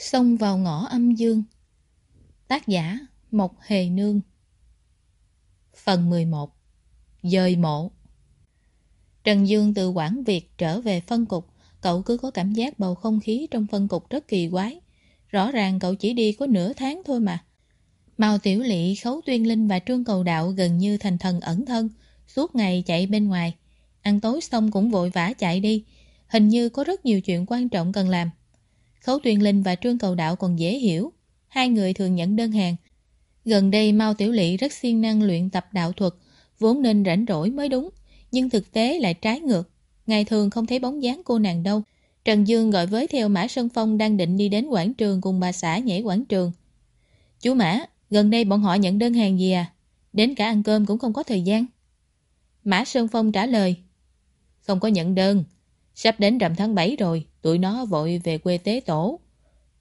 Xông vào ngõ âm dương. Tác giả Mộc Hề Nương. Phần 11 Dời mộ. Trần Dương từ Quảng Việt trở về phân cục. Cậu cứ có cảm giác bầu không khí trong phân cục rất kỳ quái. Rõ ràng cậu chỉ đi có nửa tháng thôi mà. Mao Tiểu Lị, Khấu Tuyên Linh và Trương Cầu Đạo gần như thành thần ẩn thân Suốt ngày chạy bên ngoài. Ăn tối xong cũng vội vã chạy đi. Hình như có rất nhiều chuyện quan trọng cần làm. Khấu Tuyên Linh và Trương Cầu Đạo còn dễ hiểu. Hai người thường nhận đơn hàng. Gần đây Mao Tiểu Lị rất siêng năng luyện tập đạo thuật, vốn nên rảnh rỗi mới đúng, nhưng thực tế lại trái ngược. Ngày thường không thấy bóng dáng cô nàng đâu. Trần Dương gọi với theo Mã Sơn Phong đang định đi đến quảng trường cùng bà xã nhảy quảng trường. Chú Mã, gần đây bọn họ nhận đơn hàng gì à? Đến cả ăn cơm cũng không có thời gian. Mã Sơn Phong trả lời. Không có nhận đơn. Sắp đến rằm tháng 7 rồi, tụi nó vội về quê tế tổ.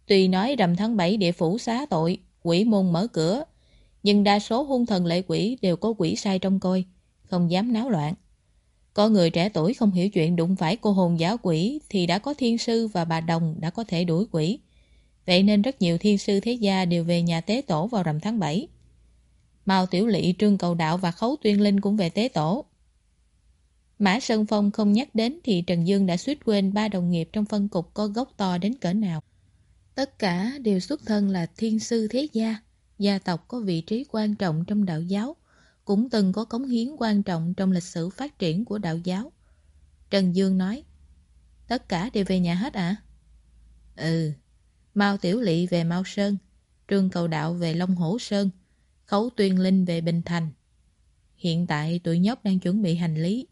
Tuy nói rằm tháng 7 địa phủ xá tội, quỷ môn mở cửa, nhưng đa số hung thần lệ quỷ đều có quỷ sai trong coi, không dám náo loạn. Có người trẻ tuổi không hiểu chuyện đụng phải cô hồn giáo quỷ thì đã có thiên sư và bà đồng đã có thể đuổi quỷ. Vậy nên rất nhiều thiên sư thế gia đều về nhà tế tổ vào rằm tháng 7. Mao Tiểu Lị, Trương Cầu Đạo và Khấu Tuyên Linh cũng về tế tổ. Mã Sơn Phong không nhắc đến thì Trần Dương đã suýt quên ba đồng nghiệp trong phân cục có gốc to đến cỡ nào. Tất cả đều xuất thân là thiên sư thế gia, gia tộc có vị trí quan trọng trong đạo giáo, cũng từng có cống hiến quan trọng trong lịch sử phát triển của đạo giáo. Trần Dương nói, tất cả đều về nhà hết ạ? À? Ừ, Mao Tiểu Lị về Mao Sơn, Trương Cầu Đạo về Long Hổ Sơn, Khấu Tuyên Linh về Bình Thành. Hiện tại tụi nhóc đang chuẩn bị hành lý.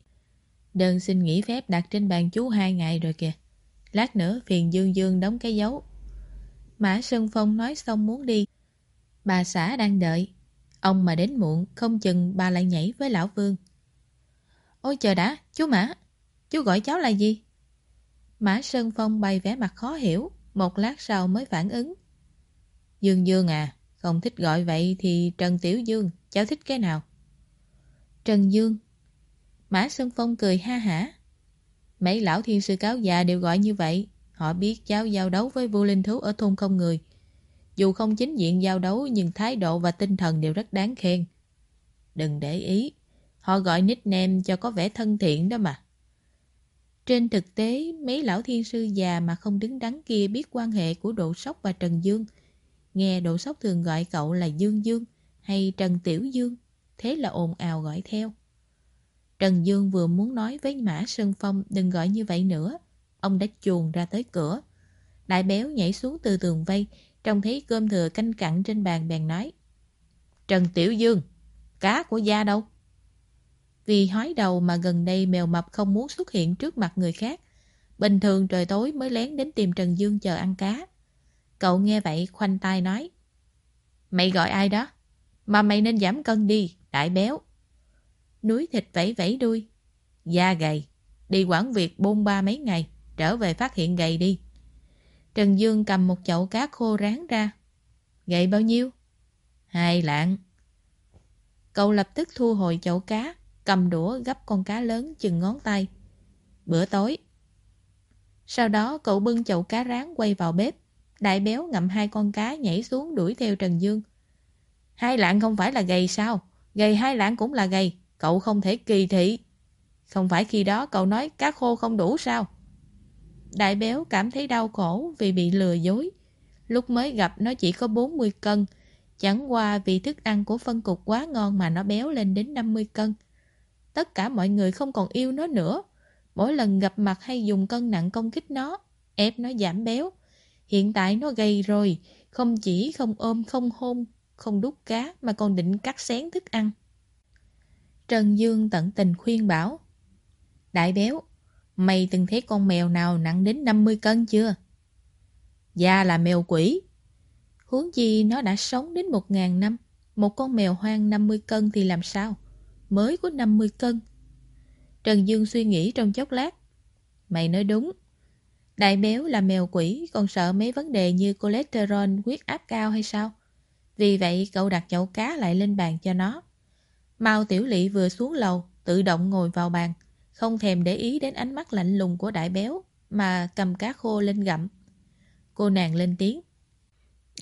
Đơn xin nghỉ phép đặt trên bàn chú hai ngày rồi kìa. Lát nữa phiền Dương Dương đóng cái dấu. Mã Sơn Phong nói xong muốn đi. Bà xã đang đợi. Ông mà đến muộn, không chừng bà lại nhảy với lão Vương. Ôi chờ đã, chú Mã. Chú gọi cháu là gì? Mã Sơn Phong bày vẻ mặt khó hiểu. Một lát sau mới phản ứng. Dương Dương à, không thích gọi vậy thì Trần Tiểu Dương, cháu thích cái nào? Trần Dương Mã Sơn Phong cười ha hả. Mấy lão thiên sư cáo già đều gọi như vậy. Họ biết cháu giao đấu với vua linh thú ở thôn không người. Dù không chính diện giao đấu nhưng thái độ và tinh thần đều rất đáng khen. Đừng để ý. Họ gọi nickname cho có vẻ thân thiện đó mà. Trên thực tế, mấy lão thiên sư già mà không đứng đắn kia biết quan hệ của Độ Sóc và Trần Dương. Nghe Độ Sóc thường gọi cậu là Dương Dương hay Trần Tiểu Dương. Thế là ồn ào gọi theo. Trần Dương vừa muốn nói với Mã Sơn Phong đừng gọi như vậy nữa. Ông đã chuồn ra tới cửa. Đại béo nhảy xuống từ tường vây, trông thấy cơm thừa canh cặn trên bàn bèn nói. Trần Tiểu Dương, cá của gia đâu? Vì hói đầu mà gần đây mèo mập không muốn xuất hiện trước mặt người khác. Bình thường trời tối mới lén đến tìm Trần Dương chờ ăn cá. Cậu nghe vậy khoanh tay nói. Mày gọi ai đó? Mà mày nên giảm cân đi, đại béo núi thịt vẫy vẫy đuôi. Da gầy, đi quảng Việt bôn ba mấy ngày, trở về phát hiện gầy đi. Trần Dương cầm một chậu cá khô rán ra. Gầy bao nhiêu? Hai lạng. Cậu lập tức thu hồi chậu cá, cầm đũa gấp con cá lớn chừng ngón tay. Bữa tối. Sau đó cậu bưng chậu cá rán quay vào bếp. Đại béo ngậm hai con cá nhảy xuống đuổi theo Trần Dương. Hai lạng không phải là gầy sao? Gầy hai lạng cũng là gầy. Cậu không thể kỳ thị. Không phải khi đó cậu nói cá khô không đủ sao? Đại béo cảm thấy đau khổ vì bị lừa dối. Lúc mới gặp nó chỉ có 40 cân. Chẳng qua vì thức ăn của phân cục quá ngon mà nó béo lên đến 50 cân. Tất cả mọi người không còn yêu nó nữa. Mỗi lần gặp mặt hay dùng cân nặng công kích nó, ép nó giảm béo. Hiện tại nó gầy rồi, không chỉ không ôm, không hôn, không đút cá mà còn định cắt xén thức ăn. Trần Dương tận tình khuyên bảo. Đại béo, mày từng thấy con mèo nào nặng đến 50 cân chưa? Da là mèo quỷ. Huống chi nó đã sống đến 1.000 năm. Một con mèo hoang 50 cân thì làm sao? Mới có 50 cân. Trần Dương suy nghĩ trong chốc lát. Mày nói đúng. Đại béo là mèo quỷ, còn sợ mấy vấn đề như cholesterol, huyết áp cao hay sao? Vì vậy cậu đặt chậu cá lại lên bàn cho nó. Mao Tiểu Lị vừa xuống lầu, tự động ngồi vào bàn, không thèm để ý đến ánh mắt lạnh lùng của đại béo, mà cầm cá khô lên gặm. Cô nàng lên tiếng.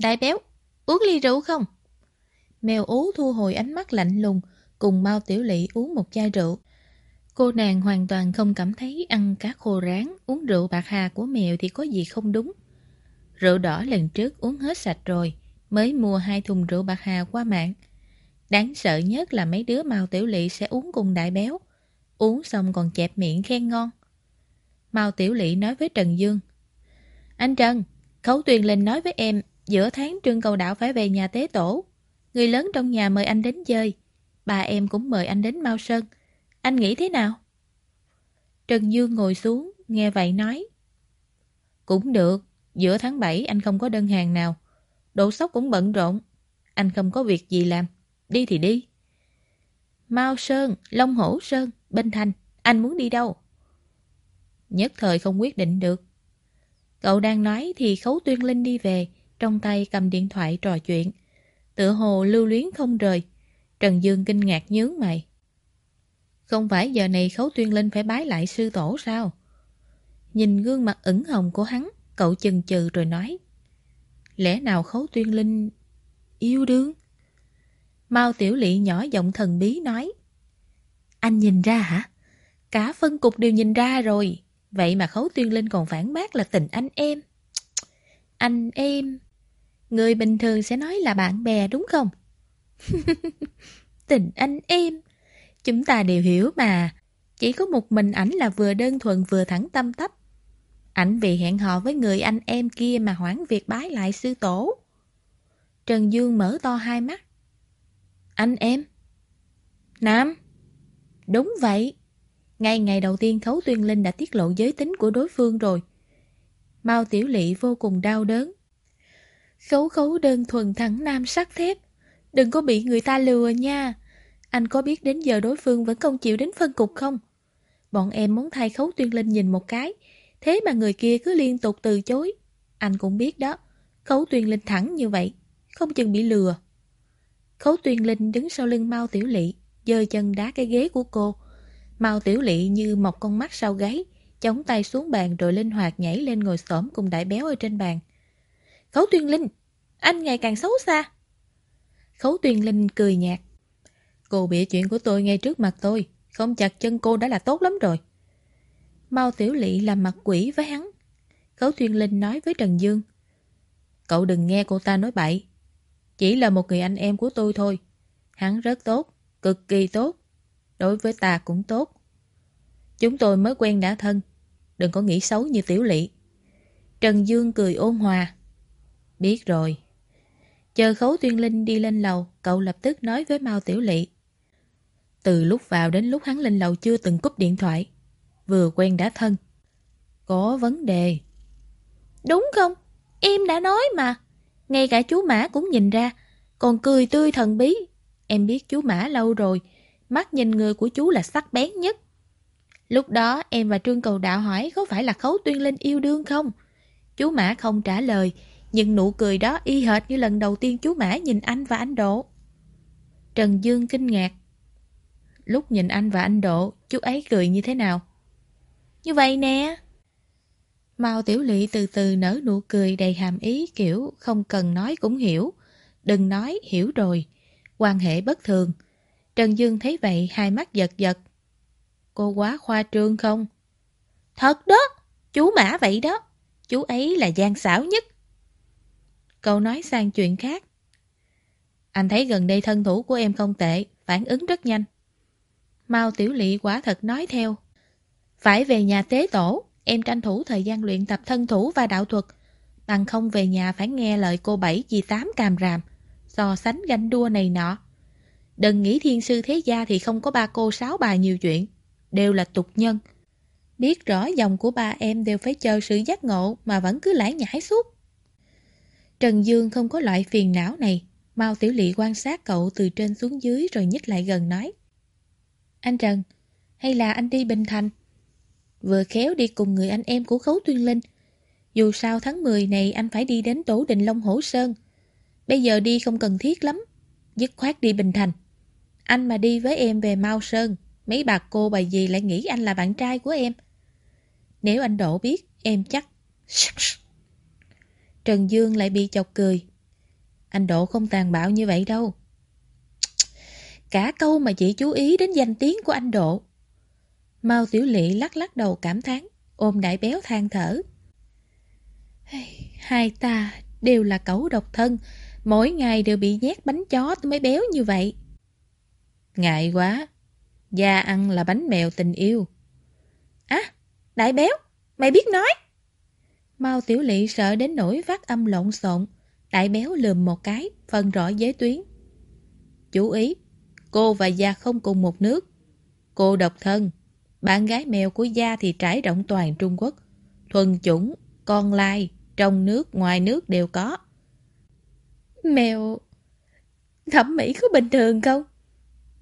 Đại béo, uống ly rượu không? Mèo ú thu hồi ánh mắt lạnh lùng, cùng Mao Tiểu Lị uống một chai rượu. Cô nàng hoàn toàn không cảm thấy ăn cá khô rán, uống rượu bạc hà của mèo thì có gì không đúng. Rượu đỏ lần trước uống hết sạch rồi, mới mua hai thùng rượu bạc hà qua mạng. Đáng sợ nhất là mấy đứa Mao Tiểu Lị sẽ uống cùng đại béo. Uống xong còn chẹp miệng khen ngon. Mao Tiểu Lị nói với Trần Dương. Anh Trần, Khấu Tuyền Linh nói với em, giữa tháng Trương Cầu Đạo phải về nhà tế tổ. Người lớn trong nhà mời anh đến chơi. Bà em cũng mời anh đến Mao Sơn. Anh nghĩ thế nào? Trần Dương ngồi xuống, nghe vậy nói. Cũng được, giữa tháng 7 anh không có đơn hàng nào. Độ sóc cũng bận rộn. Anh không có việc gì làm. Đi thì đi. Mao Sơn, Long Hổ Sơn, Bình Thành, anh muốn đi đâu? Nhất thời không quyết định được. Cậu đang nói thì Khấu Tuyên Linh đi về, trong tay cầm điện thoại trò chuyện. Tựa hồ lưu luyến không rời. Trần Dương kinh ngạc nhướng mày. Không phải giờ này Khấu Tuyên Linh phải bái lại sư tổ sao? Nhìn gương mặt ửng hồng của hắn, cậu chần chừ rồi nói. Lẽ nào Khấu Tuyên Linh yêu đương? Mao Tiểu Lị nhỏ giọng thần bí nói. Anh nhìn ra hả? Cả phân cục đều nhìn ra rồi. Vậy mà Khấu Tuyên Linh còn phản bác là tình anh em. Anh em... Người bình thường sẽ nói là bạn bè đúng không? tình anh em... Chúng ta đều hiểu mà. Chỉ có một mình ảnh là vừa đơn thuần vừa thẳng tâm tấp. Ảnh vì hẹn hò với người anh em kia mà hoãn việc bái lại sư tổ. Trần Dương mở to hai mắt. Anh em? Nam? Đúng vậy. Ngay ngày đầu tiên Khấu Tuyên Linh đã tiết lộ giới tính của đối phương rồi. Mao Tiểu Lị vô cùng đau đớn. Khấu khấu đơn thuần thẳng nam sắc thép. Đừng có bị người ta lừa nha. Anh có biết đến giờ đối phương vẫn không chịu đến phân cục không? Bọn em muốn thay Khấu Tuyên Linh nhìn một cái. Thế mà người kia cứ liên tục từ chối. Anh cũng biết đó. Khấu Tuyên Linh thẳng như vậy. Không chừng bị lừa. Khấu Tuyên Linh đứng sau lưng Mao Tiểu Lị giơ chân đá cái ghế của cô. Mao Tiểu Lị như một con mắt sau gáy, chống tay xuống bàn rồi linh hoạt nhảy lên ngồi xổm cùng đại béo ở trên bàn. Khấu Tuyên Linh, anh ngày càng xấu xa. Khấu Tuyên Linh cười nhạt. Cô bịa chuyện của tôi ngay trước mặt tôi, không chặt chân cô đã là tốt lắm rồi. Mao Tiểu Lị làm mặt quỷ với hắn. Khấu Tuyên Linh nói với Trần Dương. Cậu đừng nghe cô ta nói bậy. Chỉ là một người anh em của tôi thôi. Hắn rất tốt cực kỳ tốt. Đối với ta cũng tốt. Chúng tôi mới quen đã thân. Đừng có nghĩ xấu như tiểu lỵ. Trần Dương cười ôn hòa. Biết rồi. Chờ khấu tuyên linh đi lên lầu, cậu lập tức nói với Mao Tiểu Lị. Từ lúc vào đến lúc hắn lên lầu chưa từng cúp điện thoại. Vừa quen đã thân. Có vấn đề. Đúng không? Em đã nói mà. Ngay cả chú Mã cũng nhìn ra. Còn cười tươi thần bí Em biết chú Mã lâu rồi, mắt nhìn người của chú là sắc bén nhất. Lúc đó em và Trương Cầu Đạo hỏi có phải là Khấu Tuyên Linh yêu đương không? Chú Mã không trả lời, nhưng nụ cười đó y hệt như lần đầu tiên chú Mã nhìn anh và anh Độ. Trần Dương kinh ngạc. Lúc nhìn anh và anh Độ, chú ấy cười như thế nào? Như vậy nè. Mao Tiểu Lị từ từ nở nụ cười đầy hàm ý kiểu không cần nói cũng hiểu. Đừng nói, hiểu rồi quan hệ bất thường. Trần Dương thấy vậy hai mắt giật giật. Cô quá khoa trương không? Thật đó, chú Mã vậy đó. Chú ấy là gian xảo nhất. Cậu nói sang chuyện khác. Anh thấy gần đây thân thủ của em không tệ, phản ứng rất nhanh. Mao Tiểu Lị quả thật nói theo. Phải về nhà tế tổ, em tranh thủ thời gian luyện tập thân thủ và đạo thuật. Bằng không về nhà phải nghe lời cô Bảy dì Tám càm ràm so sánh ganh đua này nọ. Đừng nghĩ thiên sư thế gia thì không có ba cô sáu bà nhiều chuyện, đều là tục nhân. Biết rõ dòng của ba em đều phải chờ sự giác ngộ mà vẫn cứ lãi nhãi suốt. Trần Dương không có loại phiền não này, Mao Tiểu Lị quan sát cậu từ trên xuống dưới rồi nhích lại gần nói. Anh Trần, hay là anh đi Bình Thành? Vừa khéo đi cùng người anh em của Khấu Tuyên Linh. Dù sao tháng 10 này anh phải đi đến Tổ Đình Long Hổ Sơn, Bây giờ đi không cần thiết lắm Dứt khoát đi Bình Thành Anh mà đi với em về Mao Sơn Mấy bà cô bà gì lại nghĩ anh là bạn trai của em Nếu anh Đỗ biết Em chắc Trần Dương lại bị chọc cười anh Độ không tàn bạo như vậy đâu. Cả câu mà chỉ chú ý đến danh tiếng của anh Độ. Mao Tiểu Lị lắc lắc đầu cảm thán, ôm đại béo than thở. Hai ta đều là cẩu độc thân, mỗi ngày đều bị nhét bánh chó mới béo như vậy. Ngại quá, da ăn là bánh mèo tình yêu. Á, đại béo, mày biết nói. Mao Tiểu Lị sợ đến nỗi phát âm lộn xộn, đại béo lườm một cái, phân rõ giới tuyến. Chú ý, cô và Gia không cùng một nước. Cô độc thân, bạn gái mèo của Gia thì trải rộng toàn Trung Quốc. Thuần chủng, con lai, trong nước, ngoài nước đều có. Mèo... Thẩm mỹ có bình thường không?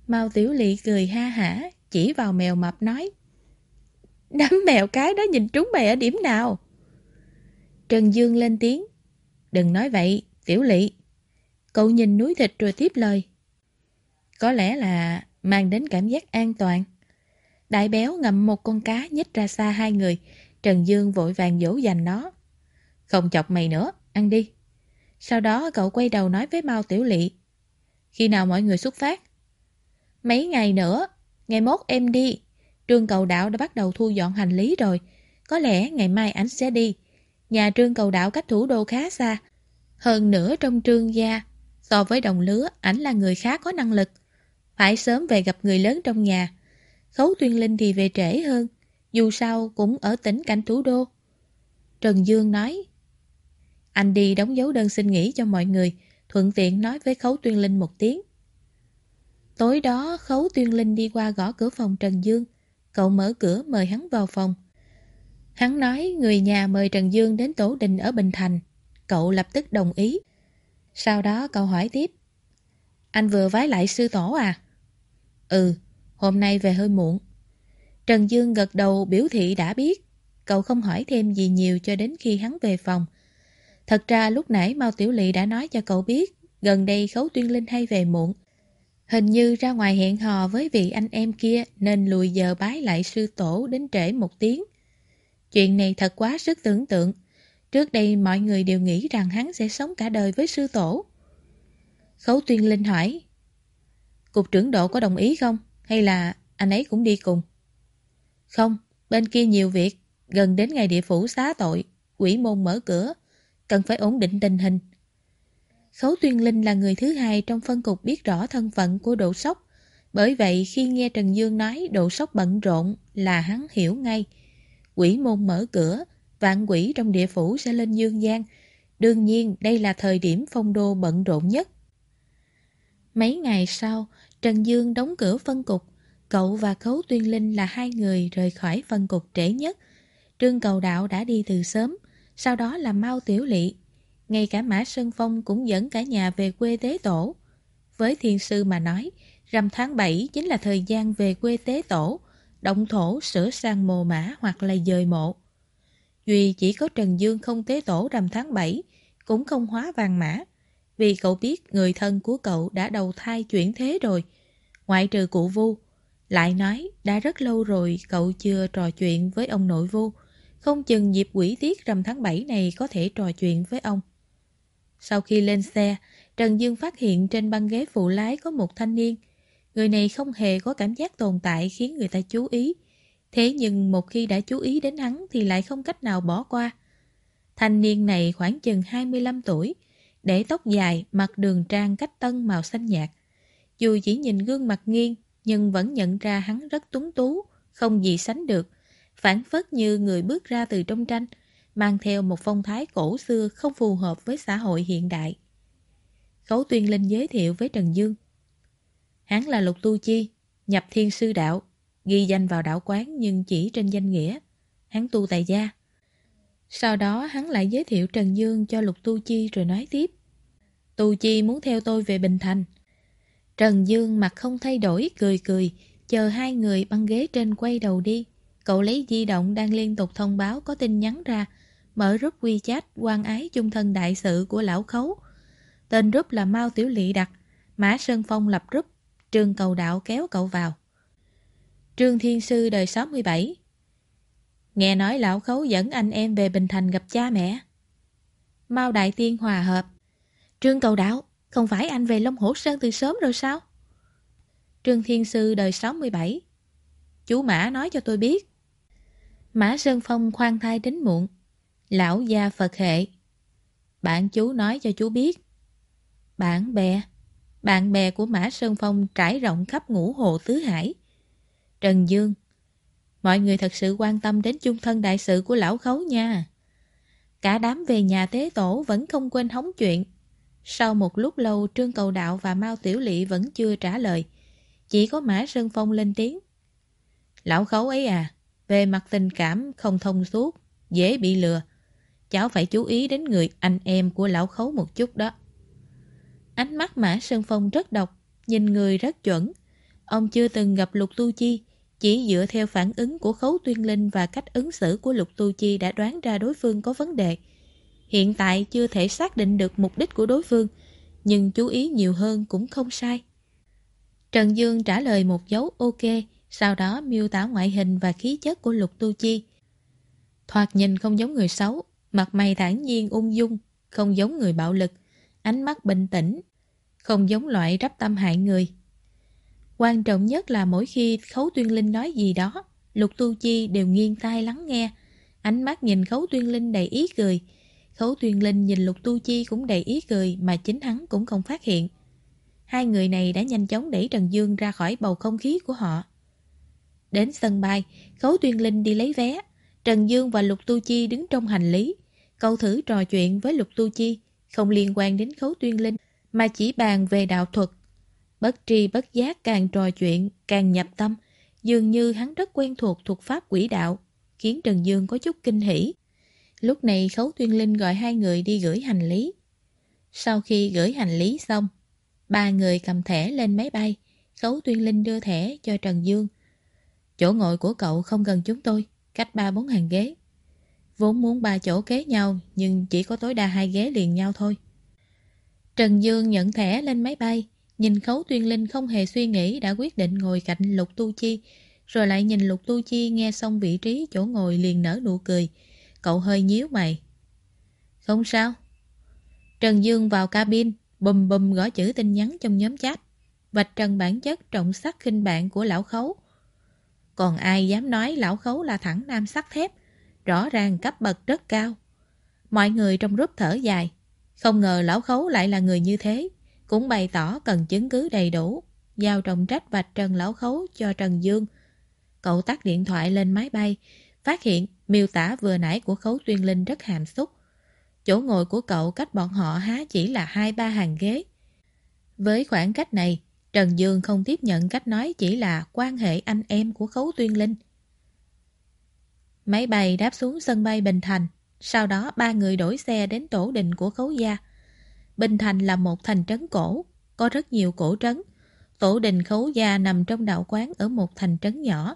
Mao Tiểu Lị cười ha hả, chỉ vào mèo mập nói. Đám mèo cái đó nhìn trúng mày ở điểm nào? Trần Dương lên tiếng. Đừng nói vậy, Tiểu Lị. Cậu nhìn núi thịt rồi tiếp lời. Có lẽ là mang đến cảm giác an toàn. Đại béo ngậm một con cá nhích ra xa hai người. Trần Dương vội vàng dỗ dành nó. Không chọc mày nữa, ăn đi. Sau đó cậu quay đầu nói với Mao Tiểu Lị. Khi nào mọi người xuất phát? Mấy ngày nữa, ngày mốt em đi. Trương cầu đạo đã bắt đầu thu dọn hành lý rồi. Có lẽ ngày mai anh sẽ đi. Nhà trương cầu đạo cách thủ đô khá xa. Hơn nữa trong trương gia, so với đồng lứa, ảnh là người khá có năng lực. Phải sớm về gặp người lớn trong nhà. Khấu tuyên linh thì về trễ hơn. Dù sao cũng ở tỉnh cảnh thủ đô. Trần Dương nói Anh đi đóng dấu đơn xin nghỉ cho mọi người Thuận tiện nói với Khấu Tuyên Linh một tiếng Tối đó Khấu Tuyên Linh đi qua gõ cửa phòng Trần Dương Cậu mở cửa mời hắn vào phòng Hắn nói người nhà mời Trần Dương đến tổ đình ở Bình Thành Cậu lập tức đồng ý Sau đó cậu hỏi tiếp Anh vừa vái lại sư tổ à? Ừ, hôm nay về hơi muộn. Trần Dương gật đầu biểu thị đã biết. Cậu không hỏi thêm gì nhiều cho đến khi hắn về phòng. Thật ra lúc nãy Mao Tiểu Lị đã nói cho cậu biết, Gần đây Khấu Tuyên Linh hay về muộn. Hình như ra ngoài hẹn hò với vị anh em kia Nên lùi giờ bái lại sư tổ đến trễ một tiếng. Chuyện này thật quá sức tưởng tượng. Trước đây mọi người đều nghĩ rằng hắn sẽ sống cả đời với sư tổ. Khấu Tuyên Linh hỏi, Cục trưởng độ có đồng ý không? Hay là anh ấy cũng đi cùng? Không, bên kia nhiều việc Gần đến ngày địa phủ xá tội Quỷ môn mở cửa Cần phải ổn định tình hình Khấu Tuyên Linh là người thứ hai trong phân cục biết rõ thân phận của Độ Sóc. Bởi vậy khi nghe Trần Dương nói Độ Sóc bận rộn là hắn hiểu ngay. Quỷ môn mở cửa, vạn quỷ trong địa phủ sẽ lên dương gian. Đương nhiên đây là thời điểm phong đô bận rộn nhất. Mấy ngày sau, Trần Dương đóng cửa phân cục. Cậu và Khấu Tuyên Linh là hai người rời khỏi phân cục trễ nhất. Trương Cầu Đạo đã đi từ sớm, sau đó là Mao Tiểu Lị ngay cả Mã Sơn Phong cũng dẫn cả nhà về quê tế tổ. Với thiền sư mà nói, rằm tháng 7 chính là thời gian về quê tế tổ, động thổ sửa sang mồ mã hoặc là dời mộ. Duy chỉ có Trần Dương không tế tổ rằm tháng 7, cũng không hóa vàng mã, vì cậu biết người thân của cậu đã đầu thai chuyển thế rồi, ngoại trừ cụ Vu. Lại nói, đã rất lâu rồi cậu chưa trò chuyện với ông nội Vu, không chừng dịp quỷ tiết rằm tháng 7 này có thể trò chuyện với ông. Sau khi lên xe, Trần Dương phát hiện trên băng ghế phụ lái có một thanh niên. Người này không hề có cảm giác tồn tại khiến người ta chú ý. Thế nhưng một khi đã chú ý đến hắn thì lại không cách nào bỏ qua. Thanh niên này khoảng chừng 25 tuổi, để tóc dài, mặc đường trang cách tân màu xanh nhạt. Dù chỉ nhìn gương mặt nghiêng, nhưng vẫn nhận ra hắn rất tuấn tú, không gì sánh được. Phản phất như người bước ra từ trong tranh, mang theo một phong thái cổ xưa không phù hợp với xã hội hiện đại. Khấu Tuyên Linh giới thiệu với Trần Dương. Hắn là Lục Tu Chi, nhập thiên sư đạo, ghi danh vào đạo quán nhưng chỉ trên danh nghĩa. Hắn tu tại gia. Sau đó hắn lại giới thiệu Trần Dương cho Lục Tu Chi rồi nói tiếp. Tu Chi muốn theo tôi về Bình Thành. Trần Dương mặt không thay đổi, cười cười, chờ hai người băng ghế trên quay đầu đi. Cậu lấy di động đang liên tục thông báo có tin nhắn ra, mở group WeChat quan ái chung thân đại sự của lão khấu. Tên group là Mao Tiểu Lị đặt, Mã Sơn Phong lập group, Trương Cầu Đạo kéo cậu vào. Trương Thiên Sư đời 67 Nghe nói lão khấu dẫn anh em về Bình Thành gặp cha mẹ. Mao Đại Tiên hòa hợp. Trương cầu đạo, không phải anh về Long Hổ Sơn từ sớm rồi sao? Trương Thiên Sư đời 67 Chú Mã nói cho tôi biết. Mã Sơn Phong khoan thai đến muộn. Lão gia Phật hệ. Bạn chú nói cho chú biết. Bạn bè. Bạn bè của Mã Sơn Phong trải rộng khắp ngũ hồ tứ hải. Trần Dương. Mọi người thật sự quan tâm đến chung thân đại sự của lão khấu nha. Cả đám về nhà tế tổ vẫn không quên hóng chuyện. Sau một lúc lâu Trương Cầu Đạo và Mao Tiểu Lị vẫn chưa trả lời. Chỉ có Mã Sơn Phong lên tiếng. Lão khấu ấy à, về mặt tình cảm không thông suốt, dễ bị lừa. Cháu phải chú ý đến người anh em của lão khấu một chút đó. Ánh mắt Mã Sơn Phong rất độc, nhìn người rất chuẩn. Ông chưa từng gặp Lục Tu Chi, chỉ dựa theo phản ứng của Khấu Tuyên Linh và cách ứng xử của Lục Tu Chi đã đoán ra đối phương có vấn đề. Hiện tại chưa thể xác định được mục đích của đối phương, nhưng chú ý nhiều hơn cũng không sai. Trần Dương trả lời một dấu ok, sau đó miêu tả ngoại hình và khí chất của Lục Tu Chi. Thoạt nhìn không giống người xấu, mặt mày thản nhiên ung dung, không giống người bạo lực, ánh mắt bình tĩnh, không giống loại rắp tâm hại người. Quan trọng nhất là mỗi khi Khấu Tuyên Linh nói gì đó, Lục Tu Chi đều nghiêng tai lắng nghe, ánh mắt nhìn Khấu Tuyên Linh đầy ý cười. Khấu Tuyên Linh nhìn Lục Tu Chi cũng đầy ý cười mà chính hắn cũng không phát hiện. Hai người này đã nhanh chóng đẩy Trần Dương ra khỏi bầu không khí của họ. Đến sân bay, Khấu Tuyên Linh đi lấy vé. Trần Dương và Lục Tu Chi đứng trong hành lý. câu thử trò chuyện với Lục Tu Chi, không liên quan đến Khấu Tuyên Linh, mà chỉ bàn về đạo thuật. Bất tri bất giác càng trò chuyện, càng nhập tâm. Dường như hắn rất quen thuộc thuộc pháp quỷ đạo, khiến Trần Dương có chút kinh hỉ. Lúc này Khấu Tuyên Linh gọi hai người đi gửi hành lý. Sau khi gửi hành lý xong, ba người cầm thẻ lên máy bay. Khấu Tuyên Linh đưa thẻ cho Trần Dương. Chỗ ngồi của cậu không gần chúng tôi, cách ba bốn hàng ghế. Vốn muốn ba chỗ kế nhau, nhưng chỉ có tối đa hai ghế liền nhau thôi. Trần Dương nhận thẻ lên máy bay, nhìn Khấu Tuyên Linh không hề suy nghĩ đã quyết định ngồi cạnh Lục Tu Chi, rồi lại nhìn Lục Tu Chi nghe xong vị trí chỗ ngồi liền nở nụ cười. Cậu hơi nhíu mày. Không sao. Trần Dương vào cabin, bùm bùm gõ chữ tin nhắn trong nhóm chat. Vạch trần bản chất trọng sắc khinh bạn của lão khấu. Còn ai dám nói lão khấu là thẳng nam sắt thép, rõ ràng cấp bậc rất cao. Mọi người trong group thở dài, không ngờ lão khấu lại là người như thế, cũng bày tỏ cần chứng cứ đầy đủ, giao trọng trách vạch trần lão khấu cho Trần Dương. Cậu tắt điện thoại lên máy bay, phát hiện miêu tả vừa nãy của khấu tuyên linh rất hàm xúc. Chỗ ngồi của cậu cách bọn họ há chỉ là hai ba hàng ghế. Với khoảng cách này, Trần Dương không tiếp nhận cách nói chỉ là quan hệ anh em của Khấu Tuyên Linh. Máy bay đáp xuống sân bay Bình Thành, sau đó ba người đổi xe đến tổ đình của Khấu Gia. Bình Thành là một thành trấn cổ, có rất nhiều cổ trấn. Tổ đình Khấu Gia nằm trong đạo quán ở một thành trấn nhỏ.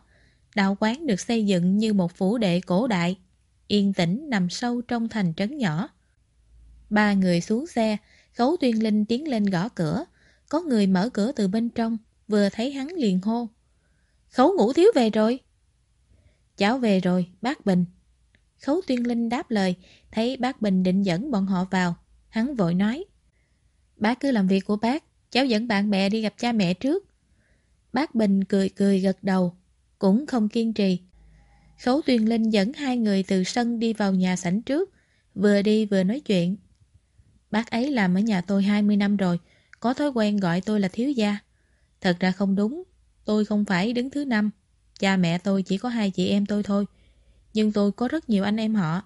Đạo quán được xây dựng như một phủ đệ cổ đại, yên tĩnh nằm sâu trong thành trấn nhỏ. Ba người xuống xe, Khấu Tuyên Linh tiến lên gõ cửa, có người mở cửa từ bên trong, vừa thấy hắn liền hô. Khấu ngủ thiếu về rồi. Cháu về rồi, bác Bình. Khấu Tuyên Linh đáp lời, thấy bác Bình định dẫn bọn họ vào. Hắn vội nói. Bác cứ làm việc của bác, cháu dẫn bạn bè đi gặp cha mẹ trước. Bác Bình cười cười gật đầu, cũng không kiên trì. Khấu Tuyên Linh dẫn hai người từ sân đi vào nhà sảnh trước, vừa đi vừa nói chuyện. Bác ấy làm ở nhà tôi 20 năm rồi, có thói quen gọi tôi là thiếu gia. Thật ra không đúng, tôi không phải đứng thứ năm. Cha mẹ tôi chỉ có hai chị em tôi thôi, nhưng tôi có rất nhiều anh em họ.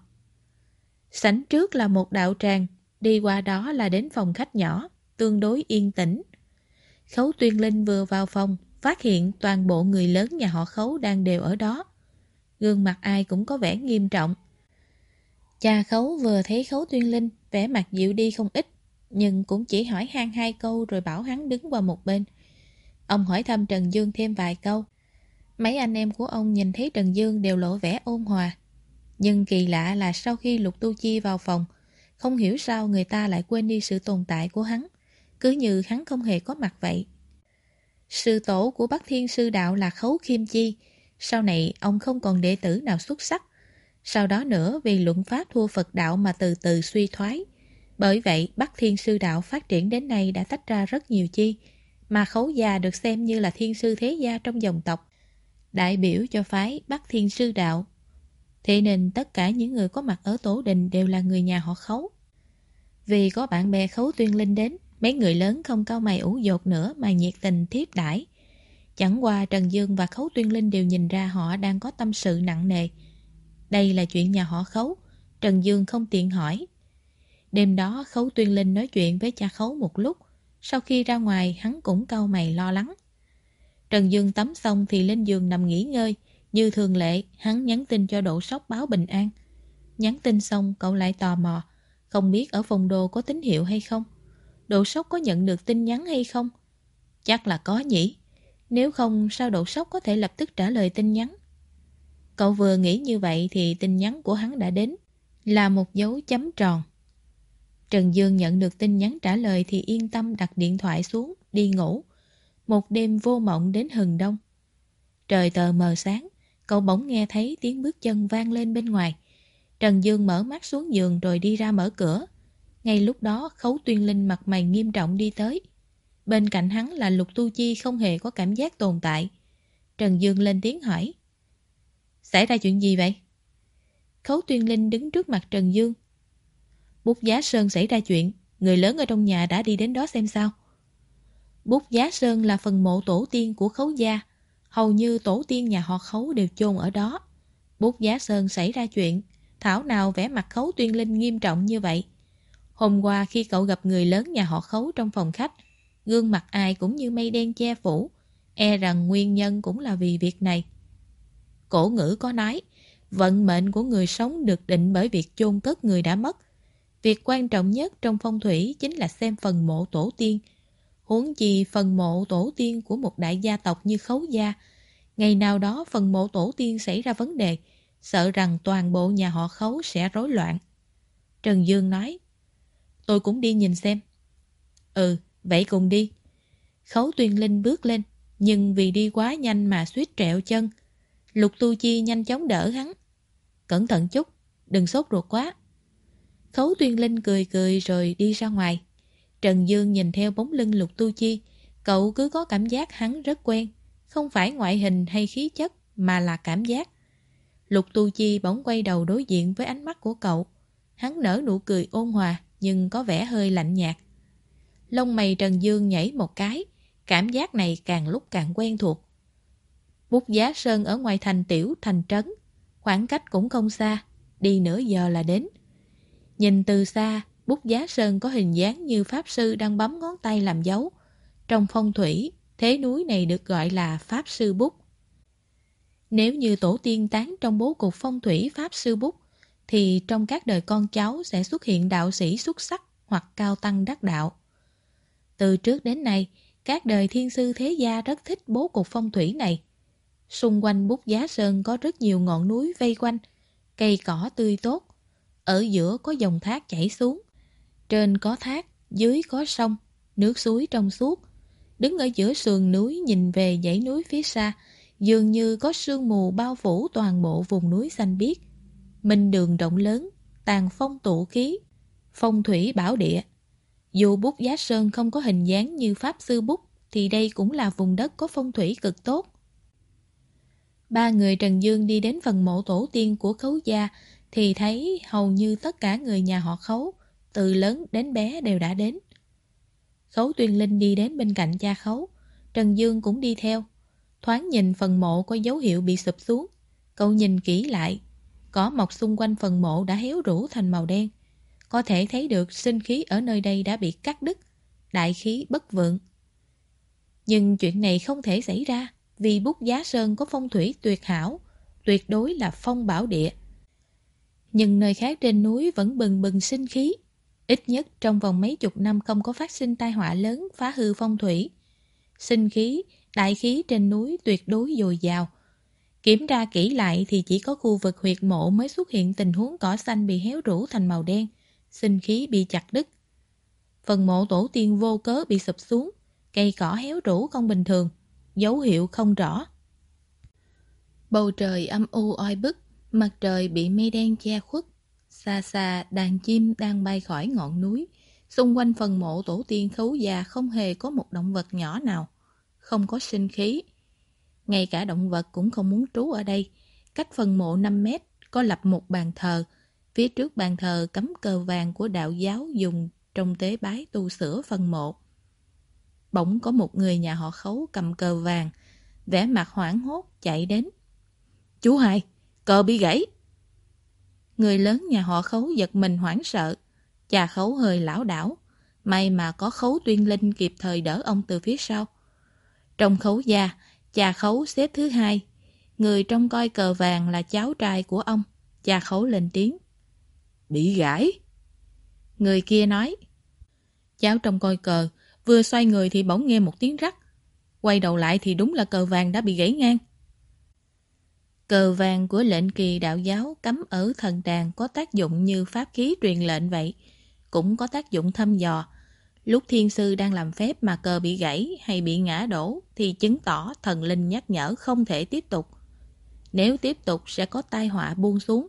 Sảnh trước là một đạo tràng, đi qua đó là đến phòng khách nhỏ, tương đối yên tĩnh. Khấu Tuyên Linh vừa vào phòng, phát hiện toàn bộ người lớn nhà họ Khấu đang đều ở đó. Gương mặt ai cũng có vẻ nghiêm trọng. Cha Khấu vừa thấy Khấu Tuyên Linh, vẻ mặt dịu đi không ít, nhưng cũng chỉ hỏi han hai câu rồi bảo hắn đứng qua một bên. Ông hỏi thăm Trần Dương thêm vài câu. Mấy anh em của ông nhìn thấy Trần Dương đều lộ vẻ ôn hòa. Nhưng kỳ lạ là sau khi Lục Tu Chi vào phòng, không hiểu sao người ta lại quên đi sự tồn tại của hắn, cứ như hắn không hề có mặt vậy. Sư tổ của Bắc Thiên Sư Đạo là Khấu Khiêm Chi, sau này ông không còn đệ tử nào xuất sắc. Sau đó nữa vì luận pháp thua Phật đạo mà từ từ suy thoái, Bởi vậy, Bắc Thiên Sư Đạo phát triển đến nay đã tách ra rất nhiều chi, mà khấu gia được xem như là thiên sư thế gia trong dòng tộc, đại biểu cho phái Bắc Thiên Sư Đạo. Thế nên tất cả những người có mặt ở tổ đình đều là người nhà họ khấu. Vì có bạn bè khấu tuyên linh đến, mấy người lớn không cao mày ủ dột nữa mà nhiệt tình tiếp đãi. Chẳng qua Trần Dương và Khấu Tuyên Linh đều nhìn ra họ đang có tâm sự nặng nề. Đây là chuyện nhà họ Khấu, Trần Dương không tiện hỏi. Đêm đó Khấu Tuyên Linh nói chuyện với cha Khấu một lúc, sau khi ra ngoài hắn cũng cau mày lo lắng. Trần Dương tắm xong thì lên giường nằm nghỉ ngơi, như thường lệ hắn nhắn tin cho Độ Sóc báo bình an. Nhắn tin xong cậu lại tò mò, không biết ở phòng đồ có tín hiệu hay không. Độ Sóc có nhận được tin nhắn hay không? Chắc là có nhỉ. Nếu không sao Độ Sóc có thể lập tức trả lời tin nhắn? Cậu vừa nghĩ như vậy thì tin nhắn của hắn đã đến, là một dấu chấm tròn. Trần Dương nhận được tin nhắn trả lời thì yên tâm đặt điện thoại xuống, đi ngủ. Một đêm vô mộng đến hừng đông. Trời tờ mờ sáng, cậu bỗng nghe thấy tiếng bước chân vang lên bên ngoài. Trần Dương mở mắt xuống giường rồi đi ra mở cửa. Ngay lúc đó Khấu Tuyên Linh mặt mày nghiêm trọng đi tới. Bên cạnh hắn là Lục Tu Chi không hề có cảm giác tồn tại. Trần Dương lên tiếng hỏi. Xảy ra chuyện gì vậy? Khấu Tuyên Linh đứng trước mặt Trần Dương. Bút Giá Sơn xảy ra chuyện, người lớn ở trong nhà đã đi đến đó xem sao. Bút Giá Sơn là phần mộ tổ tiên của Khấu Gia. Hầu như tổ tiên nhà họ Khấu đều chôn ở đó. Bút Giá Sơn xảy ra chuyện, thảo nào vẻ mặt Khấu Tuyên Linh nghiêm trọng như vậy. Hôm qua khi cậu gặp người lớn nhà họ Khấu trong phòng khách, gương mặt ai cũng như mây đen che phủ, e rằng nguyên nhân cũng là vì việc này. Cổ ngữ có nói, vận mệnh của người sống được định bởi việc chôn cất người đã mất. Việc quan trọng nhất trong phong thủy chính là xem phần mộ tổ tiên. Huống chi phần mộ tổ tiên của một đại gia tộc như Khấu Gia. Ngày nào đó phần mộ tổ tiên xảy ra vấn đề, sợ rằng toàn bộ nhà họ Khấu sẽ rối loạn. Trần Dương nói, tôi cũng đi nhìn xem. Ừ, vậy cùng đi. Khấu tuyên linh bước lên, nhưng vì đi quá nhanh mà suýt trẹo chân. Lục Tu Chi nhanh chóng đỡ hắn. Cẩn thận chút, đừng sốt ruột quá. Khấu tuyên linh cười cười rồi đi ra ngoài. Trần Dương nhìn theo bóng lưng Lục Tu Chi, cậu cứ có cảm giác hắn rất quen. Không phải ngoại hình hay khí chất, mà là cảm giác. Lục Tu Chi bỗng quay đầu đối diện với ánh mắt của cậu. Hắn nở nụ cười ôn hòa, nhưng có vẻ hơi lạnh nhạt. Lông mày Trần Dương nhảy một cái, cảm giác này càng lúc càng quen thuộc. Bút giá sơn ở ngoài thành tiểu thành trấn, khoảng cách cũng không xa, đi nửa giờ là đến. Nhìn từ xa, bút giá sơn có hình dáng như pháp sư đang bấm ngón tay làm dấu. Trong phong thủy, thế núi này được gọi là pháp sư bút. Nếu như tổ tiên tán trong bố cục phong thủy pháp sư bút, thì trong các đời con cháu sẽ xuất hiện đạo sĩ xuất sắc hoặc cao tăng đắc đạo. Từ trước đến nay, các đời thiên sư thế gia rất thích bố cục phong thủy này. Xung quanh bút giá sơn có rất nhiều ngọn núi vây quanh, cây cỏ tươi tốt. Ở giữa có dòng thác chảy xuống. Trên có thác, dưới có sông, nước suối trong suốt. Đứng ở giữa sườn núi nhìn về dãy núi phía xa, dường như có sương mù bao phủ toàn bộ vùng núi xanh biếc. Minh đường rộng lớn, tàn phong tụ khí, phong thủy bảo địa. Dù bút giá sơn không có hình dáng như Pháp Sư Bút, thì đây cũng là vùng đất có phong thủy cực tốt. Ba người Trần Dương đi đến phần mộ tổ tiên của khấu gia, thì thấy hầu như tất cả người nhà họ khấu, từ lớn đến bé đều đã đến. Khấu tuyên linh đi đến bên cạnh cha khấu, Trần Dương cũng đi theo. Thoáng nhìn phần mộ có dấu hiệu bị sụp xuống, cậu nhìn kỹ lại, cỏ mọc xung quanh phần mộ đã héo rũ thành màu đen. Có thể thấy được sinh khí ở nơi đây đã bị cắt đứt, đại khí bất vượng. Nhưng chuyện này không thể xảy ra vì bút giá sơn có phong thủy tuyệt hảo, tuyệt đối là phong bảo địa. Nhưng nơi khác trên núi vẫn bừng bừng sinh khí. Ít nhất trong vòng mấy chục năm không có phát sinh tai họa lớn phá hư phong thủy. Sinh khí, đại khí trên núi tuyệt đối dồi dào. Kiểm tra kỹ lại thì chỉ có khu vực huyệt mộ mới xuất hiện tình huống cỏ xanh bị héo rũ thành màu đen sinh khí bị chặt đứt. Phần mộ tổ tiên vô cớ bị sụp xuống, cây cỏ héo rũ không bình thường, dấu hiệu không rõ. Bầu trời âm u oi bức, mặt trời bị mây đen che khuất, xa xa đàn chim đang bay khỏi ngọn núi. Xung quanh phần mộ tổ tiên khấu già không hề có một động vật nhỏ nào, không có sinh khí. Ngay cả động vật cũng không muốn trú ở đây. Cách phần mộ 5 mét có lập một bàn thờ. Phía trước bàn thờ cắm cờ vàng của đạo giáo dùng trong tế bái tu sửa phần mộ. Bỗng có một người nhà họ khấu cầm cờ vàng, vẻ mặt hoảng hốt chạy đến. Chú hai, cờ bị gãy. Người lớn nhà họ khấu giật mình hoảng sợ. Cha khấu hơi lão đảo. May mà có khấu tuyên linh kịp thời đỡ ông từ phía sau. Trong khấu gia, cha khấu xếp thứ hai. Người trong coi cờ vàng là cháu trai của ông. Cha khấu lên tiếng. Bị gãy. Người kia nói. Cháu trong coi cờ, vừa xoay người thì bỗng nghe một tiếng rắc. Quay đầu lại thì đúng là cờ vàng đã bị gãy ngang. Cờ vàng của lệnh kỳ đạo giáo cắm ở thần đàn có tác dụng như pháp khí truyền lệnh vậy, cũng có tác dụng thăm dò. Lúc thiên sư đang làm phép mà cờ bị gãy hay bị ngã đổ thì chứng tỏ thần linh nhắc nhở không thể tiếp tục. Nếu tiếp tục sẽ có tai họa buông xuống.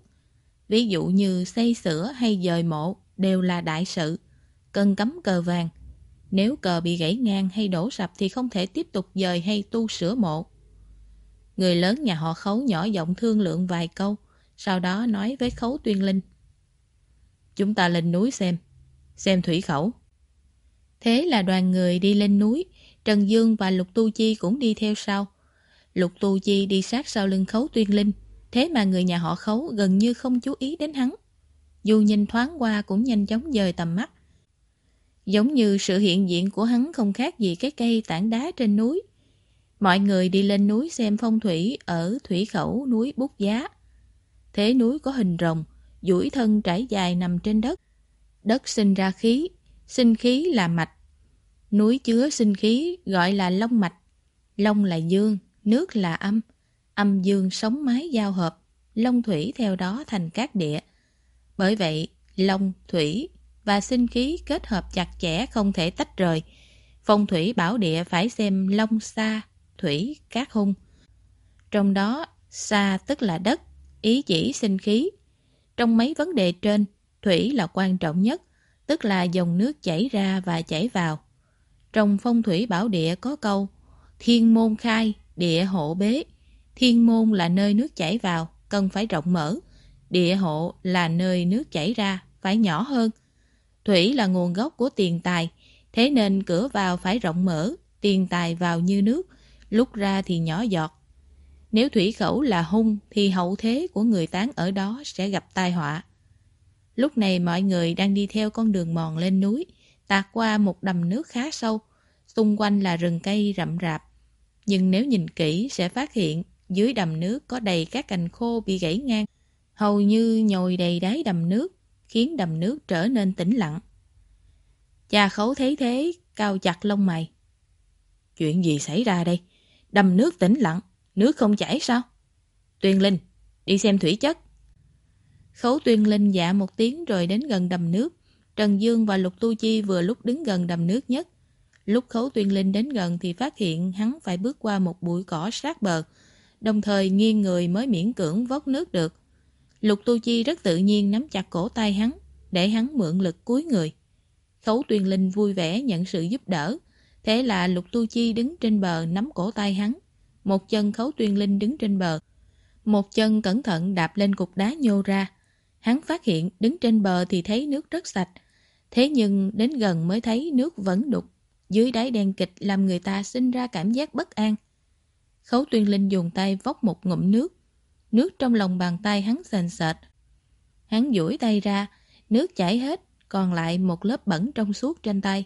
Ví dụ như xây sửa hay dời mộ đều là đại sự, cần cấm cờ vàng. Nếu cờ bị gãy ngang hay đổ sập thì không thể tiếp tục dời hay tu sửa mộ. Người lớn nhà họ khấu nhỏ giọng thương lượng vài câu, sau đó nói với khấu tuyên linh. Chúng ta lên núi xem, xem thủy khẩu. Thế là đoàn người đi lên núi, Trần Dương và Lục Tu Chi cũng đi theo sau. Lục Tu Chi đi sát sau lưng khấu tuyên linh, thế mà người nhà họ khấu gần như không chú ý đến hắn. Dù nhìn thoáng qua cũng nhanh chóng dời tầm mắt. Giống như sự hiện diện của hắn không khác gì cái cây tảng đá trên núi. Mọi người đi lên núi xem phong thủy ở thủy khẩu núi Bút Giá. Thế núi có hình rồng, duỗi thân trải dài nằm trên đất. Đất sinh ra khí, sinh khí là mạch. Núi chứa sinh khí gọi là long mạch. Long là dương, nước là âm. Âm dương sống mái giao hợp, long thủy theo đó thành các địa. Bởi vậy, long, thủy và sinh khí kết hợp chặt chẽ không thể tách rời. Phong thủy bảo địa phải xem long xa, thủy, cát hung. Trong đó, xa tức là đất, ý chỉ sinh khí. Trong mấy vấn đề trên, thủy là quan trọng nhất, tức là dòng nước chảy ra và chảy vào. Trong phong thủy bảo địa có câu Thiên môn khai, địa hộ bế. Thiên môn là nơi nước chảy vào, cần phải rộng mở. Địa hộ là nơi nước chảy ra, phải nhỏ hơn. Thủy là nguồn gốc của tiền tài, thế nên cửa vào phải rộng mở, tiền tài vào như nước, lúc ra thì nhỏ giọt. Nếu thủy khẩu là hung thì hậu thế của người tán ở đó sẽ gặp tai họa. Lúc này mọi người đang đi theo con đường mòn lên núi, tạt qua một đầm nước khá sâu, xung quanh là rừng cây rậm rạp. Nhưng nếu nhìn kỹ sẽ phát hiện dưới đầm nước có đầy các cành khô bị gãy ngang, hầu như nhồi đầy đáy đầm nước, khiến đầm nước trở nên tĩnh lặng. Cha khấu thấy thế, cao chặt lông mày. Chuyện gì xảy ra đây? Đầm nước tĩnh lặng, nước không chảy sao? Tuyên Linh, đi xem thủy chất. Khấu Tuyên Linh dạ một tiếng rồi đến gần đầm nước. Trần Dương và Lục Tu Chi vừa lúc đứng gần đầm nước nhất. Lúc Khấu Tuyên Linh đến gần thì phát hiện hắn phải bước qua một bụi cỏ sát bờ, đồng thời nghiêng người mới miễn cưỡng vót nước được. Lục Tu Chi rất tự nhiên nắm chặt cổ tay hắn, để hắn mượn lực cúi người. Khấu Tuyên Linh vui vẻ nhận sự giúp đỡ, Thế là Lục Tu Chi đứng trên bờ nắm cổ tay hắn. Một chân khấu tuyên linh đứng trên bờ. Một chân cẩn thận đạp lên cục đá nhô ra. Hắn phát hiện đứng trên bờ thì thấy nước rất sạch. Thế nhưng đến gần mới thấy nước vẫn đục. Dưới đáy đen kịch làm người ta sinh ra cảm giác bất an. Khấu tuyên linh dùng tay vóc một ngụm nước. Nước trong lòng bàn tay hắn sền sệt. Hắn duỗi tay ra, nước chảy hết, còn lại một lớp bẩn trong suốt trên tay.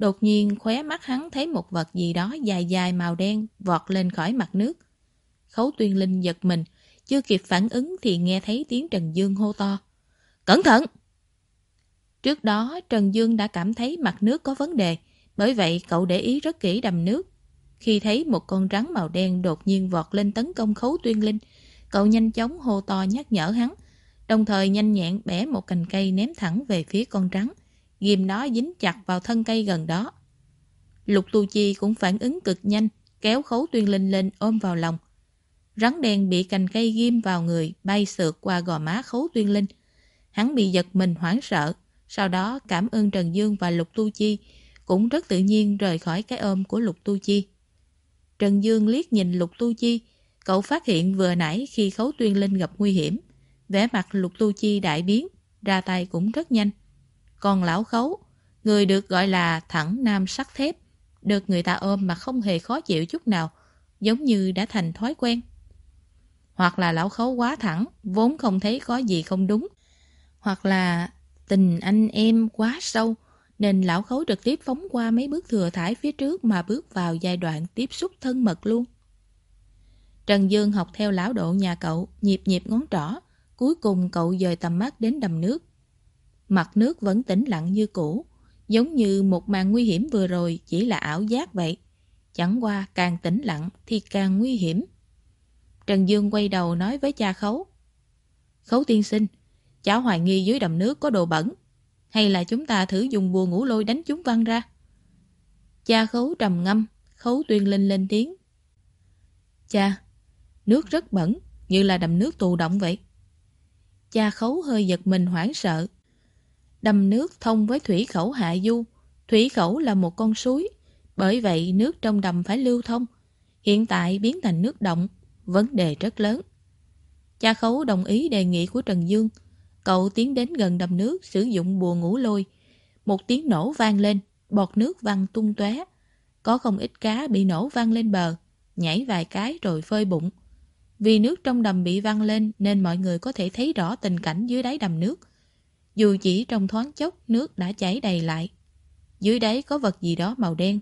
Đột nhiên khóe mắt hắn thấy một vật gì đó dài dài màu đen vọt lên khỏi mặt nước. Khấu tuyên linh giật mình, chưa kịp phản ứng thì nghe thấy tiếng Trần Dương hô to. Cẩn thận! Trước đó Trần Dương đã cảm thấy mặt nước có vấn đề, bởi vậy cậu để ý rất kỹ đầm nước. Khi thấy một con rắn màu đen đột nhiên vọt lên tấn công khấu tuyên linh, cậu nhanh chóng hô to nhắc nhở hắn, đồng thời nhanh nhẹn bẻ một cành cây ném thẳng về phía con rắn ghim nó dính chặt vào thân cây gần đó. Lục Tu Chi cũng phản ứng cực nhanh, kéo khấu tuyên linh lên ôm vào lòng. Rắn đen bị cành cây ghim vào người, bay sượt qua gò má khấu tuyên linh. Hắn bị giật mình hoảng sợ, sau đó cảm ơn Trần Dương và Lục Tu Chi, cũng rất tự nhiên rời khỏi cái ôm của Lục Tu Chi. Trần Dương liếc nhìn Lục Tu Chi, cậu phát hiện vừa nãy khi Khấu Tuyên Linh gặp nguy hiểm, vẻ mặt Lục Tu Chi đại biến, ra tay cũng rất nhanh. Còn lão Khấu, người được gọi là thẳng nam sắt thép, được người ta ôm mà không hề khó chịu chút nào, giống như đã thành thói quen. Hoặc là lão Khấu quá thẳng, vốn không thấy có gì không đúng, hoặc là tình anh em quá sâu, nên lão khấu trực tiếp phóng qua mấy bước thừa thải phía trước mà bước vào giai đoạn tiếp xúc thân mật luôn. Trần Dương học theo lão độ nhà cậu, nhịp nhịp ngón trỏ, cuối cùng cậu dời tầm mắt đến đầm nước. Mặt nước vẫn tĩnh lặng như cũ, giống như một màn nguy hiểm vừa rồi chỉ là ảo giác vậy. Chẳng qua càng tĩnh lặng thì càng nguy hiểm. Trần Dương quay đầu nói với cha khấu. Khấu tiên sinh, cháu hoài nghi dưới đầm nước có đồ bẩn. Hay là chúng ta thử dùng bùa ngủ lôi đánh chúng văng ra? Cha khấu trầm ngâm, khấu tuyên linh lên tiếng. Cha, nước rất bẩn, như là đầm nước tù động vậy. Cha khấu hơi giật mình hoảng sợ. Đầm nước thông với thủy khẩu hạ du. Thủy khẩu là một con suối, bởi vậy nước trong đầm phải lưu thông. Hiện tại biến thành nước động, vấn đề rất lớn. Cha khấu đồng ý đề nghị của Trần Dương, Cậu tiến đến gần đầm nước sử dụng bùa ngủ lôi. Một tiếng nổ vang lên, bọt nước văng tung tóe. Có không ít cá bị nổ văng lên bờ, nhảy vài cái rồi phơi bụng. Vì nước trong đầm bị văng lên nên mọi người có thể thấy rõ tình cảnh dưới đáy đầm nước. Dù chỉ trong thoáng chốc nước đã chảy đầy lại. Dưới đáy có vật gì đó màu đen.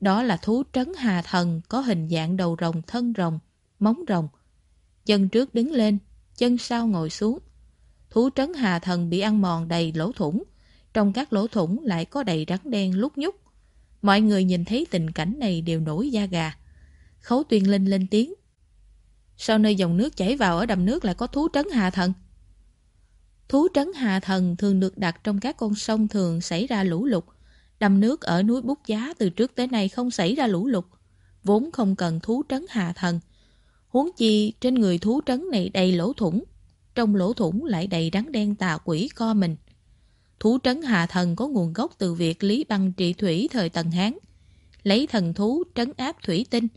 Đó là thú trấn hà thần có hình dạng đầu rồng thân rồng, móng rồng. Chân trước đứng lên, chân sau ngồi xuống. Thú trấn hà thần bị ăn mòn đầy lỗ thủng. Trong các lỗ thủng lại có đầy rắn đen lúc nhúc. Mọi người nhìn thấy tình cảnh này đều nổi da gà. Khấu tuyên linh lên tiếng. Sau nơi dòng nước chảy vào ở đầm nước lại có thú trấn hà thần? Thú trấn hà thần thường được đặt trong các con sông thường xảy ra lũ lụt. Đầm nước ở núi Bút Giá từ trước tới nay không xảy ra lũ lụt. Vốn không cần thú trấn hà thần. Huống chi trên người thú trấn này đầy lỗ thủng, trong lỗ thủng lại đầy rắn đen tà quỷ co mình. Thú trấn hà thần có nguồn gốc từ việc Lý Băng trị thủy thời Tần Hán, lấy thần thú trấn áp thủy tinh.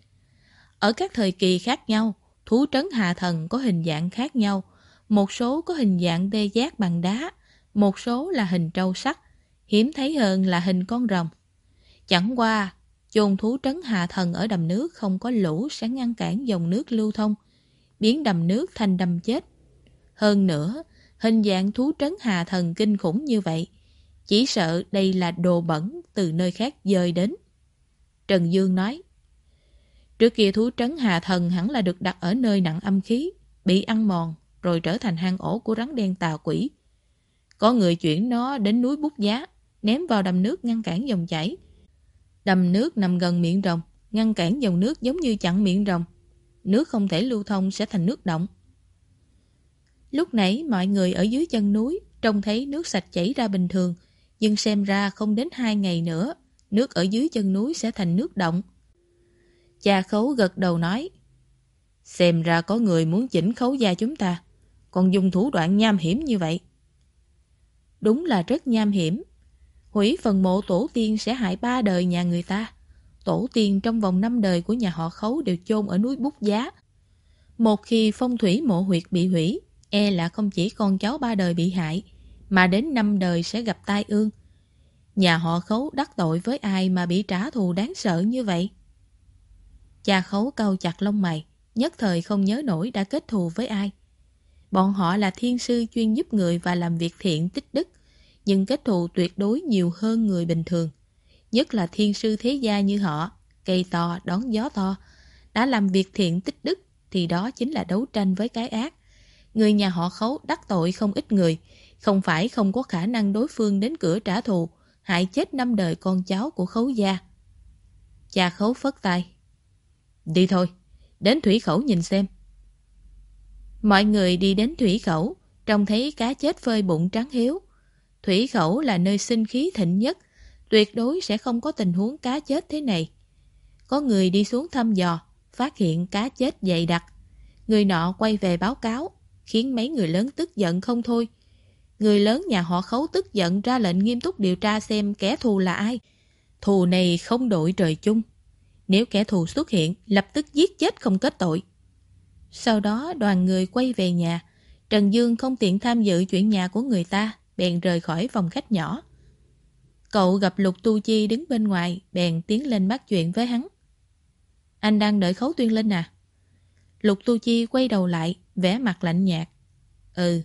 Ở các thời kỳ khác nhau, thú trấn hà thần có hình dạng khác nhau, một số có hình dạng đê giác bằng đá, một số là hình trâu sắt, hiếm thấy hơn là hình con rồng. Chẳng qua, chôn thú trấn hạ thần ở đầm nước không có lũ sẽ ngăn cản dòng nước lưu thông, biến đầm nước thành đầm chết. Hơn nữa, hình dạng thú trấn hà thần kinh khủng như vậy, chỉ sợ đây là đồ bẩn từ nơi khác dời đến. Trần Dương nói, Trước kia thú trấn hà thần hẳn là được đặt ở nơi nặng âm khí, bị ăn mòn, rồi trở thành hang ổ của rắn đen tà quỷ. Có người chuyển nó đến núi bút giá, ném vào đầm nước ngăn cản dòng chảy. Đầm nước nằm gần miệng rồng, ngăn cản dòng nước giống như chặn miệng rồng. Nước không thể lưu thông sẽ thành nước động. Lúc nãy mọi người ở dưới chân núi trông thấy nước sạch chảy ra bình thường, nhưng xem ra không đến hai ngày nữa, nước ở dưới chân núi sẽ thành nước động. Cha khấu gật đầu nói, xem ra có người muốn chỉnh khấu gia chúng ta, còn dùng thủ đoạn nham hiểm như vậy. Đúng là rất nham hiểm. Hủy phần mộ tổ tiên sẽ hại ba đời nhà người ta. Tổ tiên trong vòng năm đời của nhà họ khấu đều chôn ở núi Bút Giá. Một khi phong thủy mộ huyệt bị hủy, e là không chỉ con cháu ba đời bị hại, mà đến năm đời sẽ gặp tai ương. Nhà họ khấu đắc tội với ai mà bị trả thù đáng sợ như vậy? Cha khấu cau chặt lông mày, nhất thời không nhớ nổi đã kết thù với ai. Bọn họ là thiên sư chuyên giúp người và làm việc thiện tích đức, nhưng kết thù tuyệt đối nhiều hơn người bình thường. Nhất là thiên sư thế gia như họ, cây to, đón gió to. Đã làm việc thiện tích đức thì đó chính là đấu tranh với cái ác. Người nhà họ khấu đắc tội không ít người, không phải không có khả năng đối phương đến cửa trả thù, hại chết năm đời con cháu của khấu gia. Cha khấu phất tay. Đi thôi, đến thủy khẩu nhìn xem. Mọi người đi đến thủy khẩu, trông thấy cá chết phơi bụng trắng hiếu. Thủy khẩu là nơi sinh khí thịnh nhất, tuyệt đối sẽ không có tình huống cá chết thế này. Có người đi xuống thăm dò, phát hiện cá chết dày đặc. Người nọ quay về báo cáo, khiến mấy người lớn tức giận không thôi. người lớn nhà họ khấu tức giận ra lệnh nghiêm túc điều tra xem kẻ thù là ai. Thù này không đội trời chung. Nếu kẻ thù xuất hiện, lập tức giết chết không kết tội. Sau đó đoàn người quay về nhà. Trần Dương không tiện tham dự chuyện nhà của người ta, bèn rời khỏi phòng khách nhỏ. Cậu gặp Lục Tu Chi đứng bên ngoài, bèn tiến lên bắt chuyện với hắn. Anh đang đợi khấu tuyên linh à? Lục Tu Chi quay đầu lại, vẻ mặt lạnh nhạt. Ừ.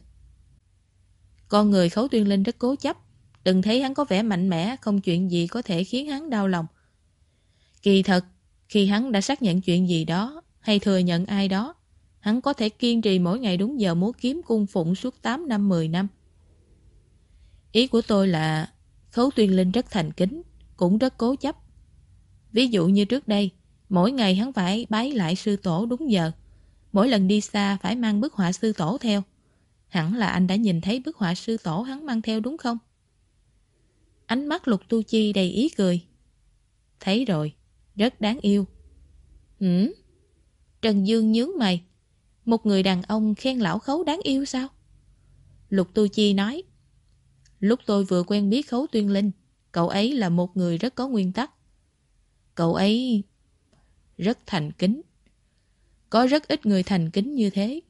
Con người khấu tuyên linh rất cố chấp, đừng thấy hắn có vẻ mạnh mẽ, không chuyện gì có thể khiến hắn đau lòng. Kỳ thật, khi hắn đã xác nhận chuyện gì đó, hay thừa nhận ai đó, hắn có thể kiên trì mỗi ngày đúng giờ múa kiếm cung phụng suốt 8 năm 10 năm. Ý của tôi là Khấu Tuyên Linh rất thành kính, cũng rất cố chấp. Ví dụ như trước đây, mỗi ngày hắn phải bái lại sư tổ đúng giờ. Mỗi lần đi xa phải mang bức họa sư tổ theo. Hẳn là anh đã nhìn thấy bức họa sư tổ hắn mang theo đúng không? Ánh mắt lục tu chi đầy ý cười. Thấy rồi, rất đáng yêu. Ừ? Trần Dương nhướng mày. Một người đàn ông khen lão khấu đáng yêu sao? Lục tu chi nói. Lúc tôi vừa quen biết Khấu Tuyên Linh, cậu ấy là một người rất có nguyên tắc. Cậu ấy rất thành kính. Có rất ít người thành kính như thế.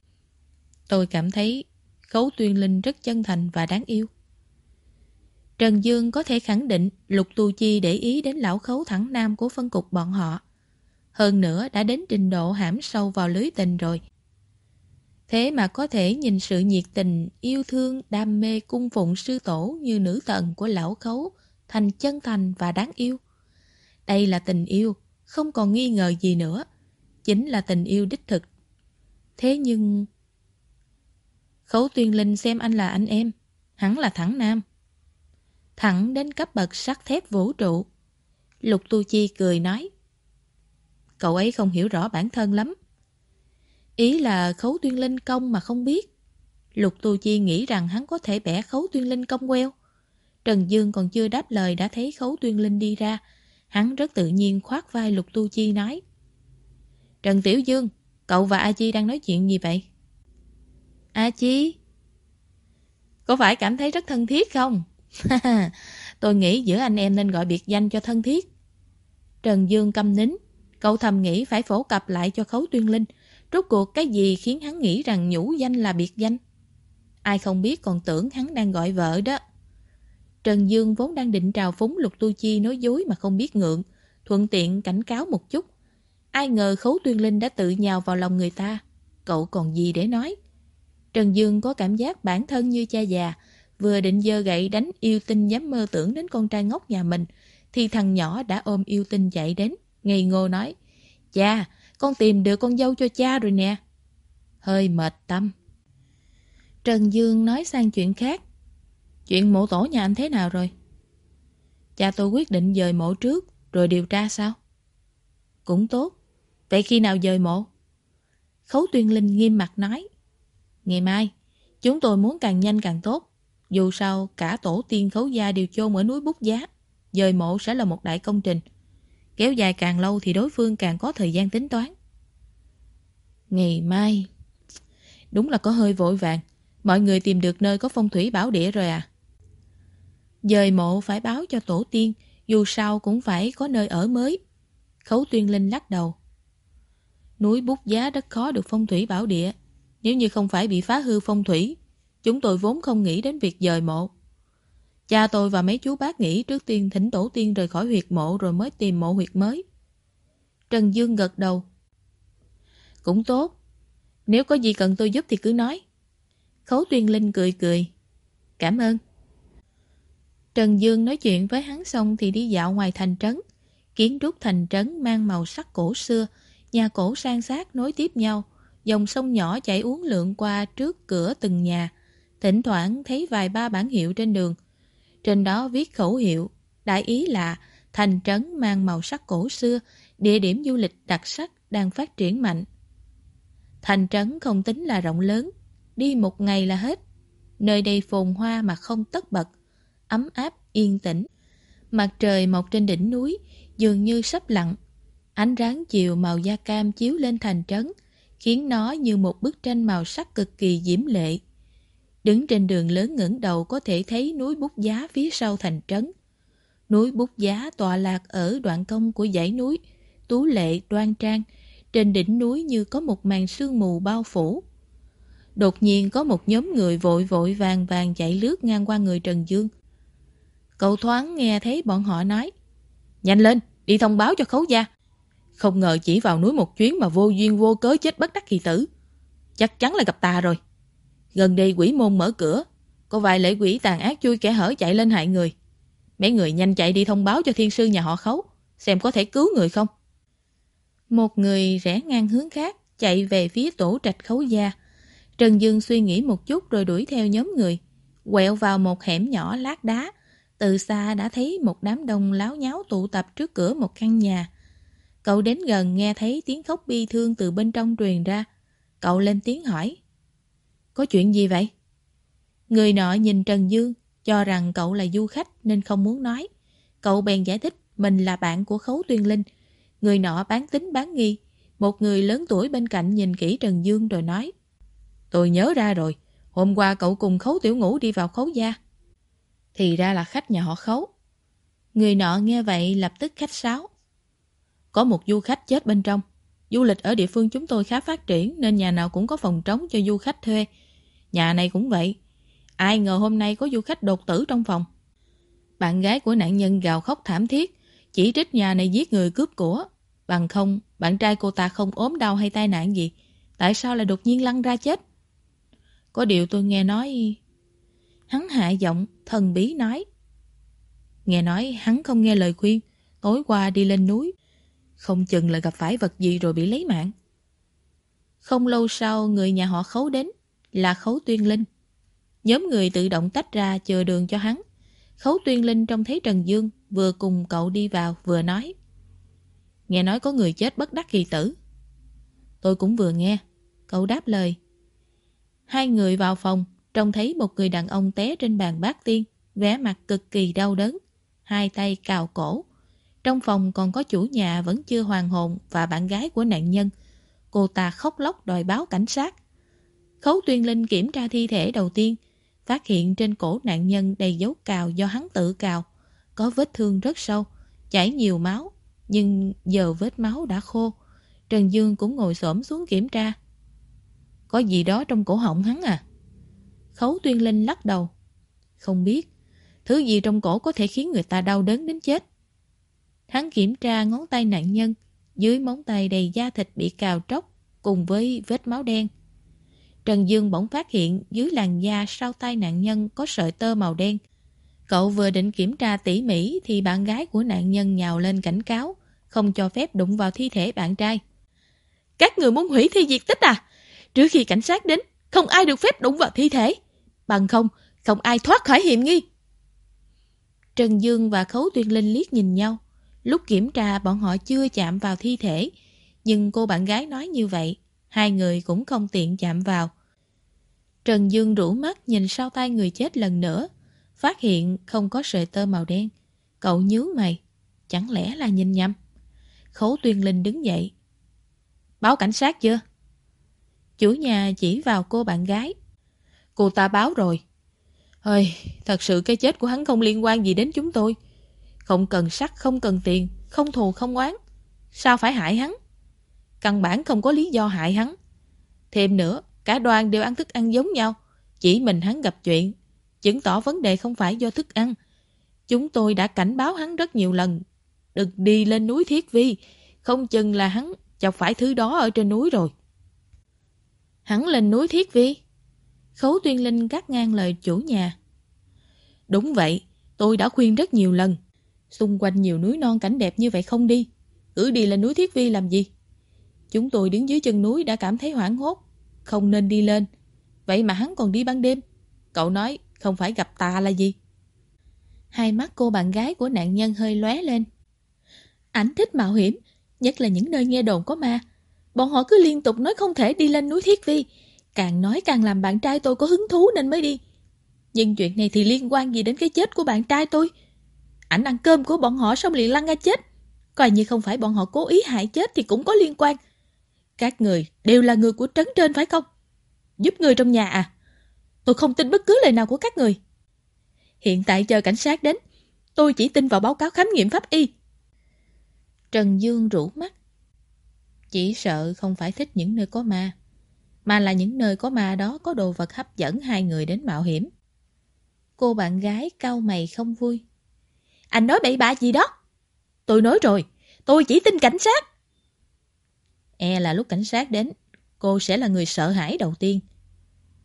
Tôi cảm thấy Khấu Tuyên Linh rất chân thành và đáng yêu. Trần Dương có thể khẳng định Lục Tu Chi để ý đến lão khấu thẳng nam của phân cục bọn họ. Hơn nữa đã đến trình độ hãm sâu vào lưới tình rồi. Thế mà có thể nhìn sự nhiệt tình, yêu thương, đam mê cung phụng sư tổ như nữ tận của lão khấu thành chân thành và đáng yêu. Đây là tình yêu, không còn nghi ngờ gì nữa. Chính là tình yêu đích thực. Thế nhưng... Khấu tuyên linh xem anh là anh em, hắn là thẳng nam. Thẳng đến cấp bậc sắt thép vũ trụ. Lục Tu Chi cười nói. Cậu ấy không hiểu rõ bản thân lắm. Ý là khấu tuyên linh công mà không biết. Lục Tu Chi nghĩ rằng hắn có thể bẻ khấu tuyên linh công queo. Trần Dương còn chưa đáp lời đã thấy khấu tuyên linh đi ra. Hắn rất tự nhiên khoát vai Lục Tu Chi nói. Trần Tiểu Dương, cậu và A Chi đang nói chuyện gì vậy? A Chi? Có phải cảm thấy rất thân thiết không? Tôi nghĩ giữa anh em nên gọi biệt danh cho thân thiết. Trần Dương câm nín. Cậu thầm nghĩ phải phổ cập lại cho khấu tuyên linh Rốt cuộc cái gì khiến hắn nghĩ rằng nhũ danh là biệt danh? Ai không biết còn tưởng hắn đang gọi vợ đó. Trần Dương vốn đang định trào phúng Lục Tu Chi nói dối mà không biết ngượng, thuận tiện cảnh cáo một chút. Ai ngờ Khấu Tuyên Linh đã tự nhào vào lòng người ta. Cậu còn gì để nói? Trần Dương có cảm giác bản thân như cha già, vừa định dơ gậy đánh yêu tinh dám mơ tưởng đến con trai ngốc nhà mình, thì thằng nhỏ đã ôm yêu tinh chạy đến, ngây ngô nói. Cha, con tìm được con dâu cho cha rồi nè. Hơi mệt tâm. Trần Dương nói sang chuyện khác. Chuyện mộ tổ nhà anh thế nào rồi? Cha tôi quyết định dời mộ trước, rồi điều tra sao? Cũng tốt. Vậy khi nào dời mộ? Khấu Tuyên Linh nghiêm mặt nói. Ngày mai, chúng tôi muốn càng nhanh càng tốt. Dù sao, cả tổ tiên khấu gia đều chôn ở núi Bút Giá. Dời mộ sẽ là một đại công trình. Kéo dài càng lâu thì đối phương càng có thời gian tính toán. Ngày mai... Đúng là có hơi vội vàng. Mọi người tìm được nơi có phong thủy bảo địa rồi à? Dời mộ phải báo cho tổ tiên, dù sao cũng phải có nơi ở mới. Khấu tuyên linh lắc đầu. Núi bút giá rất khó được phong thủy bảo địa. Nếu như không phải bị phá hư phong thủy, chúng tôi vốn không nghĩ đến việc dời mộ. Cha tôi và mấy chú bác nghĩ trước tiên thỉnh tổ tiên rời khỏi huyệt mộ rồi mới tìm mộ huyệt mới. Trần Dương gật đầu. Cũng tốt. Nếu có gì cần tôi giúp thì cứ nói. Khấu Tuyên Linh cười cười. Cảm ơn. Trần Dương nói chuyện với hắn xong thì đi dạo ngoài thành trấn. Kiến trúc thành trấn mang màu sắc cổ xưa, nhà cổ sang sát nối tiếp nhau, dòng sông nhỏ chảy uốn lượn qua trước cửa từng nhà. Thỉnh thoảng thấy vài ba bản hiệu trên đường, trên đó viết khẩu hiệu, đại ý là thành trấn mang màu sắc cổ xưa, địa điểm du lịch đặc sắc đang phát triển mạnh. Thành trấn không tính là rộng lớn, đi một ngày là hết. Nơi đây phồn hoa mà không tất bật, ấm áp, yên tĩnh. Mặt trời mọc trên đỉnh núi, dường như sắp lặn. Ánh ráng chiều màu da cam chiếu lên thành trấn, khiến nó như một bức tranh màu sắc cực kỳ diễm lệ. Đứng trên đường lớn ngẩng đầu có thể thấy núi Bút Giá phía sau thành trấn. Núi Bút Giá tọa lạc ở đoạn công của dãy núi, tú lệ đoan trang, trên đỉnh núi như có một màn sương mù bao phủ. Đột nhiên có một nhóm người vội vội vàng vàng chạy lướt ngang qua người Trần Dương. Cậu thoáng nghe thấy bọn họ nói Nhanh lên, đi thông báo cho khấu gia. Không ngờ chỉ vào núi một chuyến mà vô duyên vô cớ chết bất đắc kỳ tử. Chắc chắn là gặp ta rồi. Gần đây quỷ môn mở cửa, có vài lễ quỷ tàn ác chui kẻ hở chạy lên hại người. Mấy người nhanh chạy đi thông báo cho thiên sư nhà họ khấu, xem có thể cứu người không. Một người rẽ ngang hướng khác, chạy về phía tổ trạch khấu gia. Trần Dương suy nghĩ một chút rồi đuổi theo nhóm người, quẹo vào một hẻm nhỏ lát đá. Từ xa đã thấy một đám đông láo nháo tụ tập trước cửa một căn nhà. Cậu đến gần nghe thấy tiếng khóc bi thương từ bên trong truyền ra. Cậu lên tiếng hỏi. Có chuyện gì vậy? Người nọ nhìn Trần Dương, cho rằng cậu là du khách nên không muốn nói. Cậu bèn giải thích mình là bạn của Khấu Tuyên Linh. Người nọ bán tính bán nghi. Một người lớn tuổi bên cạnh nhìn kỹ Trần Dương rồi nói. Tôi nhớ ra rồi, hôm qua cậu cùng Khấu Tiểu Ngũ đi vào Khấu Gia. Thì ra là khách nhà họ Khấu. Người nọ nghe vậy lập tức khách sáo. Có một du khách chết bên trong. Du lịch ở địa phương chúng tôi khá phát triển nên nhà nào cũng có phòng trống cho du khách thuê. Nhà này cũng vậy. Ai ngờ hôm nay có du khách đột tử trong phòng. Bạn gái của nạn nhân gào khóc thảm thiết, chỉ trích nhà này giết người cướp của. Bằng không, bạn trai cô ta không ốm đau hay tai nạn gì. Tại sao lại đột nhiên lăn ra chết? Có điều tôi nghe nói... Hắn hạ giọng, thần bí nói. Nghe nói hắn không nghe lời khuyên, tối qua đi lên núi. Không chừng là gặp phải vật gì rồi bị lấy mạng. Không lâu sau, người nhà họ khấu đến, là khấu tuyên linh. Nhóm người tự động tách ra chờ đường cho hắn. Khấu tuyên linh trông thấy Trần Dương vừa cùng cậu đi vào vừa nói. Nghe nói có người chết bất đắc kỳ tử. Tôi cũng vừa nghe. Cậu đáp lời. Hai người vào phòng, trông thấy một người đàn ông té trên bàn bát tiên, vẻ mặt cực kỳ đau đớn, hai tay cào cổ. Trong phòng còn có chủ nhà vẫn chưa hoàn hồn và bạn gái của nạn nhân. Cô ta khóc lóc đòi báo cảnh sát. Khấu Tuyên Linh kiểm tra thi thể đầu tiên, phát hiện trên cổ nạn nhân đầy dấu cào do hắn tự cào, có vết thương rất sâu, chảy nhiều máu, nhưng giờ vết máu đã khô. Trần Dương cũng ngồi xổm xuống kiểm tra. Có gì đó trong cổ họng hắn à? Khấu Tuyên Linh lắc đầu. Không biết, thứ gì trong cổ có thể khiến người ta đau đớn đến chết. Hắn kiểm tra ngón tay nạn nhân, dưới móng tay đầy da thịt bị cào tróc cùng với vết máu đen. Trần Dương bỗng phát hiện dưới làn da sau tay nạn nhân có sợi tơ màu đen. Cậu vừa định kiểm tra tỉ mỉ thì bạn gái của nạn nhân nhào lên cảnh cáo, không cho phép đụng vào thi thể bạn trai. Các người muốn hủy thi diệt tích à? Trước khi cảnh sát đến, không ai được phép đụng vào thi thể. Bằng không, không ai thoát khỏi hiểm nghi. Trần Dương và Khấu Tuyên Linh liếc nhìn nhau. Lúc kiểm tra bọn họ chưa chạm vào thi thể, nhưng cô bạn gái nói như vậy, hai người cũng không tiện chạm vào. Trần Dương rủ mắt nhìn sau tay người chết lần nữa, phát hiện không có sợi tơ màu đen. Cậu nhíu mày, chẳng lẽ là nhìn nhầm? Khấu Tuyên Linh đứng dậy. Báo cảnh sát chưa? Chủ nhà chỉ vào cô bạn gái. Cô ta báo rồi. Ơi, thật sự cái chết của hắn không liên quan gì đến chúng tôi. Không cần sắc, không cần tiền, không thù, không oán. Sao phải hại hắn? Căn bản không có lý do hại hắn. Thêm nữa, cả đoàn đều ăn thức ăn giống nhau. Chỉ mình hắn gặp chuyện. Chứng tỏ vấn đề không phải do thức ăn. Chúng tôi đã cảnh báo hắn rất nhiều lần. Đừng đi lên núi Thiết Vi. Không chừng là hắn chọc phải thứ đó ở trên núi rồi. Hắn lên núi Thiết Vi. Khấu Tuyên Linh gắt ngang lời chủ nhà. Đúng vậy, tôi đã khuyên rất nhiều lần. Xung quanh nhiều núi non cảnh đẹp như vậy không đi. Cứ đi lên núi Thiết Vi làm gì? Chúng tôi đứng dưới chân núi đã cảm thấy hoảng hốt. Không nên đi lên. Vậy mà hắn còn đi ban đêm. Cậu nói không phải gặp ta là gì? Hai mắt cô bạn gái của nạn nhân hơi lóe lên. Ảnh thích mạo hiểm, nhất là những nơi nghe đồn có ma. Bọn họ cứ liên tục nói không thể đi lên núi Thiết Vi. Càng nói càng làm bạn trai tôi có hứng thú nên mới đi. Nhưng chuyện này thì liên quan gì đến cái chết của bạn trai tôi? Ảnh ăn cơm của bọn họ xong liền lăn ra chết. Coi như không phải bọn họ cố ý hại chết thì cũng có liên quan. Các người đều là người của trấn trên phải không? Giúp người trong nhà à? Tôi không tin bất cứ lời nào của các người. Hiện tại chờ cảnh sát đến, tôi chỉ tin vào báo cáo khám nghiệm pháp y. Trần Dương rủ mắt. Chỉ sợ không phải thích những nơi có ma, mà là những nơi có ma đó có đồ vật hấp dẫn hai người đến mạo hiểm. Cô bạn gái cau mày không vui. Anh nói bậy bạ gì đó? Tôi nói rồi, tôi chỉ tin cảnh sát. E là lúc cảnh sát đến, cô sẽ là người sợ hãi đầu tiên.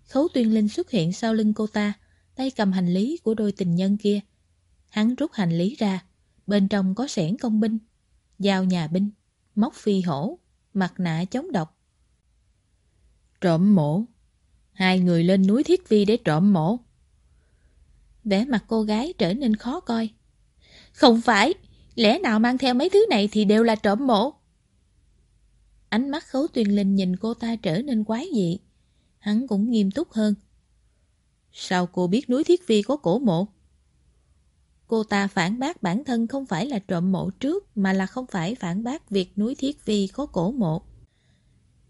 Khấu tuyên linh xuất hiện sau lưng cô ta, tay cầm hành lý của đôi tình nhân kia. Hắn rút hành lý ra, bên trong có sẻn công binh, dao nhà binh, móc phi hổ, mặt nạ chống độc. Trộm mộ. Hai người lên núi Thiết Vi để trộm mộ. Vẻ mặt cô gái trở nên khó coi. Không phải, lẽ nào mang theo mấy thứ này thì đều là trộm mộ. Ánh mắt khấu tuyên linh nhìn cô ta trở nên quái dị. Hắn cũng nghiêm túc hơn. Sao cô biết núi Thiết Vi có cổ mộ? Cô ta phản bác bản thân không phải là trộm mộ trước mà là không phải phản bác việc núi Thiết Vi có cổ mộ.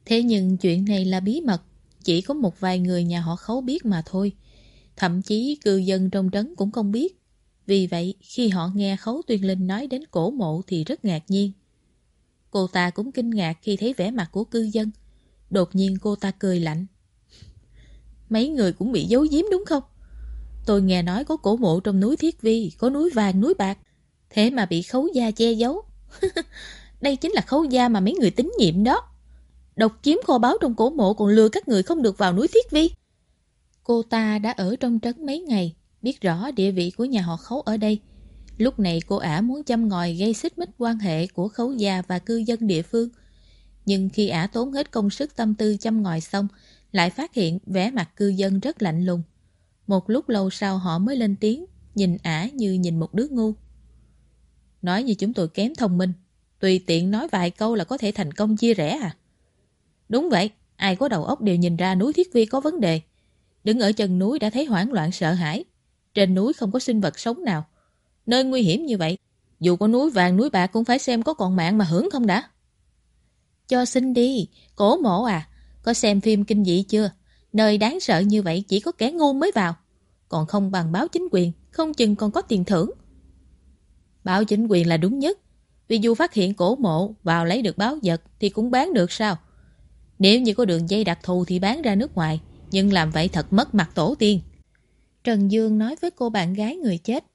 Thế nhưng chuyện này là bí mật, chỉ có một vài người nhà họ khấu biết mà thôi. Thậm chí cư dân trong trấn cũng không biết. Vì vậy, khi họ nghe Khấu Tuyên Linh nói đến cổ mộ thì rất ngạc nhiên. Cô ta cũng kinh ngạc khi thấy vẻ mặt của cư dân. Đột nhiên cô ta cười lạnh. Mấy người cũng bị giấu giếm đúng không? Tôi nghe nói có cổ mộ trong núi Thiết Vi, có núi vàng, núi bạc. Thế mà bị khấu gia che giấu. Đây chính là khấu gia mà mấy người tín nhiệm đó. Độc chiếm kho báu trong cổ mộ còn lừa các người không được vào núi Thiết Vi. Cô ta đã ở trong trấn mấy ngày, biết rõ địa vị của nhà họ khấu ở đây. Lúc này cô ả muốn chăm ngòi gây xích mích quan hệ của khấu gia và cư dân địa phương. Nhưng khi ả tốn hết công sức tâm tư chăm ngòi xong, lại phát hiện vẻ mặt cư dân rất lạnh lùng. Một lúc lâu sau họ mới lên tiếng, nhìn ả như nhìn một đứa ngu. Nói như chúng tôi kém thông minh, tùy tiện nói vài câu là có thể thành công chia rẽ à? Đúng vậy, ai có đầu óc đều nhìn ra núi Thiết Vi có vấn đề. Đứng ở chân núi đã thấy hoảng loạn sợ hãi. Trên núi không có sinh vật sống nào. Nơi nguy hiểm như vậy, dù có núi vàng núi bạc cũng phải xem có còn mạng mà hưởng không đã. Cho xin đi, cổ mộ à, có xem phim kinh dị chưa? Nơi đáng sợ như vậy chỉ có kẻ ngu mới vào. Còn không bằng báo chính quyền, không chừng còn có tiền thưởng. Báo chính quyền là đúng nhất. Vì dù phát hiện cổ mộ vào lấy được báo vật thì cũng bán được sao? Nếu như có đường dây đặc thù thì bán ra nước ngoài, nhưng làm vậy thật mất mặt tổ tiên. Trần Dương nói với cô bạn gái người chết.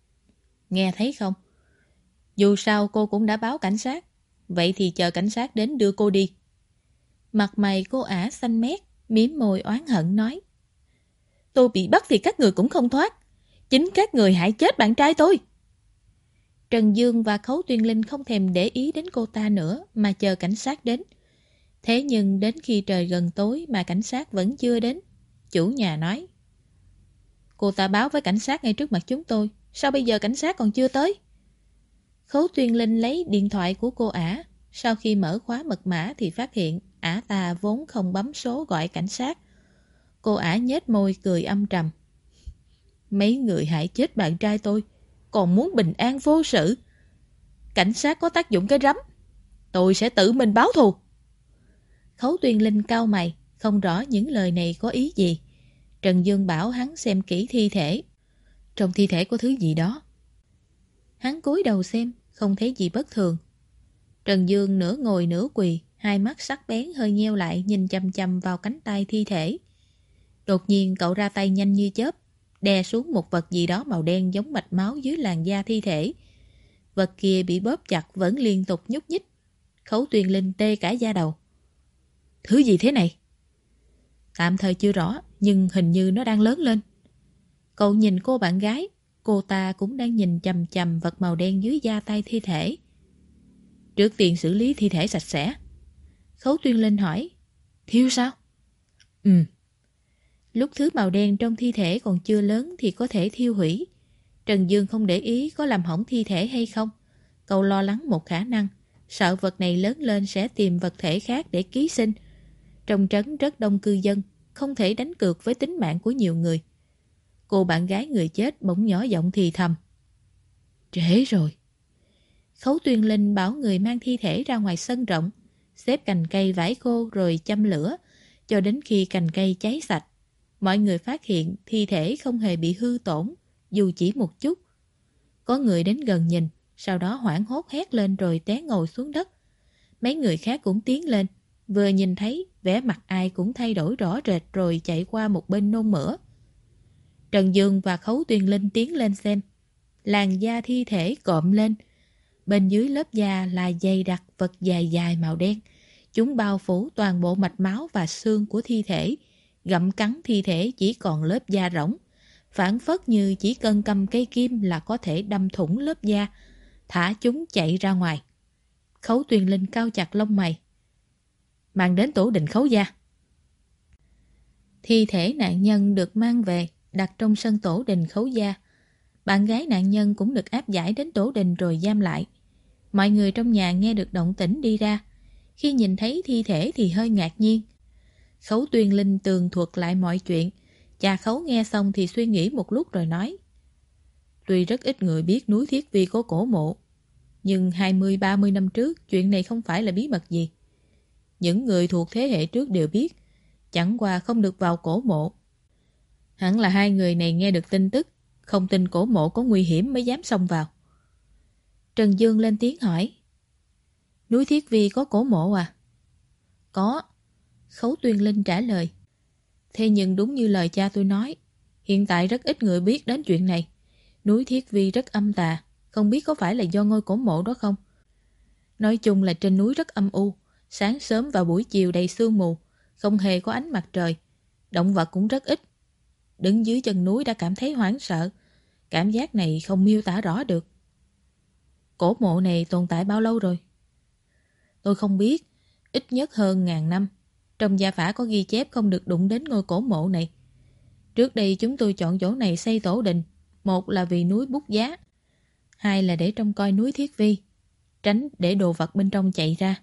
Nghe thấy không? Dù sao cô cũng đã báo cảnh sát, vậy thì chờ cảnh sát đến đưa cô đi. Mặt mày cô ả xanh mét, miếm môi oán hận nói. Tôi bị bắt thì các người cũng không thoát. Chính các người hại chết bạn trai tôi. Trần Dương và Khấu Tuyên Linh không thèm để ý đến cô ta nữa mà chờ cảnh sát đến. Thế nhưng đến khi trời gần tối mà cảnh sát vẫn chưa đến, chủ nhà nói. Cô ta báo với cảnh sát ngay trước mặt chúng tôi, sao bây giờ cảnh sát còn chưa tới? Khấu Tuyên Linh lấy điện thoại của cô ả, sau khi mở khóa mật mã thì phát hiện ả ta vốn không bấm số gọi cảnh sát. Cô ả nhếch môi cười âm trầm. Mấy người hại chết bạn trai tôi, còn muốn bình an vô sự. Cảnh sát có tác dụng cái rắm. Tôi sẽ tự mình báo thù. Khấu Tuyên Linh cao mày, không rõ những lời này có ý gì. Trần Dương bảo hắn xem kỹ thi thể. Trong thi thể có thứ gì đó. Hắn cúi đầu xem, không thấy gì bất thường. Trần Dương nửa ngồi nửa quỳ, hai mắt sắc bén hơi nheo lại nhìn chăm chăm vào cánh tay thi thể. Đột nhiên cậu ra tay nhanh như chớp, đè xuống một vật gì đó màu đen giống mạch máu dưới làn da thi thể. Vật kia bị bóp chặt vẫn liên tục nhúc nhích. Khấu tuyền linh tê cả da đầu. Thứ gì thế này? Tạm thời chưa rõ, nhưng hình như nó đang lớn lên. Cậu nhìn cô bạn gái, cô ta cũng đang nhìn chầm chầm vật màu đen dưới da tay thi thể. Trước tiên xử lý thi thể sạch sẽ. Khấu Tuyên Linh hỏi, thiêu sao? Ừ. Lúc thứ màu đen trong thi thể còn chưa lớn thì có thể thiêu hủy. Trần Dương không để ý có làm hỏng thi thể hay không. Cậu lo lắng một khả năng, sợ vật này lớn lên sẽ tìm vật thể khác để ký sinh, trong trấn rất đông cư dân, không thể đánh cược với tính mạng của nhiều người. Cô bạn gái người chết bỗng nhỏ giọng thì thầm. Trễ rồi. Khấu tuyên linh bảo người mang thi thể ra ngoài sân rộng, xếp cành cây vải khô rồi châm lửa, cho đến khi cành cây cháy sạch. mọi người phát hiện thi thể không hề bị hư tổn, dù chỉ một chút. Có người đến gần nhìn, sau đó hoảng hốt hét lên rồi té ngồi xuống đất. Mấy người khác cũng tiến lên, vừa nhìn thấy vẻ mặt ai cũng thay đổi rõ rệt rồi chạy qua một bên nôn mửa. Trần Dương và Khấu Tuyền Linh tiến lên xem. Làn da thi thể cộm lên. Bên dưới lớp da là dày đặc vật dài dài màu đen. Chúng bao phủ toàn bộ mạch máu và xương của thi thể. Gặm cắn thi thể chỉ còn lớp da rỗng. Phản phất như chỉ cần cầm cây kim là có thể đâm thủng lớp da. Thả chúng chạy ra ngoài. Khấu Tuyền Linh cao chặt lông mày. Mang đến tổ định khấu gia. Thi thể nạn nhân được mang về đặt trong sân tổ đình khấu gia. Bạn gái nạn nhân cũng được áp giải đến tổ đình rồi giam lại. Mọi người trong nhà nghe được động tĩnh đi ra. Khi nhìn thấy thi thể thì hơi ngạc nhiên. Khấu tuyên linh tường thuật lại mọi chuyện. Cha khấu nghe xong thì suy nghĩ một lúc rồi nói. Tuy rất ít người biết núi Thiết Vi có cổ mộ, nhưng 20-30 năm trước chuyện này không phải là bí mật gì. Những người thuộc thế hệ trước đều biết, chẳng qua không được vào cổ mộ Hẳn là hai người này nghe được tin tức, không tin cổ mộ có nguy hiểm mới dám xông vào. Trần Dương lên tiếng hỏi. Núi Thiết Vi có cổ mộ à? Có. Khấu Tuyên Linh trả lời. Thế nhưng đúng như lời cha tôi nói, hiện tại rất ít người biết đến chuyện này. Núi Thiết Vi rất âm tà, không biết có phải là do ngôi cổ mộ đó không? Nói chung là trên núi rất âm u, sáng sớm và buổi chiều đầy sương mù, không hề có ánh mặt trời. Động vật cũng rất ít, Đứng dưới chân núi đã cảm thấy hoảng sợ. Cảm giác này không miêu tả rõ được. Cổ mộ này tồn tại bao lâu rồi? Tôi không biết. Ít nhất hơn ngàn năm. Trong gia phả có ghi chép không được đụng đến ngôi cổ mộ này. Trước đây chúng tôi chọn chỗ này xây tổ đình. Một là vì núi bút giá. Hai là để trông coi núi thiết vi. Tránh để đồ vật bên trong chạy ra.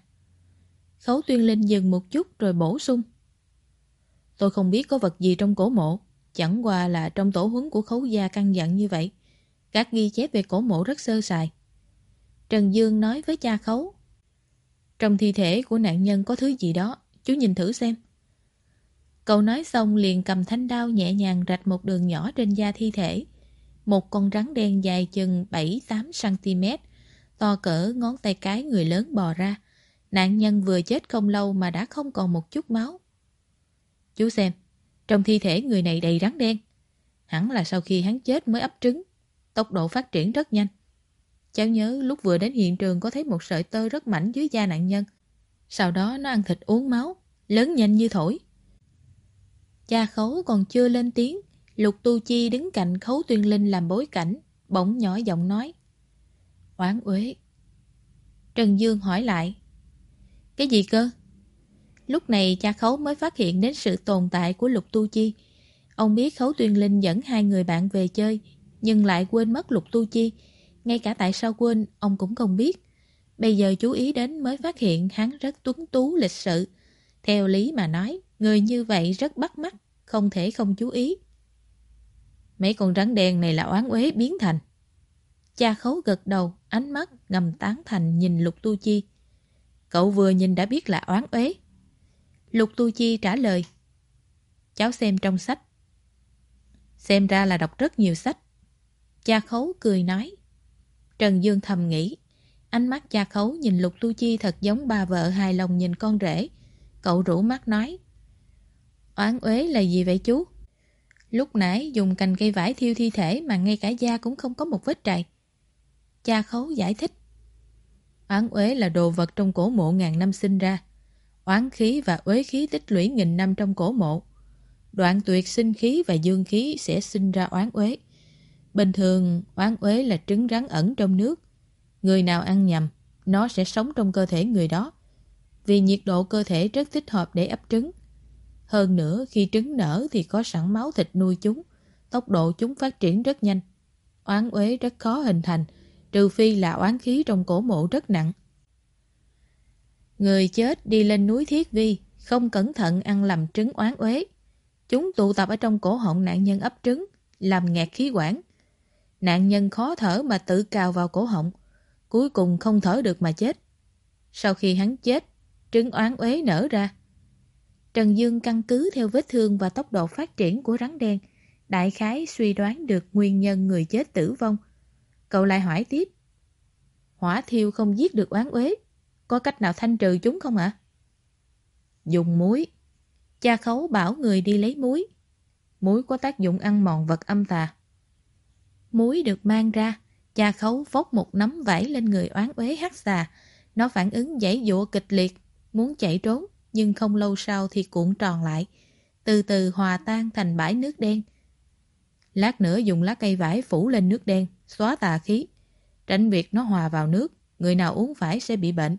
Khấu tuyên linh dừng một chút rồi bổ sung. Tôi không biết có vật gì trong cổ mộ. Chẳng qua là trong tổ huấn của khấu gia căn dặn như vậy. Các ghi chép về cổ mộ rất sơ sài. Trần Dương nói với cha khấu. Trong thi thể của nạn nhân có thứ gì đó, chú nhìn thử xem. Cậu nói xong liền cầm thanh đao nhẹ nhàng rạch một đường nhỏ trên da thi thể. Một con rắn đen dài chừng 7-8cm, to cỡ ngón tay cái người lớn bò ra. Nạn nhân vừa chết không lâu mà đã không còn một chút máu. Chú xem, trong thi thể người này đầy rắn đen. Hẳn là sau khi hắn chết mới ấp trứng. Tốc độ phát triển rất nhanh. Cháu nhớ lúc vừa đến hiện trường có thấy một sợi tơ rất mảnh dưới da nạn nhân. Sau đó nó ăn thịt uống máu, lớn nhanh như thổi. Cha khấu còn chưa lên tiếng, Lục Tu Chi đứng cạnh khấu tuyên linh làm bối cảnh, bỗng nhỏ giọng nói. Oán uế. Trần Dương hỏi lại. Cái gì cơ? Lúc này cha Khấu mới phát hiện đến sự tồn tại của Lục Tu Chi. Ông biết Khấu Tuyên Linh dẫn hai người bạn về chơi, nhưng lại quên mất Lục Tu Chi. Ngay cả tại sao quên, ông cũng không biết. Bây giờ chú ý đến mới phát hiện hắn rất tuấn tú lịch sự. Theo lý mà nói, người như vậy rất bắt mắt, không thể không chú ý. Mấy con rắn đen này là oán uế biến thành. Cha khấu gật đầu, ánh mắt ngầm tán thành nhìn Lục Tu Chi. Cậu vừa nhìn đã biết là oán uế. Lục Tu Chi trả lời. Cháu xem trong sách. Xem ra là đọc rất nhiều sách. Cha khấu cười nói. Trần Dương thầm nghĩ. Ánh mắt cha khấu nhìn Lục Tu Chi thật giống bà vợ hài lòng nhìn con rể. Cậu rủ mắt nói. Oán uế là gì vậy chú? Lúc nãy dùng cành cây vải thiêu thi thể mà ngay cả da cũng không có một vết trầy. Cha khấu giải thích. Oán uế là đồ vật trong cổ mộ ngàn năm sinh ra. Oán khí và uế khí tích lũy nghìn năm trong cổ mộ. Đoạn tuyệt sinh khí và dương khí sẽ sinh ra oán uế. Bình thường, oán uế là trứng rắn ẩn trong nước. Người nào ăn nhầm, nó sẽ sống trong cơ thể người đó. Vì nhiệt độ cơ thể rất thích hợp để ấp trứng. Hơn nữa, khi trứng nở thì có sẵn máu thịt nuôi chúng. Tốc độ chúng phát triển rất nhanh. Oán uế rất khó hình thành, trừ phi là oán khí trong cổ mộ rất nặng. Người chết đi lên núi Thiết Vi, không cẩn thận ăn lầm trứng oán uế. Chúng tụ tập ở trong cổ họng nạn nhân ấp trứng, làm nghẹt khí quản. Nạn nhân khó thở mà tự cào vào cổ họng, cuối cùng không thở được mà chết. Sau khi hắn chết, trứng oán uế nở ra. Trần Dương căn cứ theo vết thương và tốc độ phát triển của rắn đen, đại khái suy đoán được nguyên nhân người chết tử vong. Cậu lại hỏi tiếp. Hỏa thiêu không giết được oán uế, có cách nào thanh trừ chúng không ạ? Dùng muối. Cha khấu bảo người đi lấy muối. Muối có tác dụng ăn mòn vật âm tà. Muối được mang ra, cha khấu vốc một nắm vải lên người oán uế hắc xà. Nó phản ứng dãy dụa kịch liệt, muốn chạy trốn, nhưng không lâu sau thì cuộn tròn lại, từ từ hòa tan thành bãi nước đen. Lát nữa dùng lá cây vải phủ lên nước đen, xóa tà khí, tránh việc nó hòa vào nước, người nào uống phải sẽ bị bệnh.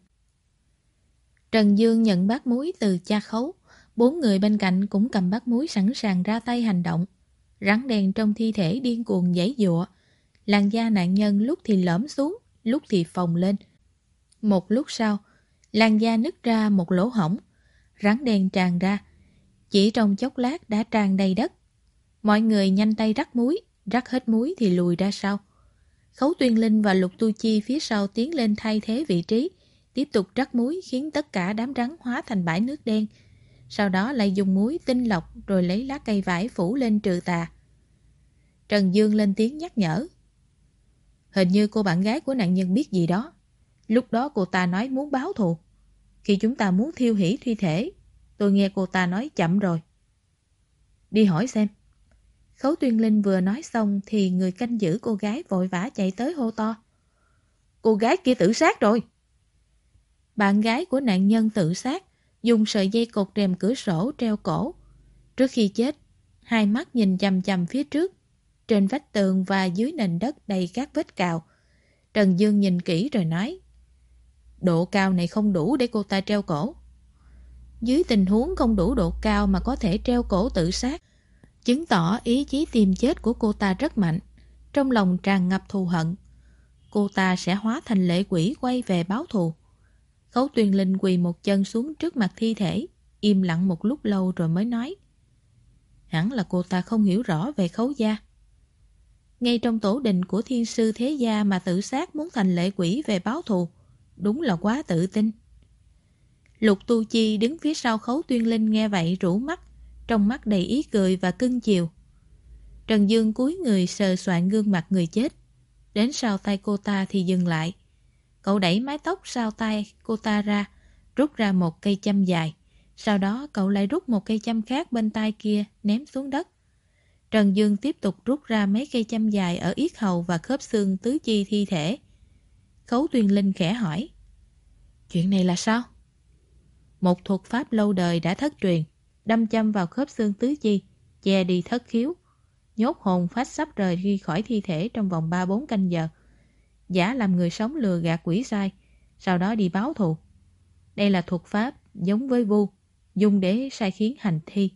Trần Dương nhận bát muối từ cha khấu, bốn người bên cạnh cũng cầm bát muối sẵn sàng ra tay hành động. Rắn đèn trong thi thể điên cuồng giãy dụa, làn da nạn nhân lúc thì lõm xuống, lúc thì phồng lên. Một lúc sau, làn da nứt ra một lỗ hổng, rắn đèn tràn ra. Chỉ trong chốc lát đã tràn đầy đất. Mọi người nhanh tay rắc muối, rắc hết muối thì lùi ra sau. Khấu Tuyên Linh và Lục Tu Chi phía sau tiến lên thay thế vị trí, tiếp tục rắc muối khiến tất cả đám rắn hóa thành bãi nước đen. Sau đó lại dùng muối tinh lọc rồi lấy lá cây vải phủ lên trừ tà. Trần Dương lên tiếng nhắc nhở. Hình như cô bạn gái của nạn nhân biết gì đó. Lúc đó cô ta nói muốn báo thù. Khi chúng ta muốn thiêu hủy thi thể, tôi nghe cô ta nói chậm rồi. Đi hỏi xem. Khấu Tuyên Linh vừa nói xong thì người canh giữ cô gái vội vã chạy tới hô to. Cô gái kia tự sát rồi. Bạn gái của nạn nhân tự sát, dùng sợi dây cột rèm cửa sổ treo cổ. Trước khi chết, hai mắt nhìn chằm chằm phía trước. Trên vách tường và dưới nền đất đầy các vết cào. Trần Dương nhìn kỹ rồi nói. Độ cao này không đủ để cô ta treo cổ. Dưới tình huống không đủ độ cao mà có thể treo cổ tự sát, chứng tỏ ý chí tìm chết của cô ta rất mạnh, trong lòng tràn ngập thù hận. Cô ta sẽ hóa thành lệ quỷ quay về báo thù. Khấu Tuyên linh quỳ một chân xuống trước mặt thi thể, im lặng một lúc lâu rồi mới nói. Hẳn là cô ta không hiểu rõ về khấu gia. Ngay trong tổ đình của thiên sư thế gia mà tự sát muốn thành lệ quỷ về báo thù, đúng là quá tự tin. Lục Tu Chi đứng phía sau khấu tuyên linh nghe vậy rủ mắt, trong mắt đầy ý cười và cưng chiều. Trần Dương cúi người sờ soạn gương mặt người chết. Đến sau tay cô ta thì dừng lại. Cậu đẩy mái tóc sau tay cô ta ra, rút ra một cây châm dài. Sau đó cậu lại rút một cây châm khác bên tay kia ném xuống đất. Trần Dương tiếp tục rút ra mấy cây châm dài ở yết hầu và khớp xương tứ chi thi thể. Khấu Tuyên Linh khẽ hỏi. Chuyện này là sao? Một thuật pháp lâu đời đã thất truyền, đâm châm vào khớp xương tứ chi, che đi thất khiếu, nhốt hồn phách sắp rời đi khỏi thi thể trong vòng 3-4 canh giờ. Giả làm người sống lừa gạt quỷ sai, sau đó đi báo thù. Đây là thuật pháp giống với vu, dùng để sai khiến hành thi.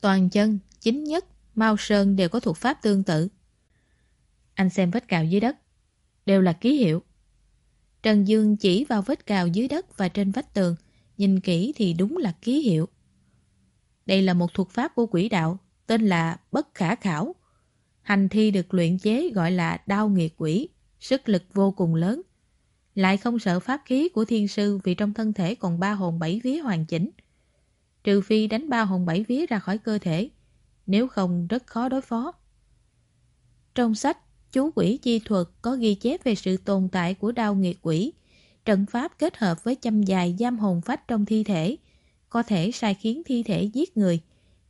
Toàn chân, chính nhất, Mao Sơn đều có thuật pháp tương tự. Anh xem vết cào dưới đất, đều là ký hiệu. Trần Dương chỉ vào vết cào dưới đất và trên vách tường, nhìn kỹ thì đúng là ký hiệu. Đây là một thuật pháp của quỷ đạo, tên là Bất Khả Khảo. Hành thi được luyện chế gọi là đao nghiệt quỷ, sức lực vô cùng lớn. Lại không sợ pháp khí của thiên sư vì trong thân thể còn ba hồn bảy vía hoàn chỉnh. Trừ phi đánh ba hồn bảy vía ra khỏi cơ thể, nếu không rất khó đối phó. Trong sách chú quỷ chi thuật có ghi chép về sự tồn tại của đao nghiệt quỷ. Trận pháp kết hợp với châm dài giam hồn phách trong thi thể, có thể sai khiến thi thể giết người.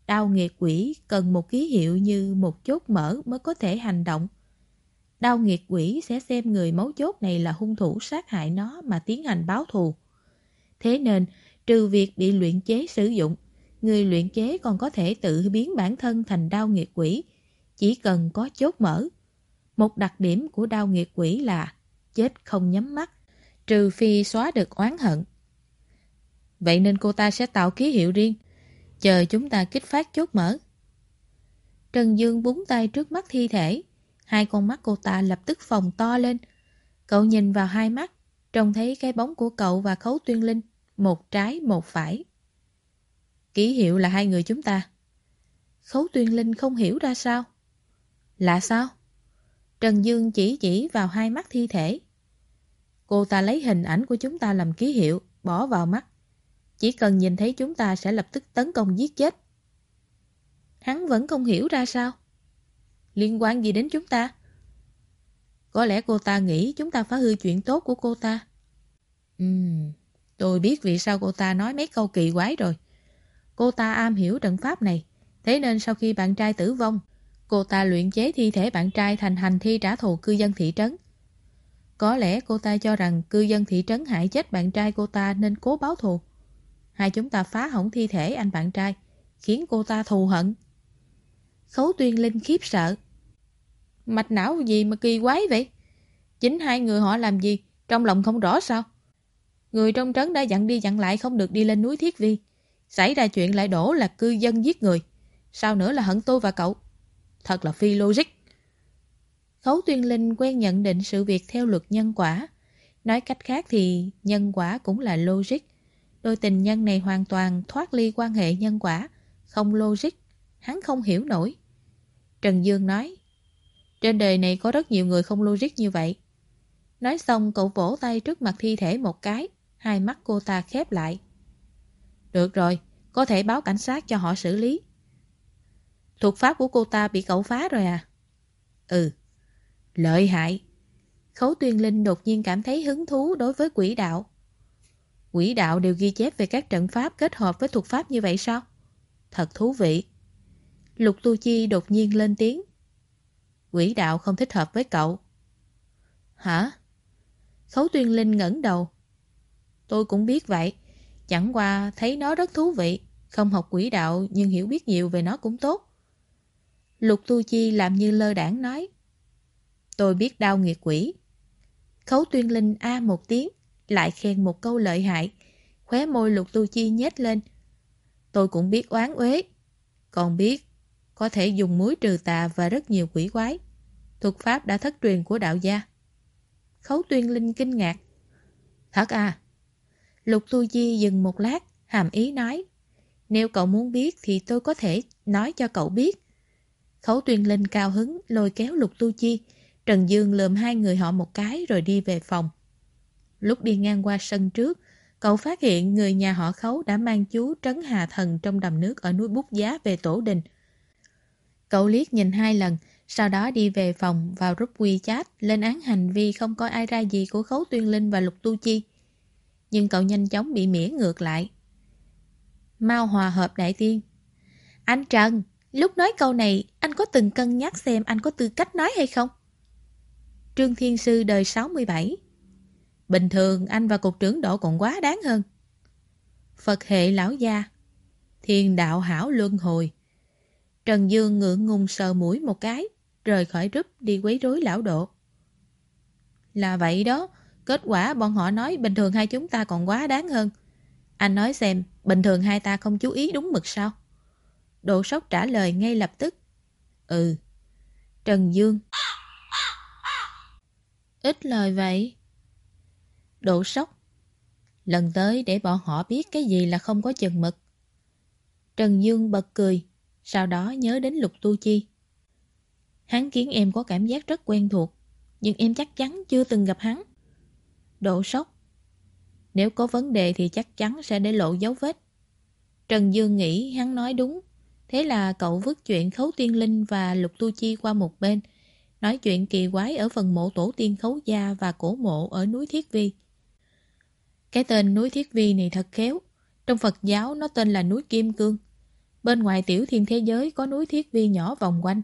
Đao nghiệt quỷ cần một ký hiệu như một chốt mở mới có thể hành động. Đao nghiệt quỷ sẽ xem người mấu chốt này là hung thủ sát hại nó mà tiến hành báo thù. Thế nên, trừ việc bị luyện chế sử dụng, người luyện chế còn có thể tự biến bản thân thành đao nghiệt quỷ, chỉ cần có chốt mở. Một đặc điểm của đau nghiệt quỷ là chết không nhắm mắt, trừ phi xóa được oán hận. Vậy nên cô ta sẽ tạo ký hiệu riêng, chờ chúng ta kích phát chốt mở. Trần Dương búng tay trước mắt thi thể, hai con mắt cô ta lập tức phồng to lên. Cậu nhìn vào hai mắt, trông thấy cái bóng của cậu và khấu tuyên linh, một trái một phải. Ký hiệu là hai người chúng ta. Khấu tuyên linh không hiểu ra sao. Là sao? Trần Dương chỉ chỉ vào hai mắt thi thể. Cô ta lấy hình ảnh của chúng ta làm ký hiệu, bỏ vào mắt. Chỉ cần nhìn thấy chúng ta sẽ lập tức tấn công giết chết. Hắn vẫn không hiểu ra sao. Liên quan gì đến chúng ta? Có lẽ cô ta nghĩ chúng ta phá hư chuyện tốt của cô ta. Ừm, tôi biết vì sao cô ta nói mấy câu kỳ quái rồi. Cô ta am hiểu trận pháp này, thế nên sau khi bạn trai tử vong, cô ta luyện chế thi thể bạn trai thành hành thi trả thù cư dân thị trấn. Có lẽ cô ta cho rằng cư dân thị trấn hại chết bạn trai cô ta nên cố báo thù. Hai chúng ta phá hỏng thi thể anh bạn trai, khiến cô ta thù hận. Khấu tuyên linh khiếp sợ. Mạch não gì mà kỳ quái vậy? Chính hai người họ làm gì, trong lòng không rõ sao? Người trong trấn đã dặn đi dặn lại không được đi lên núi Thiết Vi. Xảy ra chuyện lại đổ là cư dân giết người. Sao nữa là hận tôi và cậu? Thật là phi logic. Khấu Tuyên Linh quen nhận định sự việc theo luật nhân quả. Nói cách khác thì nhân quả cũng là logic. Đôi tình nhân này hoàn toàn thoát ly quan hệ nhân quả, không logic. Hắn không hiểu nổi. Trần Dương nói, trên đời này có rất nhiều người không logic như vậy. Nói xong cậu vỗ tay trước mặt thi thể một cái, hai mắt cô ta khép lại. Được rồi, có thể báo cảnh sát cho họ xử lý. Thuộc pháp của cô ta bị cậu phá rồi à? Ừ. Lợi hại. Khấu tuyên linh đột nhiên cảm thấy hứng thú đối với quỷ đạo. Quỷ đạo đều ghi chép về các trận pháp kết hợp với thuộc pháp như vậy sao? Thật thú vị. Lục Tu Chi đột nhiên lên tiếng. Quỷ đạo không thích hợp với cậu. Hả? Khấu tuyên linh ngẩng đầu. Tôi cũng biết vậy. Chẳng qua thấy nó rất thú vị. Không học quỷ đạo nhưng hiểu biết nhiều về nó cũng tốt. Lục Tu Chi làm như lơ đảng nói. Tôi biết đau nghiệt quỷ. Khấu tuyên linh A một tiếng, lại khen một câu lợi hại. Khóe môi lục tu chi nhếch lên. Tôi cũng biết oán uế. Còn biết, có thể dùng muối trừ tà và rất nhiều quỷ quái. Thuật pháp đã thất truyền của đạo gia. Khấu tuyên linh kinh ngạc. Thật à? Lục tu chi dừng một lát, hàm ý nói. Nếu cậu muốn biết thì tôi có thể nói cho cậu biết. Khấu tuyên linh cao hứng lôi kéo lục tu chi, Trần Dương lườm hai người họ một cái rồi đi về phòng. Lúc đi ngang qua sân trước, cậu phát hiện người nhà họ khấu đã mang chú Trấn Hà Thần trong đầm nước ở núi Bút Giá về tổ đình. Cậu liếc nhìn hai lần, sau đó đi về phòng vào group WeChat lên án hành vi không coi ai ra gì của Khấu Tuyên Linh và Lục Tu Chi. Nhưng cậu nhanh chóng bị mỉa ngược lại. Mau hòa hợp đại tiên. Anh Trần, lúc nói câu này, anh có từng cân nhắc xem anh có tư cách nói hay không? Trương Thiên Sư đời 67 Bình thường anh và cục trưởng độ còn quá đáng hơn. Phật hệ lão gia Thiên đạo hảo luân hồi Trần Dương ngượng ngùng sờ mũi một cái Rời khỏi rúp đi quấy rối lão độ. Là vậy đó Kết quả bọn họ nói bình thường hai chúng ta còn quá đáng hơn. Anh nói xem Bình thường hai ta không chú ý đúng mực sao? Độ sốc trả lời ngay lập tức. Ừ. Trần Dương. Ít lời vậy. Độ sốc. Lần tới để bọn họ biết cái gì là không có chừng mực. Trần Dương bật cười, sau đó nhớ đến Lục Tu Chi. Hắn khiến em có cảm giác rất quen thuộc, nhưng em chắc chắn chưa từng gặp hắn. Độ sốc. Nếu có vấn đề thì chắc chắn sẽ để lộ dấu vết. Trần Dương nghĩ hắn nói đúng, thế là cậu vứt chuyện Khấu Tiên Linh và Lục Tu Chi qua một bên, nói chuyện kỳ quái ở phần mộ tổ tiên khấu gia và cổ mộ ở núi Thiết Vi. Cái tên núi Thiết Vi này thật khéo, trong Phật giáo nó tên là núi Kim Cương. Bên ngoài tiểu thiên thế giới có núi Thiết Vi nhỏ vòng quanh,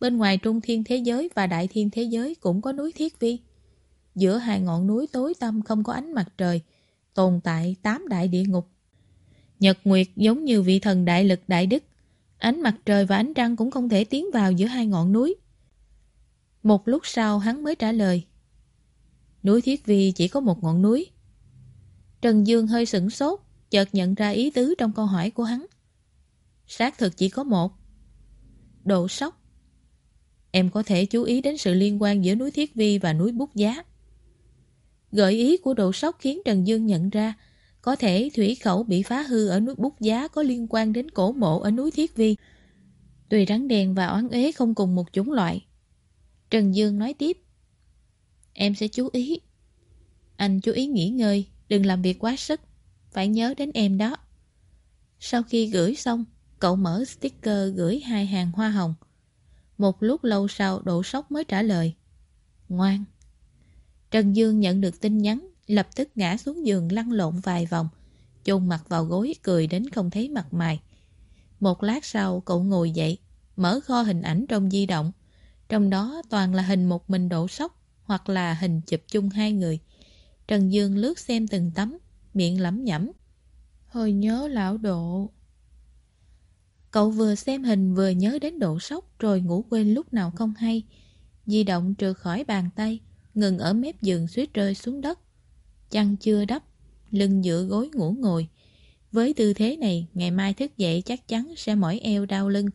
bên ngoài trung thiên thế giới và đại thiên thế giới cũng có núi Thiết Vi. Giữa hai ngọn núi tối tăm không có ánh mặt trời, tồn tại tám đại địa ngục. Nhật Nguyệt giống như vị thần đại lực đại đức, ánh mặt trời và ánh trăng cũng không thể tiến vào giữa hai ngọn núi. Một lúc sau hắn mới trả lời. Núi Thiết Vi chỉ có một ngọn núi. Trần Dương hơi sửng sốt, chợt nhận ra ý tứ trong câu hỏi của hắn. Xác thực chỉ có một. Độ sốc. Em có thể chú ý đến sự liên quan giữa núi Thiết Vi và núi Bút Giá. Gợi ý của độ sốc khiến Trần Dương nhận ra có thể thủy khẩu bị phá hư ở núi Bút Giá có liên quan đến cổ mộ ở núi Thiết Vi. Tuy rắn đèn và oán ế không cùng một chủng loại, Trần Dương nói tiếp. Em sẽ chú ý. Anh chú ý nghỉ ngơi, đừng làm việc quá sức. phải nhớ đến em đó. Sau khi gửi xong, cậu mở sticker gửi hai hàng hoa hồng. Một lúc lâu sau độ sốc mới trả lời. Ngoan. Trần Dương nhận được tin nhắn, lập tức ngã xuống giường lăn lộn vài vòng, chôn mặt vào gối cười đến không thấy mặt mày. Một lát sau cậu ngồi dậy, mở kho hình ảnh trong di động. Trong đó toàn là hình một mình độ sốc hoặc là hình chụp chung hai người. Trần Dương lướt xem từng tấm, miệng lẩm nhẩm. Hồi nhớ lão độ. Cậu vừa xem hình vừa nhớ đến độ sốc rồi ngủ quên lúc nào không hay. Di động trượt khỏi bàn tay, ngừng ở mép giường suýt rơi xuống đất. Chăn chưa đắp, lưng dựa gối ngủ ngồi. Với tư thế này, ngày mai thức dậy chắc chắn sẽ mỏi eo đau lưng.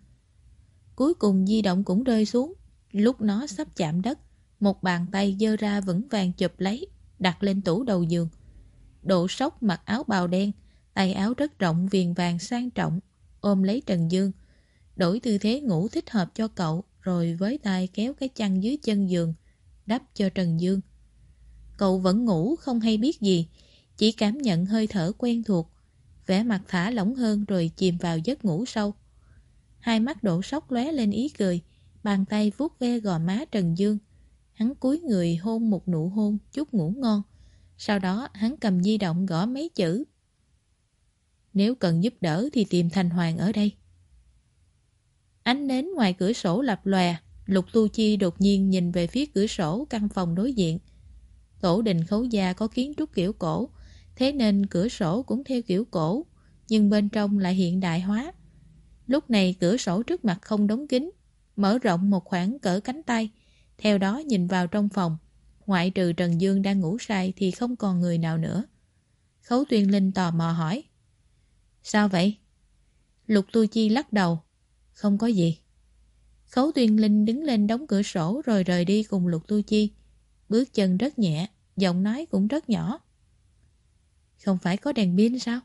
Cuối cùng di động cũng rơi xuống. Lúc nó sắp chạm đất, một bàn tay dơ ra vững vàng chụp lấy, đặt lên tủ đầu giường. Độ sốc mặc áo bào đen, tay áo rất rộng viền vàng sang trọng, ôm lấy Trần Dương. Đổi tư thế ngủ thích hợp cho cậu, rồi với tay kéo cái chăn dưới chân giường, đắp cho Trần Dương. Cậu vẫn ngủ không hay biết gì, chỉ cảm nhận hơi thở quen thuộc, vẻ mặt thả lỏng hơn rồi chìm vào giấc ngủ sâu. Hai mắt đổ sóc lóe lên ý cười, bàn tay vuốt ve gò má Trần Dương. Hắn cúi người hôn một nụ hôn, chút ngủ ngon. Sau đó hắn cầm di động gõ mấy chữ. Nếu cần giúp đỡ thì tìm Thành Hoàng ở đây. Ánh nến ngoài cửa sổ lập lòe, Lục Tu Chi đột nhiên nhìn về phía cửa sổ căn phòng đối diện. Tổ đình khấu gia có kiến trúc kiểu cổ, thế nên cửa sổ cũng theo kiểu cổ, nhưng bên trong lại hiện đại hóa. Lúc này cửa sổ trước mặt không đóng kín, mở rộng một khoảng cỡ cánh tay, theo đó nhìn vào trong phòng. Ngoại trừ Trần Dương đang ngủ say thì không còn người nào nữa. Khấu Tuyên Linh tò mò hỏi. Sao vậy? Lục Tu Chi lắc đầu. Không có gì. Khấu Tuyên Linh đứng lên đóng cửa sổ rồi rời đi cùng Lục Tu Chi. Bước chân rất nhẹ, giọng nói cũng rất nhỏ. Không phải có đèn pin sao?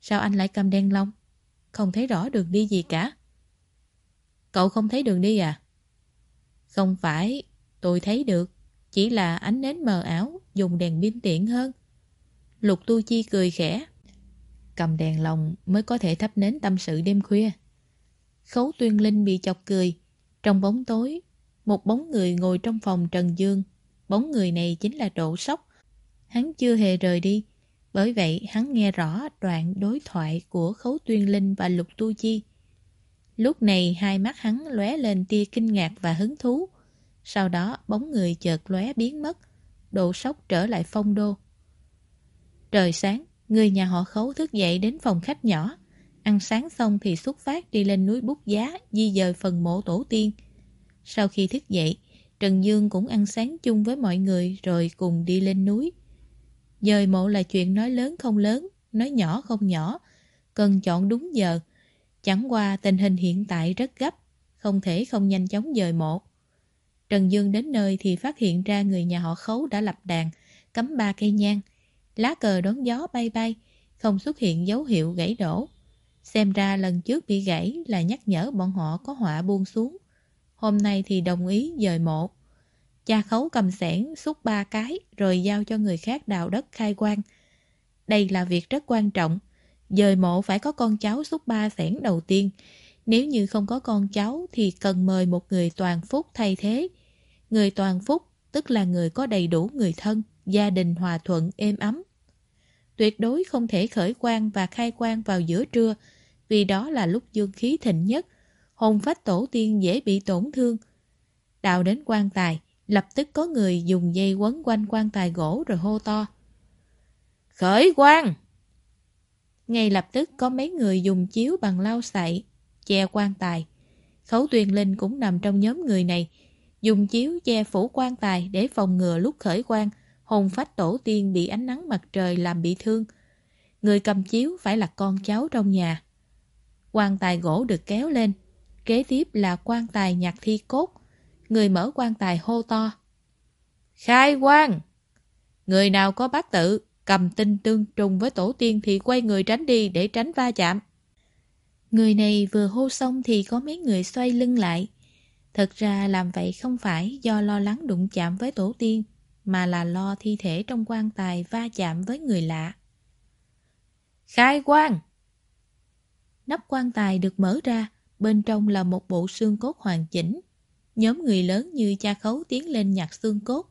Sao anh lại cầm đèn lông? Không thấy rõ đường đi gì cả. Cậu không thấy đường đi à? Không phải, tôi thấy được. Chỉ là ánh nến mờ ảo, dùng đèn pin tiện hơn. Lục Tu Chi cười khẽ. Cầm đèn lồng mới có thể thắp nến tâm sự đêm khuya. Khấu Tuyên Linh bị chọc cười. Trong bóng tối, một bóng người ngồi trong phòng Trần Dương. Bóng người này chính là Độ Sóc. Hắn chưa hề rời đi. Bởi vậy hắn nghe rõ đoạn đối thoại của Khấu Tuyên Linh và Lục Tu Chi. Lúc này hai mắt hắn lóe lên tia kinh ngạc và hứng thú. Sau đó bóng người chợt lóe biến mất, độ Sóc trở lại phong đô. Trời sáng, người nhà họ khấu thức dậy đến phòng khách nhỏ. Ăn sáng xong thì xuất phát đi lên núi bút giá, di dời phần mộ tổ tiên. Sau khi thức dậy, Trần Dương cũng ăn sáng chung với mọi người rồi cùng đi lên núi. Dời mộ là chuyện nói lớn không lớn, nói nhỏ không nhỏ, cần chọn đúng giờ. Chẳng qua tình hình hiện tại rất gấp, không thể không nhanh chóng dời mộ. Trần Dương đến nơi thì phát hiện ra người nhà họ khấu đã lập đàn, cắm ba cây nhang. Lá cờ đón gió bay bay, không xuất hiện dấu hiệu gãy đổ. Xem ra lần trước bị gãy là nhắc nhở bọn họ có họa buông xuống. Hôm nay thì đồng ý dời mộ. Cha khấu cầm sẻn xúc ba cái rồi giao cho người khác đào đất khai quang. Đây là việc rất quan trọng. Dời mộ phải có con cháu xúc ba sẻn đầu tiên. Nếu như không có con cháu thì cần mời một người toàn phúc thay thế. Người toàn phúc tức là người có đầy đủ người thân, gia đình hòa thuận, êm ấm. Tuyệt đối không thể khởi quan và khai quan vào giữa trưa vì đó là lúc dương khí thịnh nhất, hồn phách tổ tiên dễ bị tổn thương. Đào đến quan tài, lập tức có người dùng dây quấn quanh quan tài gỗ rồi hô to. Khởi quan! Ngay lập tức có mấy người dùng chiếu bằng lau sậy, che quan tài. Khấu tuyên Linh cũng nằm trong nhóm người này, dùng chiếu che phủ quan tài để phòng ngừa lúc khởi quan, hồn phách tổ tiên bị ánh nắng mặt trời làm bị thương. Người cầm chiếu phải là con cháu trong nhà. Quan tài gỗ được kéo lên, kế tiếp là quan tài nhạc thi cốt. Người mở quan tài hô to. Khai quan! Người nào có bát tự, cầm tinh tương trùng với tổ tiên thì quay người tránh đi để tránh va chạm. Người này vừa hô xong thì có mấy người xoay lưng lại. Thật ra làm vậy không phải do lo lắng đụng chạm với tổ tiên, mà là lo thi thể trong quan tài va chạm với người lạ. Khai quang! Nắp quan tài được mở ra, bên trong là một bộ xương cốt hoàn chỉnh. Nhóm người lớn như cha khấu tiến lên nhặt xương cốt,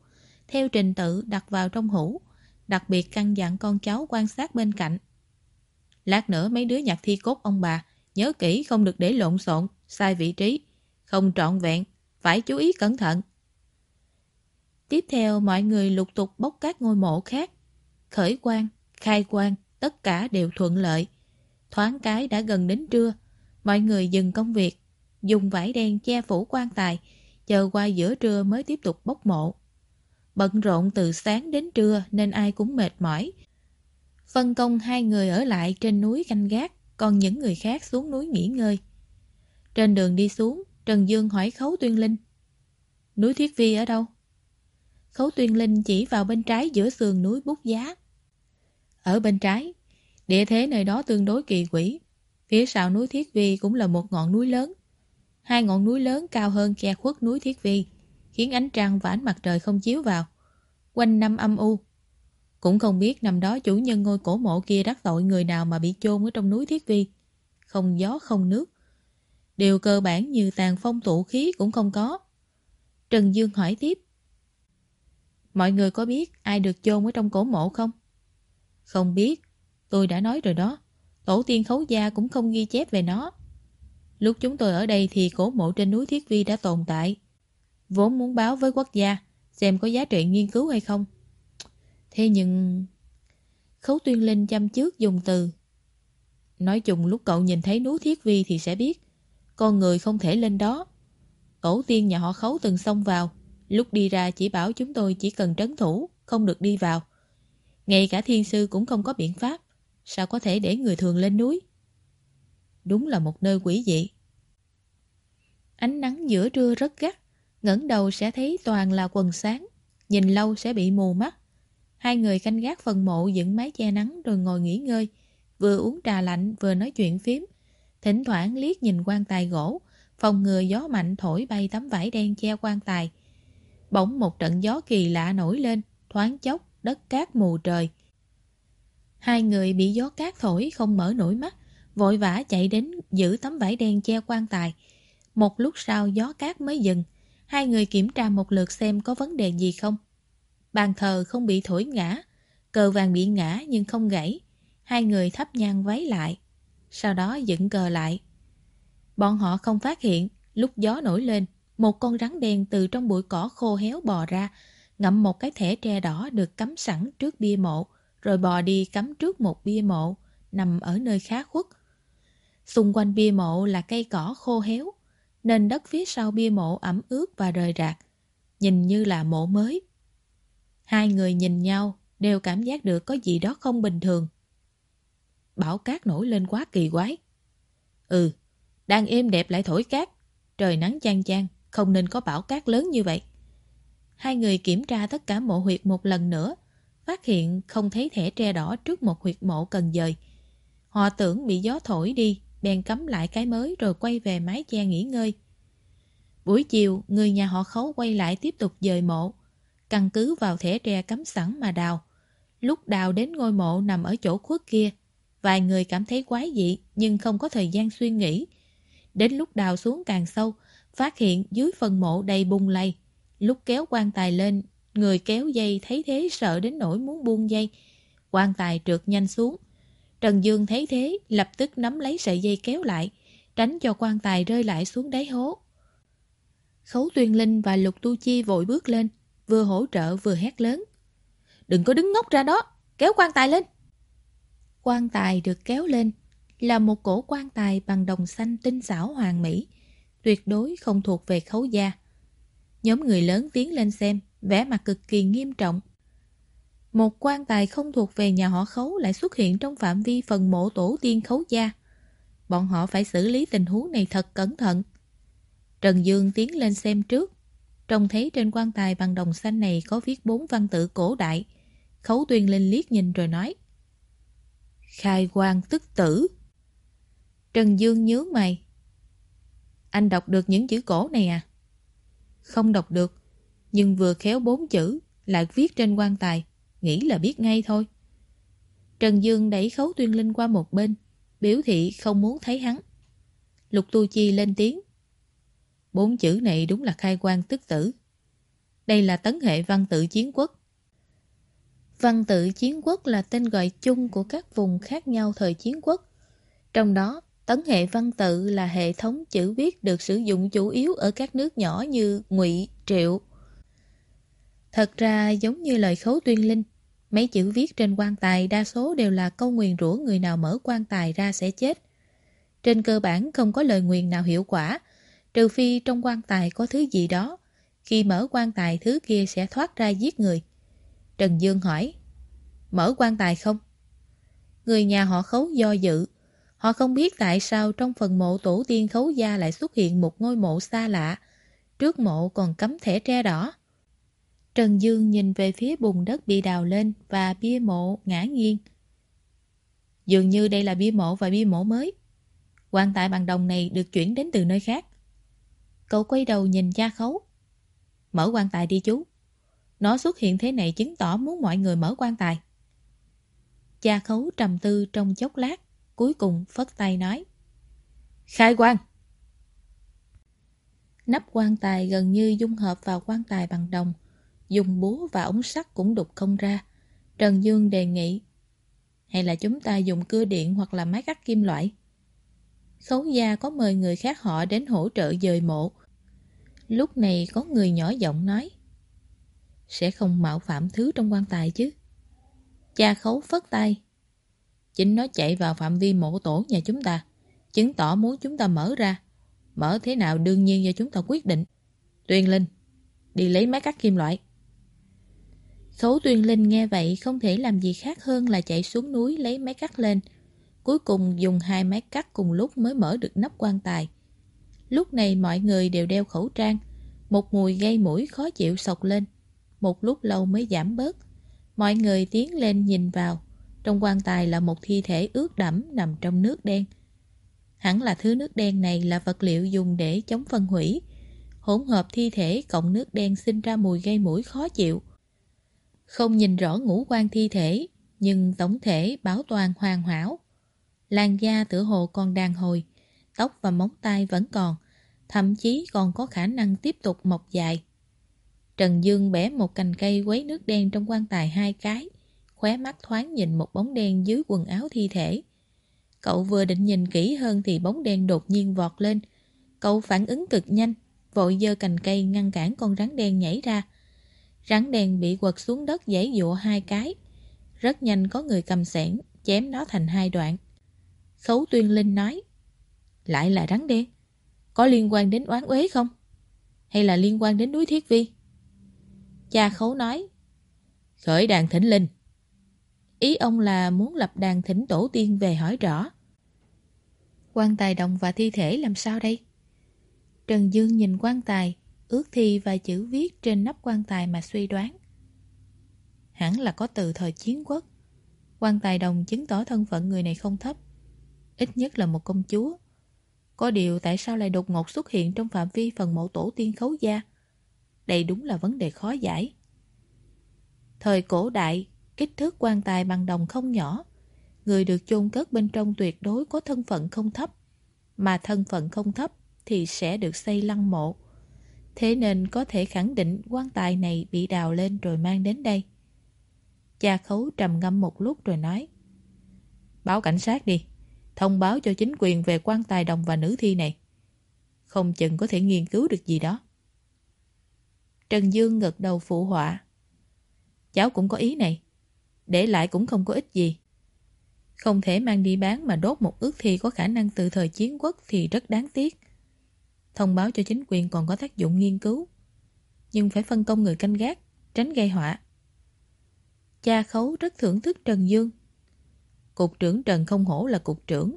theo trình tự đặt vào trong hũ, đặc biệt căn dặn con cháu quan sát bên cạnh. Lát nữa mấy đứa nhặt thi cốt ông bà, nhớ kỹ không được để lộn xộn, sai vị trí, không trọn vẹn, phải chú ý cẩn thận. Tiếp theo mọi người lục tục bốc các ngôi mộ khác. Khởi quan, khai quan, tất cả đều thuận lợi. Thoáng cái đã gần đến trưa, mọi người dừng công việc, dùng vải đen che phủ quan tài, chờ qua giữa trưa mới tiếp tục bốc mộ. Bận rộn từ sáng đến trưa nên ai cũng mệt mỏi. Phân công hai người ở lại trên núi canh gác, còn những người khác xuống núi nghỉ ngơi. Trên đường đi xuống, Trần Dương hỏi Khấu Tuyên Linh. Núi Thiết Vi ở đâu? Khấu Tuyên Linh chỉ vào bên trái giữa sườn núi bút giá. Ở bên trái, địa thế nơi đó tương đối kỳ quỷ. Phía sau núi Thiết Vi cũng là một ngọn núi lớn. Hai ngọn núi lớn cao hơn che khuất núi Thiết Vi, khiến ánh trăng và ánh mặt trời không chiếu vào. Quanh năm âm u. Cũng không biết năm đó chủ nhân ngôi cổ mộ kia đắc tội người nào mà bị chôn ở trong núi Thiết Vi. Không gió không nước. Điều cơ bản như tàn phong tụ khí cũng không có. Trần Dương hỏi tiếp. Mọi người có biết ai được chôn ở trong cổ mộ không? Không biết, tôi đã nói rồi đó. Tổ tiên khấu gia cũng không ghi chép về nó. Lúc chúng tôi ở đây thì cổ mộ trên núi Thiết Vi đã tồn tại. Vốn muốn báo với quốc gia, xem có giá trị nghiên cứu hay không. Thế nhưng... Khấu tuyên linh chăm trước dùng từ. Nói chung lúc cậu nhìn thấy núi Thiết Vi thì sẽ biết. Con người không thể lên đó. Tổ tiên nhà họ khấu từng xông vào. Lúc đi ra chỉ bảo chúng tôi chỉ cần trấn thủ, không được đi vào. Ngay cả thiên sư cũng không có biện pháp. Sao có thể để người thường lên núi? Đúng là một nơi quỷ dị. Ánh nắng giữa trưa rất gắt, ngẩng đầu sẽ thấy toàn là quần sáng, nhìn lâu sẽ bị mù mắt. Hai người canh gác phần mộ dựng mái che nắng rồi ngồi nghỉ ngơi, vừa uống trà lạnh vừa nói chuyện phím. Thỉnh thoảng liếc nhìn quan tài gỗ, phòng ngừa gió mạnh thổi bay tấm vải đen che quan tài. Bỗng một trận gió kỳ lạ nổi lên, thoáng chốc, đất cát mù trời. Hai người bị gió cát thổi không mở nổi mắt, vội vã chạy đến giữ tấm vải đen che quan tài. Một lúc sau gió cát mới dừng, hai người kiểm tra một lượt xem có vấn đề gì không. Bàn thờ không bị thổi ngã, cờ vàng bị ngã nhưng không gãy. Hai người thắp nhang váy lại, sau đó dựng cờ lại. Bọn họ không phát hiện, lúc gió nổi lên, một con rắn đen từ trong bụi cỏ khô héo bò ra, ngậm một cái thẻ tre đỏ được cắm sẵn trước bia mộ, rồi bò đi cắm trước một bia mộ, nằm ở nơi khá khuất. Xung quanh bia mộ là cây cỏ khô héo, nên đất phía sau bia mộ ẩm ướt và rời rạc, nhìn như là mộ mới. Hai người nhìn nhau, đều cảm giác được có gì đó không bình thường. Bão cát nổi lên quá kỳ quái. Ừ, đang êm đẹp lại thổi cát, trời nắng chang chang, không nên có bão cát lớn như vậy. Hai người kiểm tra tất cả mộ huyệt một lần nữa, phát hiện không thấy thẻ tre đỏ trước một huyệt mộ cần dời. Họ tưởng bị gió thổi đi, bèn cắm lại cái mới rồi quay về mái che nghỉ ngơi. Buổi chiều, người nhà họ khấu quay lại tiếp tục dời mộ, căn cứ vào thẻ tre cắm sẵn mà đào. Lúc đào đến ngôi mộ nằm ở chỗ khuất kia, vài người cảm thấy quái dị nhưng không có thời gian suy nghĩ. Đến lúc đào xuống càng sâu, phát hiện dưới phần mộ đầy bung lầy. Lúc kéo quan tài lên, người kéo dây thấy thế sợ đến nỗi muốn buông dây. Quan tài trượt nhanh xuống. Trần Dương thấy thế, lập tức nắm lấy sợi dây kéo lại, tránh cho quan tài rơi lại xuống đáy hố. Khấu Tuyên Linh và Lục Tu Chi vội bước lên, vừa hỗ trợ vừa hét lớn. Đừng có đứng ngốc ra đó, kéo quan tài lên. Quan tài được kéo lên là một cổ quan tài bằng đồng xanh tinh xảo hoàng mỹ, tuyệt đối không thuộc về khấu gia. Nhóm người lớn tiến lên xem, vẻ mặt cực kỳ nghiêm trọng. Một quan tài không thuộc về nhà họ khấu lại xuất hiện trong phạm vi phần mộ tổ tiên khấu gia. Bọn họ phải xử lý tình huống này thật cẩn thận. Trần Dương tiến lên xem trước. Trông thấy trên quan tài bằng đồng xanh này có viết bốn văn tự cổ đại. Khấu tuyên lên liếc nhìn rồi nói. Khai quan tức tử. Trần Dương nhớ mày. Anh đọc được những chữ cổ này à? Không đọc được, nhưng vừa khéo bốn chữ lại viết trên quan tài, nghĩ là biết ngay thôi. Trần Dương đẩy khấu tuyên linh qua một bên, biểu thị không muốn thấy hắn. Lục Tu Chi lên tiếng. Bốn chữ này đúng là khai quan tức tử. Đây là tấn hệ văn tự chiến quốc. Văn tự chiến quốc là tên gọi chung của các vùng khác nhau thời chiến quốc. Trong đó, tấn hệ văn tự là hệ thống chữ viết được sử dụng chủ yếu ở các nước nhỏ như Ngụy, Triệu. Thật ra giống như lời khấu tuyên linh, mấy chữ viết trên quan tài đa số đều là câu nguyền rủa người nào mở quan tài ra sẽ chết. Trên cơ bản không có lời nguyền nào hiệu quả, trừ phi trong quan tài có thứ gì đó. Khi mở quan tài thứ kia sẽ thoát ra giết người. Trần Dương hỏi, mở quan tài không? Người nhà họ khấu do dự. Họ không biết tại sao trong phần mộ tổ tiên khấu gia lại xuất hiện một ngôi mộ xa lạ. Trước mộ còn cắm thẻ tre đỏ. Trần Dương nhìn về phía bùn đất bị đào lên và bia mộ ngã nghiêng. Dường như đây là bia mộ và bia mộ mới. Quan tài bằng đồng này được chuyển đến từ nơi khác. Cậu quay đầu nhìn cha khấu. Mở quan tài đi chú. Nó xuất hiện thế này chứng tỏ muốn mọi người mở quan tài. Cha khấu trầm tư trong chốc lát, cuối cùng phất tay nói. Khai quan! Nắp quan tài gần như dung hợp vào quan tài bằng đồng, dùng búa và ống sắt cũng đục không ra. Trần Dương đề nghị, hay là chúng ta dùng cưa điện hoặc là máy cắt kim loại. Khấu gia có mời người khác họ đến hỗ trợ dời mộ. Lúc này có người nhỏ giọng nói, sẽ không mạo phạm thứ trong quan tài chứ. Cha khấu phất tay. Chính nó chạy vào phạm vi mộ tổ nhà chúng ta, chứng tỏ muốn chúng ta mở ra. Mở thế nào đương nhiên do chúng ta quyết định. Tuyên Linh, đi lấy máy cắt kim loại. Khấu Tuyên Linh nghe vậy không thể làm gì khác hơn là chạy xuống núi lấy máy cắt lên. Cuối cùng dùng hai máy cắt cùng lúc mới mở được nắp quan tài. Lúc này mọi người đều đeo khẩu trang. Một mùi gây mũi khó chịu sọc lên. Một lúc lâu mới giảm bớt. Mọi người tiến lên nhìn vào. Trong quan tài là một thi thể ướt đẫm nằm trong nước đen. Hẳn là thứ nước đen này là vật liệu dùng để chống phân hủy. Hỗn hợp thi thể cộng nước đen sinh ra mùi gây mũi khó chịu. Không nhìn rõ ngũ quan thi thể, nhưng tổng thể bảo toàn hoàn hảo. Làn da tựa hồ còn đàn hồi, tóc và móng tay vẫn còn, thậm chí còn có khả năng tiếp tục mọc dài. Trần Dương bẻ một cành cây quấy nước đen trong quan tài hai cái, khóe mắt thoáng nhìn một bóng đen dưới quần áo thi thể. Cậu vừa định nhìn kỹ hơn thì bóng đen đột nhiên vọt lên. Cậu phản ứng cực nhanh, vội dơ cành cây ngăn cản con rắn đen nhảy ra. Rắn đen bị quật xuống đất dãy dụa hai cái. Rất nhanh có người cầm sẻn, chém nó thành hai đoạn. Khấu Tuyên Linh nói Lại là rắn đen Có liên quan đến oán uế không? Hay là liên quan đến núi Thiết Vi? Cha Khấu nói Khởi đàn thỉnh linh Ý ông là muốn lập đàn thỉnh tổ tiên về hỏi rõ quan tài đồng và thi thể làm sao đây? Trần Dương nhìn quan tài ước thi và chữ viết trên nắp quan tài mà suy đoán. Hẳn là có từ thời chiến quốc. Quan tài đồng chứng tỏ thân phận người này không thấp. Ít nhất là một công chúa. Có điều tại sao lại đột ngột xuất hiện trong phạm vi phần mộ tổ tiên khấu gia? Đây đúng là vấn đề khó giải. Thời cổ đại, kích thước quan tài bằng đồng không nhỏ. Người được chôn cất bên trong tuyệt đối có thân phận không thấp. Mà thân phận không thấp thì sẽ được xây lăng mộ. Thế nên có thể khẳng định quan tài này bị đào lên rồi mang đến đây. Cha khấu trầm ngâm một lúc rồi nói, Báo cảnh sát đi Thông báo cho chính quyền về quan tài đồng và nữ thi này Không chừng có thể nghiên cứu được gì đó Trần Dương ngật đầu phụ họa, Cháu cũng có ý này để lại cũng không có ích gì. Không thể mang đi bán mà đốt một ước thi có khả năng từ thời chiến quốc thì rất đáng tiếc. Thông báo cho chính quyền còn có tác dụng nghiên cứu. Nhưng phải phân công người canh gác Tránh gây họa. Cha khấu rất thưởng thức Trần Dương. Cục trưởng Trần không hổ là cục trưởng.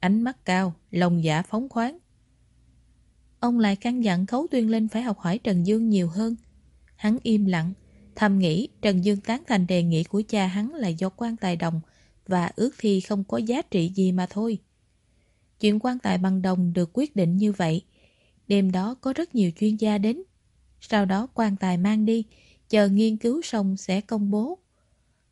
Ánh mắt cao, lòng dạ phóng khoáng. Ông lại căn dặn khấu tuyên lên phải học hỏi Trần Dương nhiều hơn. Hắn im lặng Thầm nghĩ Trần Dương tán thành đề nghị của cha hắn là do quan tài đồng Và ước thi không có giá trị gì mà thôi Chuyện quan tài bằng đồng được quyết định như vậy Đêm đó có rất nhiều chuyên gia đến. Sau đó quan tài mang đi, chờ nghiên cứu xong sẽ công bố.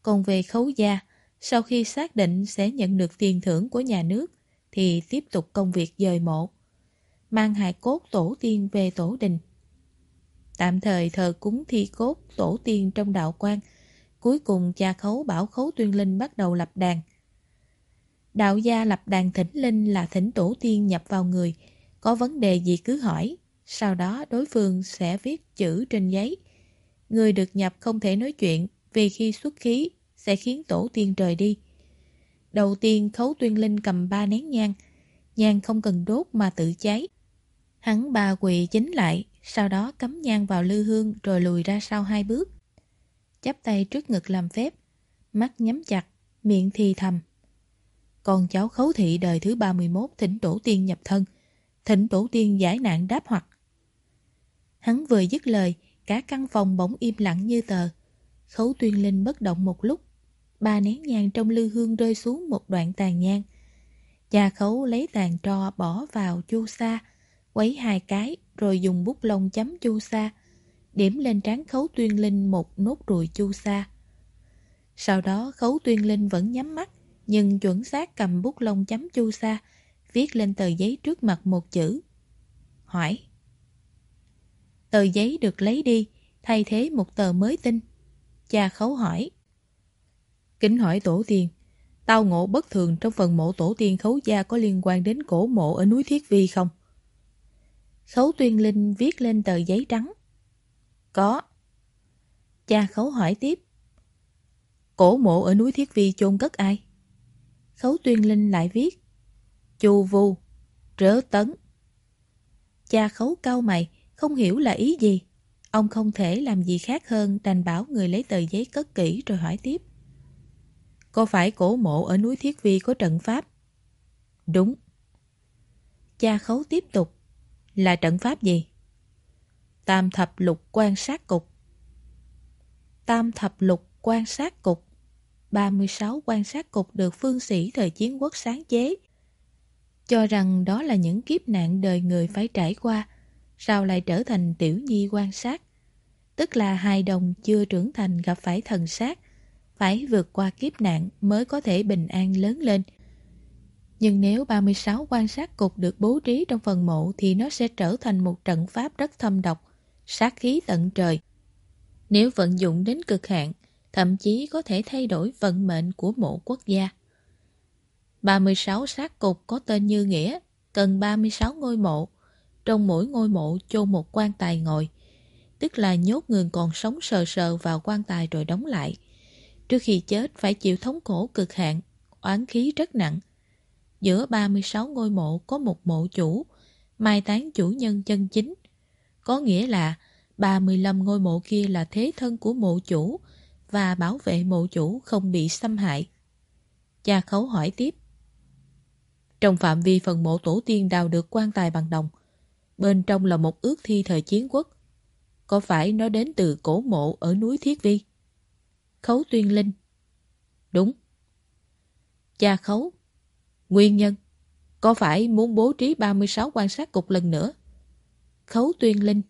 Còn về khấu gia, Sau khi xác định sẽ nhận được tiền thưởng của nhà nước thì tiếp tục công việc dời mộ, mang hài cốt tổ tiên về tổ đình. Tạm thời thờ cúng thi cốt tổ tiên trong đạo quan, cuối cùng cha khấu bảo khấu tuyên linh bắt đầu lập đàn. Đạo gia lập đàn thỉnh linh là thỉnh tổ tiên nhập vào người, có vấn đề gì cứ hỏi, sau đó đối phương sẽ viết chữ trên giấy. Người được nhập không thể nói chuyện vì khi xuất khí sẽ khiến tổ tiên rời đi. Đầu tiên khấu tuyên linh cầm ba nén nhang, nhang không cần đốt mà tự cháy. Hắn ba quỳ chính lại, sau đó cắm nhang vào lư hương rồi lùi ra sau hai bước. Chắp tay trước ngực làm phép, mắt nhắm chặt, miệng thì thầm. Con cháu khấu thị đời thứ 31 thỉnh tổ tiên nhập thân, thỉnh tổ tiên giải nạn đáp hoặc. Hắn vừa dứt lời, cả căn phòng bỗng im lặng như tờ. Khấu tuyên linh bất động một lúc, ba nén nhang trong lư hương rơi xuống một đoạn tàn nhang. Cha khấu lấy tàn tro bỏ vào chu sa, quấy hai cái rồi dùng bút lông chấm chu sa, điểm lên trán khấu tuyên linh một nốt ruồi chu sa. Sau đó khấu tuyên linh vẫn nhắm mắt, nhưng chuẩn xác cầm bút lông chấm chu sa, viết lên tờ giấy trước mặt một chữ. Hỏi. Tờ giấy được lấy đi, thay thế một tờ mới tinh. Cha khấu hỏi. Kính hỏi tổ tiên, tao ngộ bất thường trong phần mộ tổ tiên khấu gia có liên quan đến cổ mộ ở núi Thiết Vi không? Khấu tuyên linh viết lên tờ giấy trắng. Có. Cha khấu hỏi tiếp. Cổ mộ ở núi Thiết Vi chôn cất ai? Khấu tuyên linh lại viết. Chù vù, trớ tấn. Cha khấu cao mày, không hiểu là ý gì. Ông không thể làm gì khác hơn đành bảo người lấy tờ giấy cất kỹ rồi hỏi tiếp. Có phải cổ mộ ở núi Thiết Vi có trận pháp? Đúng. Cha khấu tiếp tục. Là trận pháp gì? Tam thập lục quan sát cục. Tam thập lục quan sát cục. 36 quan sát cục được phương sĩ thời chiến quốc sáng chế. Cho rằng đó là những kiếp nạn đời người phải trải qua, sao lại trở thành tiểu nhi quan sát? Tức là hài đồng chưa trưởng thành gặp phải thần sát, phải vượt qua kiếp nạn mới có thể bình an lớn lên. Nhưng nếu 36 quan sát cục được bố trí trong phần mộ thì nó sẽ trở thành một trận pháp rất thâm độc, sát khí tận trời. Nếu vận dụng đến cực hạn, thậm chí có thể thay đổi vận mệnh của mộ quốc gia. 36 sát cục có tên như nghĩa, cần 36 ngôi mộ. Trong mỗi ngôi mộ chôn một quan tài ngồi, tức là nhốt người còn sống sờ sờ vào quan tài rồi đóng lại. Trước khi chết phải chịu thống khổ cực hạn, oán khí rất nặng. Giữa 36 ngôi mộ có một mộ chủ, mai táng chủ nhân chân chính. Có nghĩa là 35 ngôi mộ kia là thế thân của mộ chủ và bảo vệ mộ chủ không bị xâm hại. Cha khấu hỏi tiếp. Trong phạm vi phần mộ tổ tiên đào được quan tài bằng đồng, bên trong là một ước thi thời chiến quốc. Có phải nó đến từ cổ mộ ở núi Thiết Vi? Khấu tuyên linh. Đúng. Cha khấu. Nguyên nhân. Có phải muốn bố trí 36 quan sát cục lần nữa? Khấu tuyên linh.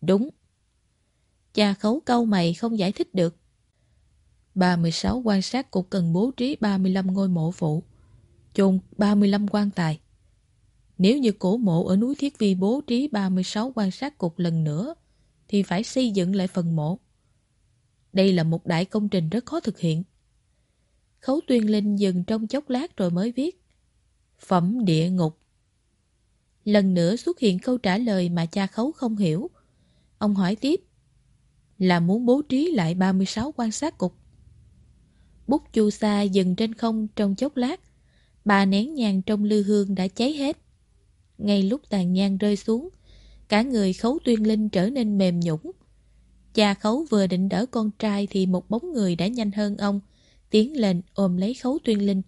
Đúng. Cha khấu câu mày không giải thích được. 36 quan sát cục cần bố trí 35 ngôi mộ phụ, chôn 35 quan tài. Nếu như cổ mộ ở núi Thiết Vi bố trí 36 quan sát cục lần nữa, thì phải xây dựng lại phần mộ. Đây là một đại công trình rất khó thực hiện. Khấu tuyên linh dừng trong chốc lát rồi mới viết. Phẩm địa ngục. Lần nữa xuất hiện câu trả lời mà cha khấu không hiểu. Ông hỏi tiếp. Là muốn bố trí lại 36 quan sát cục. Bút chu sa dừng trên không trong chốc lát. bà nén nhang trong lư hương đã cháy hết. Ngay lúc tàn nhang rơi xuống, cả người khấu tuyên linh trở nên mềm nhũng. Cha khấu vừa định đỡ con trai thì một bóng người đã nhanh hơn ông, tiến lên ôm lấy khấu tuyên linh.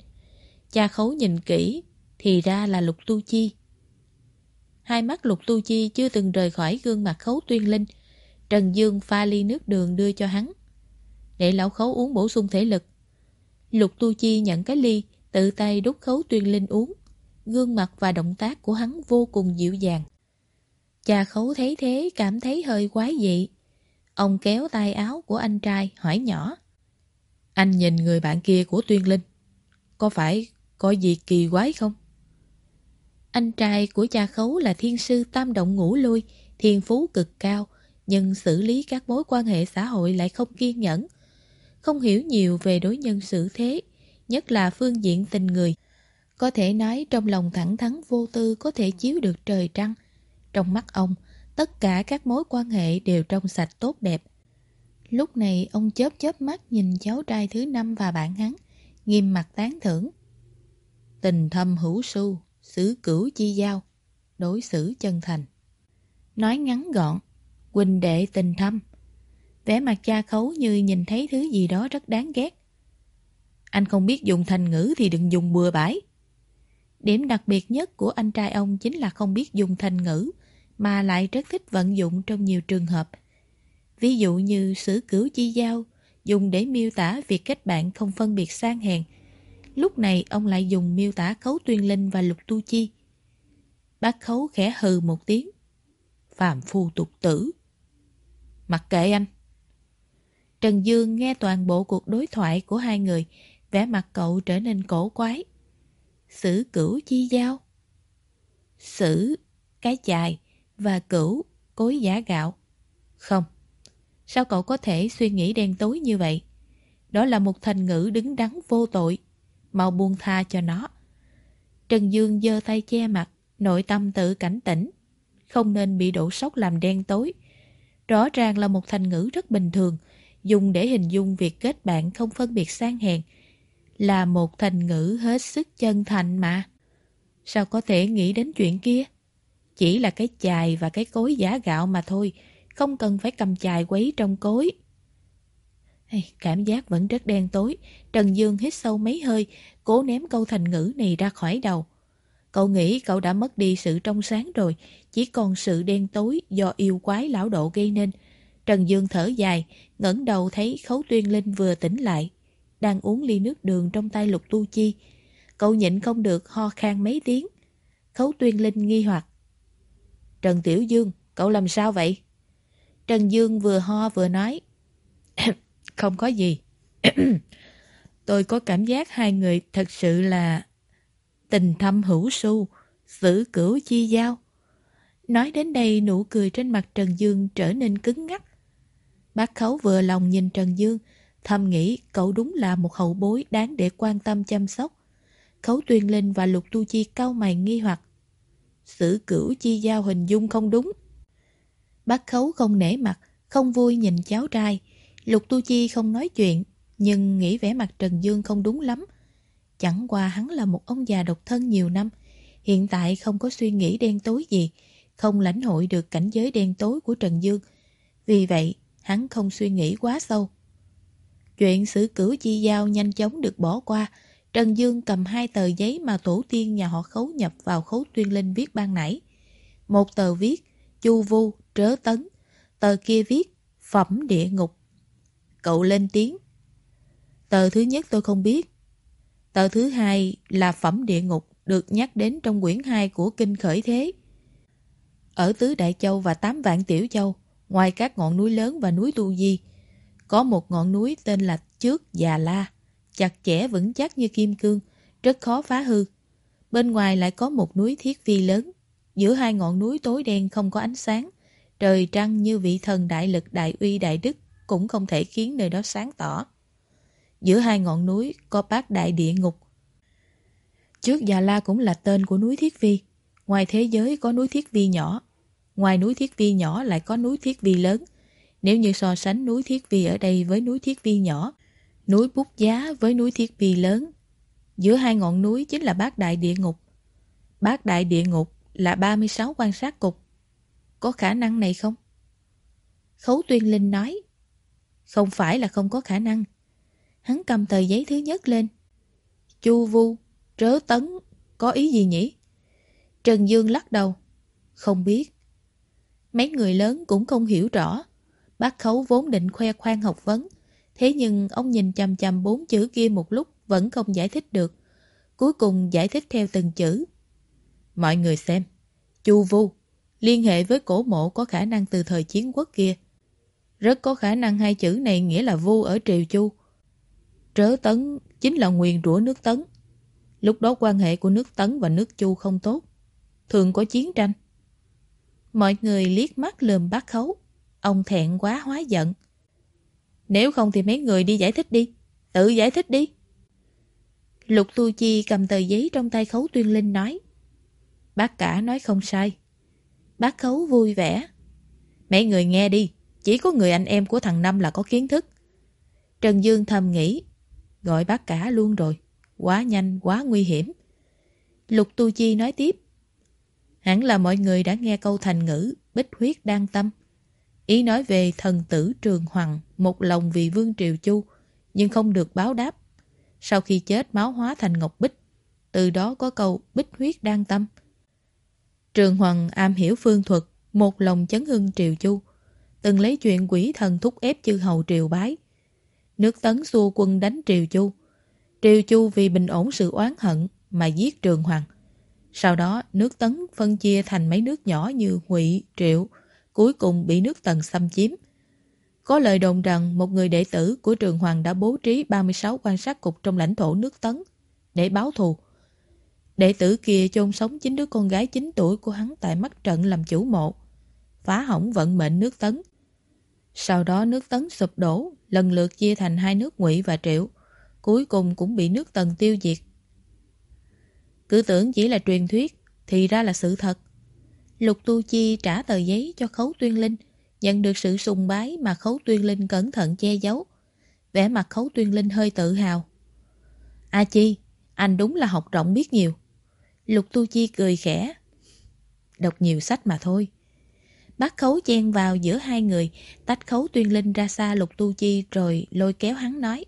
Cha khấu nhìn kỹ, thì ra là lục tu chi. Hai mắt lục tu chi chưa từng rời khỏi gương mặt khấu tuyên linh. Trần Dương pha ly nước đường đưa cho hắn. Để lão khấu uống bổ sung thể lực. Lục tu chi nhận cái ly, tự tay đút khấu tuyên linh uống. Gương mặt và động tác của hắn vô cùng dịu dàng. Cha khấu thấy thế cảm thấy hơi quái dị. Ông kéo tay áo của anh trai hỏi nhỏ. Anh nhìn người bạn kia của Tuyên Linh. Có phải có gì kỳ quái không? Anh trai của cha khấu là thiên sư tam động ngũ lui, thiên phú cực cao, nhưng xử lý các mối quan hệ xã hội lại không kiên nhẫn. Không hiểu nhiều về đối nhân xử thế, nhất là phương diện tình người. Có thể nói trong lòng thẳng thắn vô tư có thể chiếu được trời trăng. Trong mắt ông, tất cả các mối quan hệ đều trong sạch tốt đẹp. Lúc này ông chớp chớp mắt nhìn cháu trai thứ năm và bạn hắn, nghiêm mặt tán thưởng. Tình thâm hữu su, xử cửu chi giao, đối xử chân thành. Nói ngắn gọn, huynh đệ tình thâm. Vẻ mặt cha khấu như nhìn thấy thứ gì đó rất đáng ghét. Anh không biết dùng thành ngữ thì đừng dùng bừa bãi. Điểm đặc biệt nhất của anh trai ông chính là không biết dùng thành ngữ, mà lại rất thích vận dụng trong nhiều trường hợp. Ví dụ như sử cửu chi giao, dùng để miêu tả việc kết bạn không phân biệt sang hèn. Lúc này ông lại dùng miêu tả khấu tuyên linh và lục tu chi. Bác khấu khẽ hừ một tiếng. Phạm phu tục tử. Mặc kệ anh. Trần Dương nghe toàn bộ cuộc đối thoại của hai người, vẻ mặt cậu trở nên cổ quái. Sử cửu chi giao. Sử, cái chài, và cửu, cối giả gạo. Không. Sao cậu có thể suy nghĩ đen tối như vậy? Đó là một thành ngữ đứng đắn vô tội. Mau buông tha cho nó. Trần Dương giơ tay che mặt, nội tâm tự cảnh tỉnh. Không nên bị đổ sốc làm đen tối. Rõ ràng là một thành ngữ rất bình thường, dùng để hình dung việc kết bạn không phân biệt sang hèn. Là một thành ngữ hết sức chân thành mà. Sao có thể nghĩ đến chuyện kia? Chỉ là cái chài và cái cối giả gạo mà thôi, không cần phải cầm chài quấy trong cối. Cảm giác vẫn rất đen tối, Trần Dương hít sâu mấy hơi, cố ném câu thành ngữ này ra khỏi đầu. Cậu nghĩ cậu đã mất đi sự trong sáng rồi, chỉ còn sự đen tối do yêu quái lão độ gây nên. Trần Dương thở dài, ngẩng đầu thấy Khấu Tuyên Linh vừa tỉnh lại, đang uống ly nước đường trong tay Lục Tu Chi. Cậu nhịn không được ho khan mấy tiếng. Khấu Tuyên Linh nghi hoặc. Trần Tiểu Dương, cậu làm sao vậy? Trần Dương vừa ho vừa nói. Không có gì. Tôi có cảm giác hai người thật sự là tình thâm hữu su, xử cửu chi giao. Nói đến đây nụ cười trên mặt Trần Dương trở nên cứng ngắc. Bác Khấu vừa lòng nhìn Trần Dương, thầm nghĩ cậu đúng là một hậu bối đáng để quan tâm chăm sóc. Khấu Tuyên Linh và Lục Tu Chi cau mày nghi hoặc. Sử cửu chi giao hình dung không đúng. Bác Khấu không nể mặt, không vui nhìn cháu trai. Lục Tu Chi không nói chuyện, nhưng nghĩ vẻ mặt Trần Dương không đúng lắm. Chẳng qua hắn là một ông già độc thân nhiều năm, hiện tại không có suy nghĩ đen tối gì, không lãnh hội được cảnh giới đen tối của Trần Dương. Vì vậy, hắn không suy nghĩ quá sâu. Chuyện xử cử chi giao nhanh chóng được bỏ qua, Trần Dương cầm hai tờ giấy mà tổ tiên nhà họ khấu nhập vào khấu tuyên linh viết ban nãy. Một tờ viết, chu vu, trớ tấn. Tờ kia viết, phẩm địa ngục. Cậu lên tiếng. Tờ thứ nhất tôi không biết. Tờ thứ hai là phẩm địa ngục được nhắc đến trong quyển 2 của Kinh Khởi Thế. Ở Tứ Đại Châu và Tám Vạn Tiểu Châu, ngoài các ngọn núi lớn và núi Tu Di, có một ngọn núi tên là Trước Già La chặt chẽ vững chắc như kim cương, rất khó phá hư. Bên ngoài lại có một núi thiết vi lớn, giữa hai ngọn núi tối đen không có ánh sáng, trời trăng như vị thần đại lực đại uy đại đức cũng không thể khiến nơi đó sáng tỏ. Giữa hai ngọn núi có bát đại địa ngục. Trước Già La cũng là tên của núi Thiết Vi. Ngoài thế giới có núi Thiết Vi nhỏ. Ngoài núi Thiết Vi nhỏ lại có núi Thiết Vi lớn. Nếu như so sánh núi Thiết Vi ở đây với núi Thiết Vi nhỏ, Núi Bút Giá với núi Thiết Vi lớn. Giữa hai ngọn núi chính là bát đại địa ngục. Bát đại địa ngục là 36 quan sát cục. Có khả năng này không? Khấu Tuyên Linh nói. Không phải là không có khả năng. Hắn cầm tờ giấy thứ nhất lên. Chu vu, trớ tấn, có ý gì nhỉ? Trần Dương lắc đầu. Không biết. Mấy người lớn cũng không hiểu rõ. Bác Khấu vốn định khoe khoang học vấn. Thế nhưng ông nhìn chằm chằm bốn chữ kia một lúc vẫn không giải thích được. Cuối cùng giải thích theo từng chữ. Mọi người xem. Chu Vu liên hệ với cổ mộ có khả năng từ thời chiến quốc kia. Rất có khả năng hai chữ này nghĩa là Vu ở Triều Chu. Trớ Tấn chính là nguyền rủa nước Tấn. Lúc đó quan hệ của nước Tấn và nước Chu không tốt. Thường có chiến tranh. Mọi người liếc mắt lườm bác khấu. Ông thẹn quá hóa giận. Nếu không thì mấy người đi giải thích đi. Tự giải thích đi. Lục Tu Chi cầm tờ giấy trong tay khấu tuyên linh nói. Bác cả nói không sai. Bác khấu vui vẻ. Mấy người nghe đi. Chỉ có người anh em của thằng Năm là có kiến thức. Trần Dương thầm nghĩ. Gọi bác cả luôn rồi. Quá nhanh, quá nguy hiểm. Lục Tu Chi nói tiếp. Hẳn là mọi người đã nghe câu thành ngữ bích huyết đang tâm. Ý nói về thần tử Trường Hoàng một lòng vì Vương Triều Chu nhưng không được báo đáp. Sau khi chết máu hóa thành ngọc bích. Từ đó có câu bích huyết đang tâm. Trường Hoàng am hiểu phương thuật một lòng chấn hưng Triều Chu từng lấy chuyện quỷ thần thúc ép chư hầu Triều Bái. Nước Tấn xua quân đánh Triều Chu. Triều Chu vì bình ổn sự oán hận mà giết Trường Hoàng. Sau đó, nước Tấn phân chia thành mấy nước nhỏ như Ngụy, Triệu, cuối cùng bị nước Tần xâm chiếm. Có lời đồn rằng một người đệ tử của Trường Hoàng đã bố trí 36 quan sát cục trong lãnh thổ nước Tấn để báo thù. Đệ tử kia chôn sống chính đứa con gái 9 tuổi của hắn tại mắt trận làm chủ mộ, phá hỏng vận mệnh nước Tấn. Sau đó nước Tấn sụp đổ, lần lượt chia thành hai nước Ngụy và Triệu, cuối cùng cũng bị nước Tần tiêu diệt. Cứ tưởng chỉ là truyền thuyết, thì ra là sự thật. Lục Tu Chi trả tờ giấy cho Khấu Tuyên Linh, nhận được sự sùng bái mà Khấu Tuyên Linh cẩn thận che giấu. vẻ mặt Khấu Tuyên Linh hơi tự hào. A Chi, anh đúng là học rộng biết nhiều. Lục Tu Chi cười khẽ. Đọc nhiều sách mà thôi. Bác Khấu chen vào giữa hai người, tách Khấu Tuyên Linh ra xa Lục Tu Chi rồi lôi kéo hắn nói.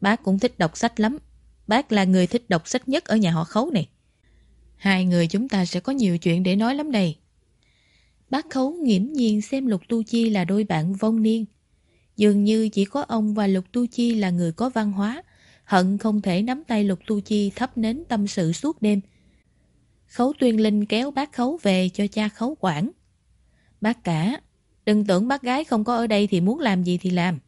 Bác cũng thích đọc sách lắm. Bác là người thích đọc sách nhất ở nhà họ Khấu này. Hai người chúng ta sẽ có nhiều chuyện để nói lắm đây. Bác Khấu nghiễm nhiên xem Lục Tu Chi là đôi bạn vong niên. Dường như chỉ có ông và Lục Tu Chi là người có văn hóa, hận không thể nắm tay Lục Tu Chi thắp nến tâm sự suốt đêm. Khấu Tuyên Linh kéo bác Khấu về cho cha Khấu quản. Bác cả, đừng tưởng bác gái không có ở đây thì muốn làm gì thì làm.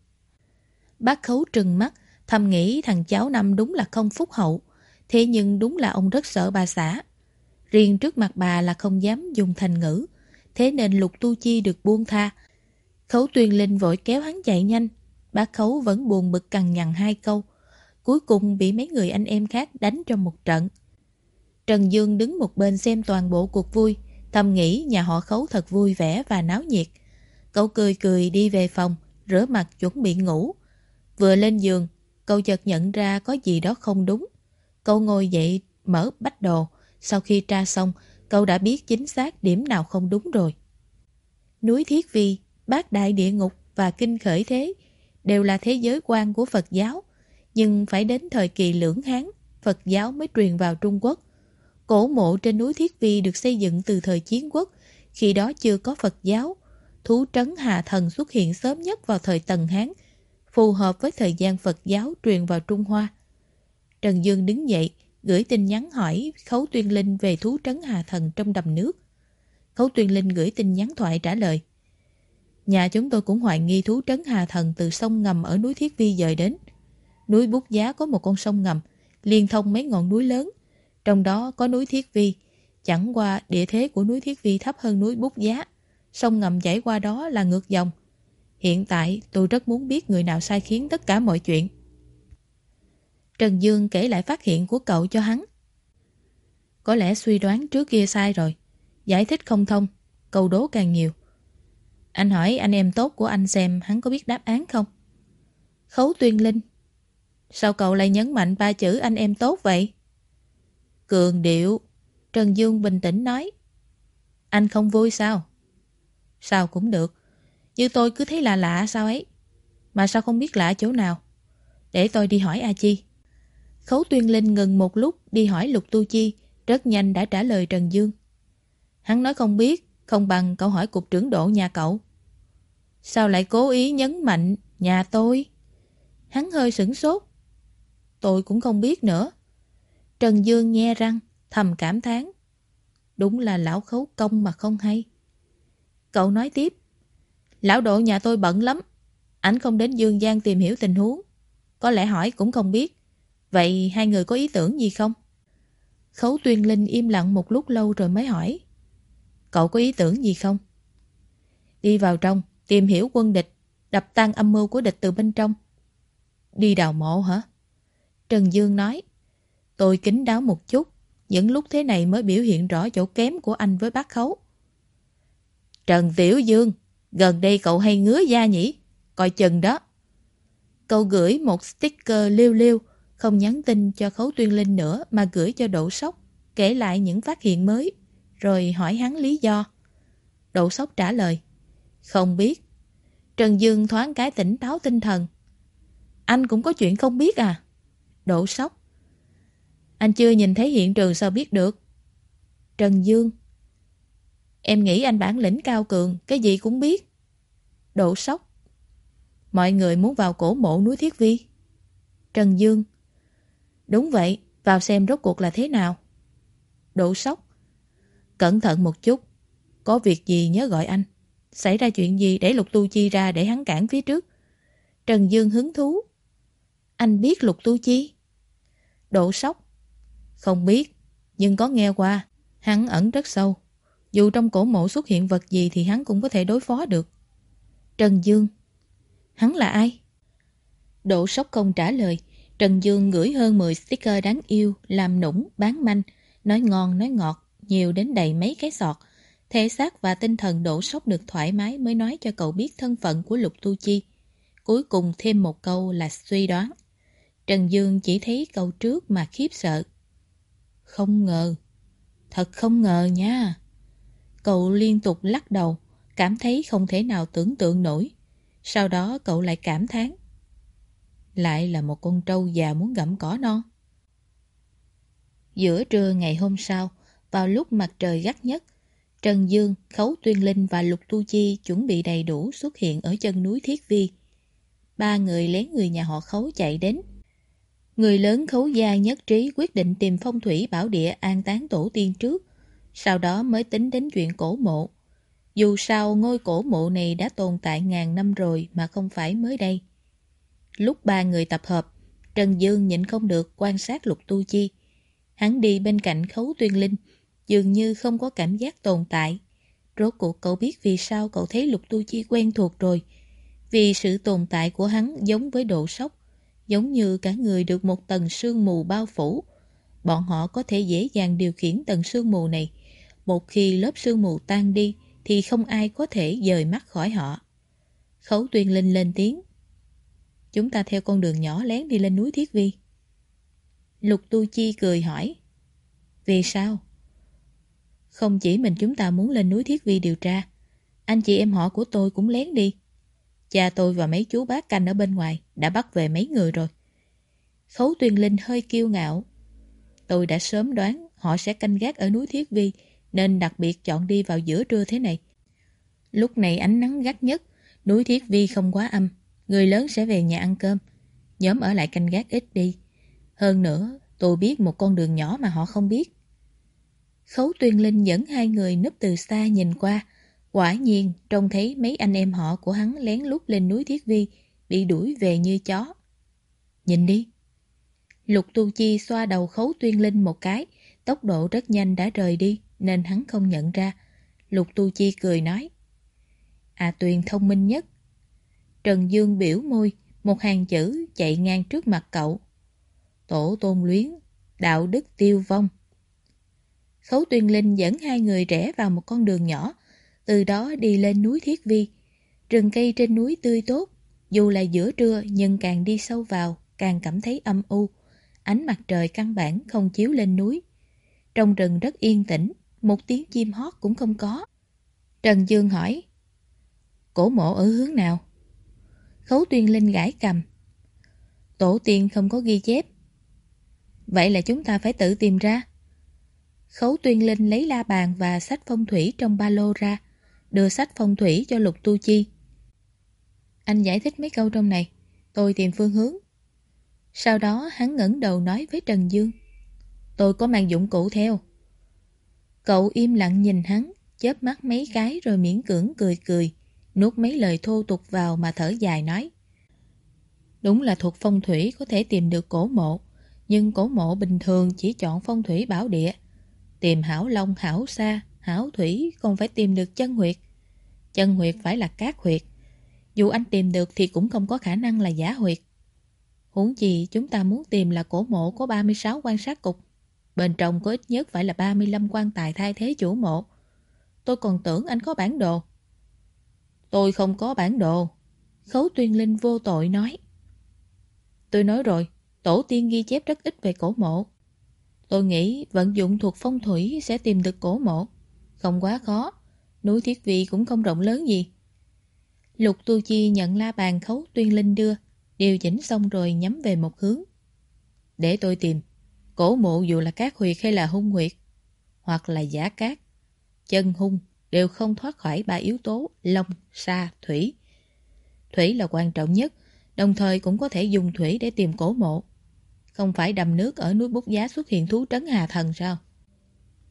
Bác Khấu trừng mắt, thầm nghĩ thằng cháu năm đúng là không phúc hậu, thế nhưng đúng là ông rất sợ bà xã. Riêng trước mặt bà là không dám dùng thành ngữ, thế nên Lục Tu Chi được buông tha. Khấu Tuyên Linh vội kéo hắn chạy nhanh, bác Khấu vẫn buồn bực cằn nhằn hai câu, cuối cùng bị mấy người anh em khác đánh trong một trận. Trần Dương đứng một bên xem toàn bộ cuộc vui, thầm nghĩ nhà họ Khấu thật vui vẻ và náo nhiệt. Cậu cười cười đi về phòng, rửa mặt chuẩn bị ngủ. Vừa lên giường, cậu chợt nhận ra có gì đó không đúng. Cậu ngồi dậy, mở bách đồ. Sau khi tra xong, cậu đã biết chính xác điểm nào không đúng rồi. Núi Thiết Vi, Bát Đại Địa Ngục và Kinh Khởi Thế đều là thế giới quan của Phật giáo. Nhưng phải đến thời kỳ lưỡng Hán, Phật giáo mới truyền vào Trung Quốc. Cổ mộ trên núi Thiết Vi được xây dựng từ thời chiến quốc, khi đó chưa có Phật giáo. Thú trấn Hà Thần xuất hiện sớm nhất vào thời Tần Hán, phù hợp với thời gian Phật giáo truyền vào Trung Hoa. Trần Dương đứng dậy, gửi tin nhắn hỏi Khấu Tuyên Linh về thú trấn Hà Thần trong đầm nước. Khấu Tuyên Linh gửi tin nhắn thoại trả lời. Nhà chúng tôi cũng hoài nghi thú trấn Hà Thần từ sông ngầm ở núi Thiết Vi dời đến. Núi Bút Giá có một con sông ngầm, liên thông mấy ngọn núi lớn. Trong đó có núi Thiết Vi. Chẳng qua địa thế của núi Thiết Vi thấp hơn núi Bút Giá. Sông ngầm chảy qua đó là ngược dòng. Hiện tại tôi rất muốn biết người nào sai khiến tất cả mọi chuyện. Trần Dương kể lại phát hiện của cậu cho hắn. Có lẽ suy đoán trước kia sai rồi. Giải thích không thông, câu đố càng nhiều. Anh hỏi anh em tốt của anh xem hắn có biết đáp án không? Khấu tuyên linh. Sao cậu lại nhấn mạnh ba chữ anh em tốt vậy? Cường điệu. Trần Dương bình tĩnh nói. Anh không vui sao? Sao cũng được. Như tôi cứ thấy là lạ sao ấy. Mà sao không biết lạ chỗ nào? Để tôi đi hỏi A Chi. Khấu Tuyên Linh ngừng một lúc đi hỏi Lục Tu Chi, rất nhanh đã trả lời Trần Dương. Hắn nói không biết, không bằng cậu hỏi cục trưởng độ nhà cậu. Sao lại cố ý nhấn mạnh nhà tôi? Hắn hơi sửng sốt. Tôi cũng không biết nữa. Trần Dương nghe răng, thầm cảm thán. Đúng là lão khấu công mà không hay. Cậu nói tiếp. Lão độ nhà tôi bận lắm. ảnh không đến Dương Giang tìm hiểu tình huống. có lẽ hỏi cũng không biết. Vậy hai người có ý tưởng gì không? Khấu tuyên linh im lặng một lúc lâu rồi mới hỏi. Cậu có ý tưởng gì không? Đi vào trong, tìm hiểu quân địch, đập tan âm mưu của địch từ bên trong. Đi đào mộ hả? Trần Dương nói. Tôi kính đáo một chút, những lúc thế này mới biểu hiện rõ chỗ kém của anh với bác khấu. Trần Tiểu Dương, gần đây cậu hay ngứa da nhỉ? Coi chừng đó. Cậu gửi một sticker liêu liêu, không nhắn tin cho Khấu Tuyên Linh nữa mà gửi cho Độ Sóc, kể lại những phát hiện mới, rồi hỏi hắn lý do. Độ Sóc trả lời, không biết. Trần Dương thoáng cái tỉnh táo tinh thần. Anh cũng có chuyện không biết à? Độ Sóc, anh chưa nhìn thấy hiện trường sao biết được? Trần Dương Em nghĩ anh bản lĩnh cao cường, cái gì cũng biết. Độ sốc Mọi người muốn vào cổ mộ núi Thiết Vi. Trần Dương Đúng vậy, vào xem rốt cuộc là thế nào. Độ sốc Cẩn thận một chút. Có việc gì nhớ gọi anh. Xảy ra chuyện gì để Lục Tu Chi ra để hắn cản phía trước. Trần Dương hứng thú. Anh biết Lục Tu Chi? Độ sốc không biết, nhưng có nghe qua. Hắn ẩn rất sâu. Dù trong cổ mộ xuất hiện vật gì thì hắn cũng có thể đối phó được. Trần Dương Hắn là ai? Độ sốc không trả lời. Trần Dương gửi hơn 10 sticker đáng yêu, làm nũng, bán manh, nói ngon, nói ngọt, nhiều đến đầy mấy cái sọt. Thể xác và tinh thần đổ sốc được thoải mái mới nói cho cậu biết thân phận của Lục Tu Chi. Cuối cùng thêm một câu là suy đoán. Trần Dương chỉ thấy câu trước mà khiếp sợ. Không ngờ. Thật không ngờ nha. Cậu liên tục lắc đầu, cảm thấy không thể nào tưởng tượng nổi. Sau đó cậu lại cảm thán. Lại là một con trâu già muốn gặm cỏ non. Giữa trưa ngày hôm sau, vào lúc mặt trời gắt nhất, Trần Dương, Khấu Tuyên Linh và Lục Tu Chi chuẩn bị đầy đủ xuất hiện ở chân núi Thiết Vi. Ba người lén người nhà họ Khấu chạy đến, Người lớn khấu gia nhất trí quyết định tìm phong thủy bảo địa an táng tổ tiên trước, sau đó mới tính đến chuyện cổ mộ. Dù sao ngôi cổ mộ này đã tồn tại ngàn năm rồi mà không phải mới đây. Lúc ba người tập hợp, Trần Dương nhịn không được quan sát lục tu chi. Hắn đi bên cạnh khấu tuyên linh, dường như không có cảm giác tồn tại. Rốt cuộc cậu biết vì sao cậu thấy lục tu chi quen thuộc rồi. Vì sự tồn tại của hắn giống với độ sốc, giống như cả người được một tầng sương mù bao phủ. Bọn họ có thể dễ dàng điều khiển tầng sương mù này. Một khi lớp sương mù tan đi, thì không ai có thể dời mắt khỏi họ. Khấu tuyên linh lên tiếng. Chúng ta theo con đường nhỏ lén đi lên núi Thiết Vi. Lục Tu Chi cười hỏi. Vì sao? Không chỉ mình chúng ta muốn lên núi Thiết Vi điều tra. Anh chị em họ của tôi cũng lén đi. Cha tôi và mấy chú bác canh ở bên ngoài đã bắt về mấy người rồi. Khấu Tuyền Linh hơi kiêu ngạo. Tôi đã sớm đoán họ sẽ canh gác ở núi Thiết Vi nên đặc biệt chọn đi vào giữa trưa thế này. Lúc này ánh nắng gắt nhất, núi Thiết Vi không quá âm, người lớn sẽ về nhà ăn cơm. Nhóm ở lại canh gác ít đi. Hơn nữa, tôi biết một con đường nhỏ mà họ không biết. Khấu Tuyên Linh dẫn hai người núp từ xa nhìn qua, Quả nhiên, trông thấy mấy anh em họ của hắn lén lút lên núi Thiết Vi, bị đuổi về như chó. Nhìn đi. Lục Tu Chi xoa đầu khấu tuyên linh một cái, tốc độ rất nhanh đã rời đi, nên hắn không nhận ra. Lục Tu Chi cười nói. À Tuyền thông minh nhất. Trần Dương biểu môi, một hàng chữ chạy ngang trước mặt cậu. Tổ tôn luyến, đạo đức tiêu vong. Khấu tuyên linh dẫn hai người rẽ vào một con đường nhỏ, từ đó đi lên núi Thiết Vi. Rừng cây trên núi tươi tốt, dù là giữa trưa nhưng càng đi sâu vào, càng cảm thấy âm u. Ánh mặt trời căn bản không chiếu lên núi. Trong rừng rất yên tĩnh, một tiếng chim hót cũng không có. Trần Dương hỏi, cổ mộ ở hướng nào? Khấu tuyên linh gãi cầm. Tổ tiên không có ghi chép. Vậy là chúng ta phải tự tìm ra. Khấu tuyên linh lấy la bàn và sách phong thủy trong ba lô ra đưa sách phong thủy cho Lục Tu Chi. Anh giải thích mấy câu trong này, tôi tìm phương hướng. Sau đó hắn ngẩng đầu nói với Trần Dương. Tôi có mang dụng cụ theo. Cậu im lặng nhìn hắn, chớp mắt mấy cái rồi miễn cưỡng cười cười, nuốt mấy lời thô tục vào mà thở dài nói. Đúng là thuộc phong thủy có thể tìm được cổ mộ, nhưng cổ mộ bình thường chỉ chọn phong thủy bảo địa. Tìm hảo long, hảo sa, hảo thủy còn phải tìm được chân huyệt. Chân huyệt phải là cát huyệt. Dù anh tìm được thì cũng không có khả năng là giả huyệt. Huống chi chúng ta muốn tìm là cổ mộ có 36 quan sát cục. Bên trong có ít nhất phải là 35 quan tài thay thế chủ mộ. Tôi còn tưởng anh có bản đồ. Tôi không có bản đồ. Khấu tuyên linh vô tội nói. Tôi nói rồi, tổ tiên ghi chép rất ít về cổ mộ. Tôi nghĩ vận dụng thuộc phong thủy sẽ tìm được cổ mộ. Không quá khó, núi thiết vị cũng không rộng lớn gì. Lục Tu Chi nhận la bàn khấu tuyên linh đưa, điều chỉnh xong rồi nhắm về một hướng. Để tôi tìm, cổ mộ dù là cát huyệt hay là hung huyệt, hoặc là giả cát, chân hung đều không thoát khỏi ba yếu tố long, sa, thủy. Thủy là quan trọng nhất, đồng thời cũng có thể dùng thủy để tìm cổ mộ. Không phải đầm nước ở núi Bút Giá xuất hiện thú trấn Hà Thần sao?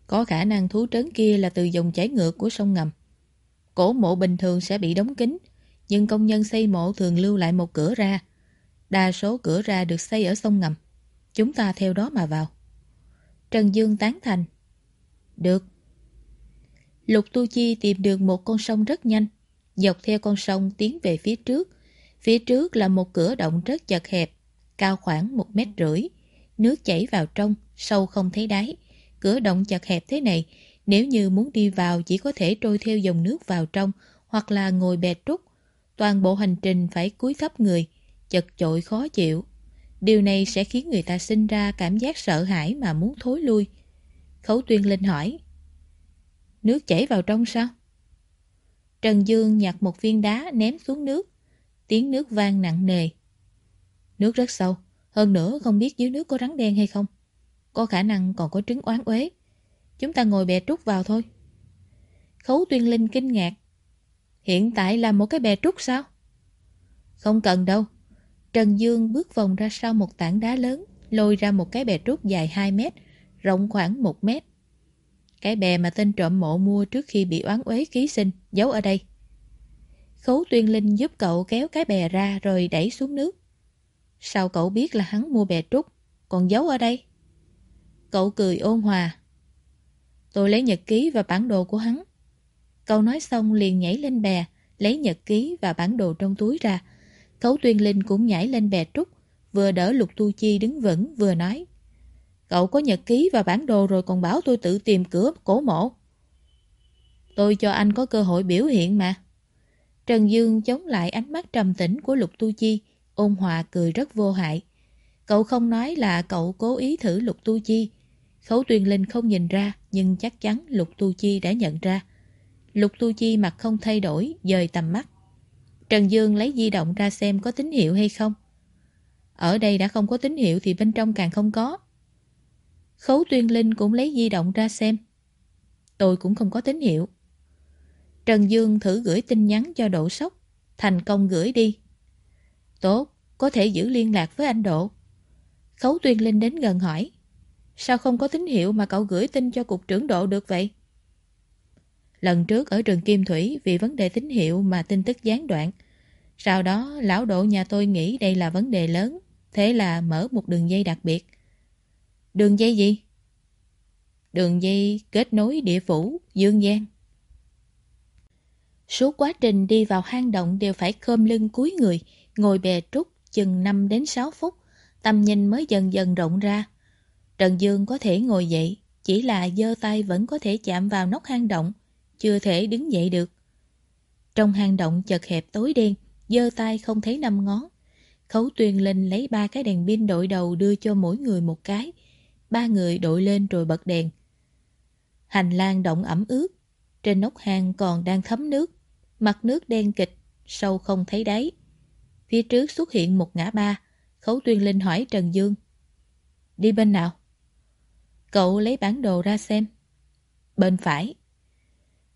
Có khả năng thú trấn kia là từ dòng chảy ngược của sông ngầm. Cổ mộ bình thường sẽ bị đóng kín, nhưng công nhân xây mộ thường lưu lại một cửa ra. Đa số cửa ra được xây ở sông ngầm. Chúng ta theo đó mà vào. Trần Dương tán thành. Được. Lục Tu Chi tìm được một con sông rất nhanh. Dọc theo con sông tiến về phía trước. Phía trước là một cửa động rất chật hẹp, cao khoảng một mét rưỡi. Nước chảy vào trong, sâu không thấy đáy. Cửa động chật hẹp thế này, nếu như muốn đi vào chỉ có thể trôi theo dòng nước vào trong hoặc là ngồi bè trúc. Toàn bộ hành trình phải cúi thấp người, chật chội khó chịu. Điều này sẽ khiến người ta sinh ra cảm giác sợ hãi mà muốn thối lui. Khấu tuyên linh hỏi. Nước chảy vào trong sao? Trần Dương nhặt một viên đá ném xuống nước. Tiếng nước vang nặng nề. Nước rất sâu. Hơn nữa không biết dưới nước có rắn đen hay không. Có khả năng còn có trứng oán uế. Chúng ta ngồi bè trúc vào thôi. Khấu tuyên linh kinh ngạc. Hiện tại là một cái bè trúc sao? Không cần đâu. Trần Dương bước vòng ra sau một tảng đá lớn, lôi ra một cái bè trúc dài 2 mét, rộng khoảng 1 mét. Cái bè mà tên trộm mộ mua trước khi bị oán uế ký sinh, giấu ở đây. Khấu tuyên linh giúp cậu kéo cái bè ra rồi đẩy xuống nước. Sao cậu biết là hắn mua bè trúc, còn giấu ở đây? Cậu cười ôn hòa. Tôi lấy nhật ký và bản đồ của hắn. Cậu nói xong liền nhảy lên bè, lấy nhật ký và bản đồ trong túi ra. Khấu tuyên linh cũng nhảy lên bè trúc, vừa đỡ lục tu chi đứng vững vừa nói. Cậu có nhật ký và bản đồ rồi còn bảo tôi tự tìm cửa cổ mộ. Tôi cho anh có cơ hội biểu hiện mà. Trần Dương chống lại ánh mắt trầm tĩnh của Lục Tu Chi, ôn hòa cười rất vô hại. Cậu không nói là cậu cố ý thử Lục Tu Chi. Khấu Tuyên Linh không nhìn ra, nhưng chắc chắn Lục Tu Chi đã nhận ra. Lục Tu Chi mặt không thay đổi, dời tầm mắt. Trần Dương lấy di động ra xem có tín hiệu hay không. Ở đây đã không có tín hiệu thì bên trong càng không có. Khấu Tuyên Linh cũng lấy di động ra xem. Tôi cũng không có tín hiệu. Trần Dương thử gửi tin nhắn cho Độ Sóc. Thành công gửi đi. Tốt, có thể giữ liên lạc với anh Độ. Khấu Tuyên Linh đến gần hỏi. Sao không có tín hiệu mà cậu gửi tin cho cục trưởng Độ được vậy? Lần trước ở trường Kim Thủy vì vấn đề tín hiệu mà tin tức gián đoạn. Sau đó lão Độ nhà tôi nghĩ đây là vấn đề lớn. Thế là mở một đường dây đặc biệt. Đường dây gì? Đường dây kết nối địa phủ, Dương gian. Suốt quá trình đi vào hang động đều phải khom lưng cúi người, ngồi bè trúc chừng 5 đến 6 phút, tầm nhìn mới dần dần rộng ra. Trần Dương có thể ngồi dậy, chỉ là giơ tay vẫn có thể chạm vào nóc hang động, chưa thể đứng dậy được. Trong hang động chật hẹp tối đen, giơ tay không thấy năm ngón. Khấu tuyền linh lấy ba cái đèn pin đội đầu đưa cho mỗi người một cái. Ba người đội lên rồi bật đèn. Hành lang động ẩm ướt, trên nóc hang còn đang thấm nước. Mặt nước đen kịch, sâu không thấy đáy. Phía trước xuất hiện một ngã ba, Khấu Tuyên Linh hỏi Trần Dương. Đi bên nào? Cậu lấy bản đồ ra xem. Bên phải.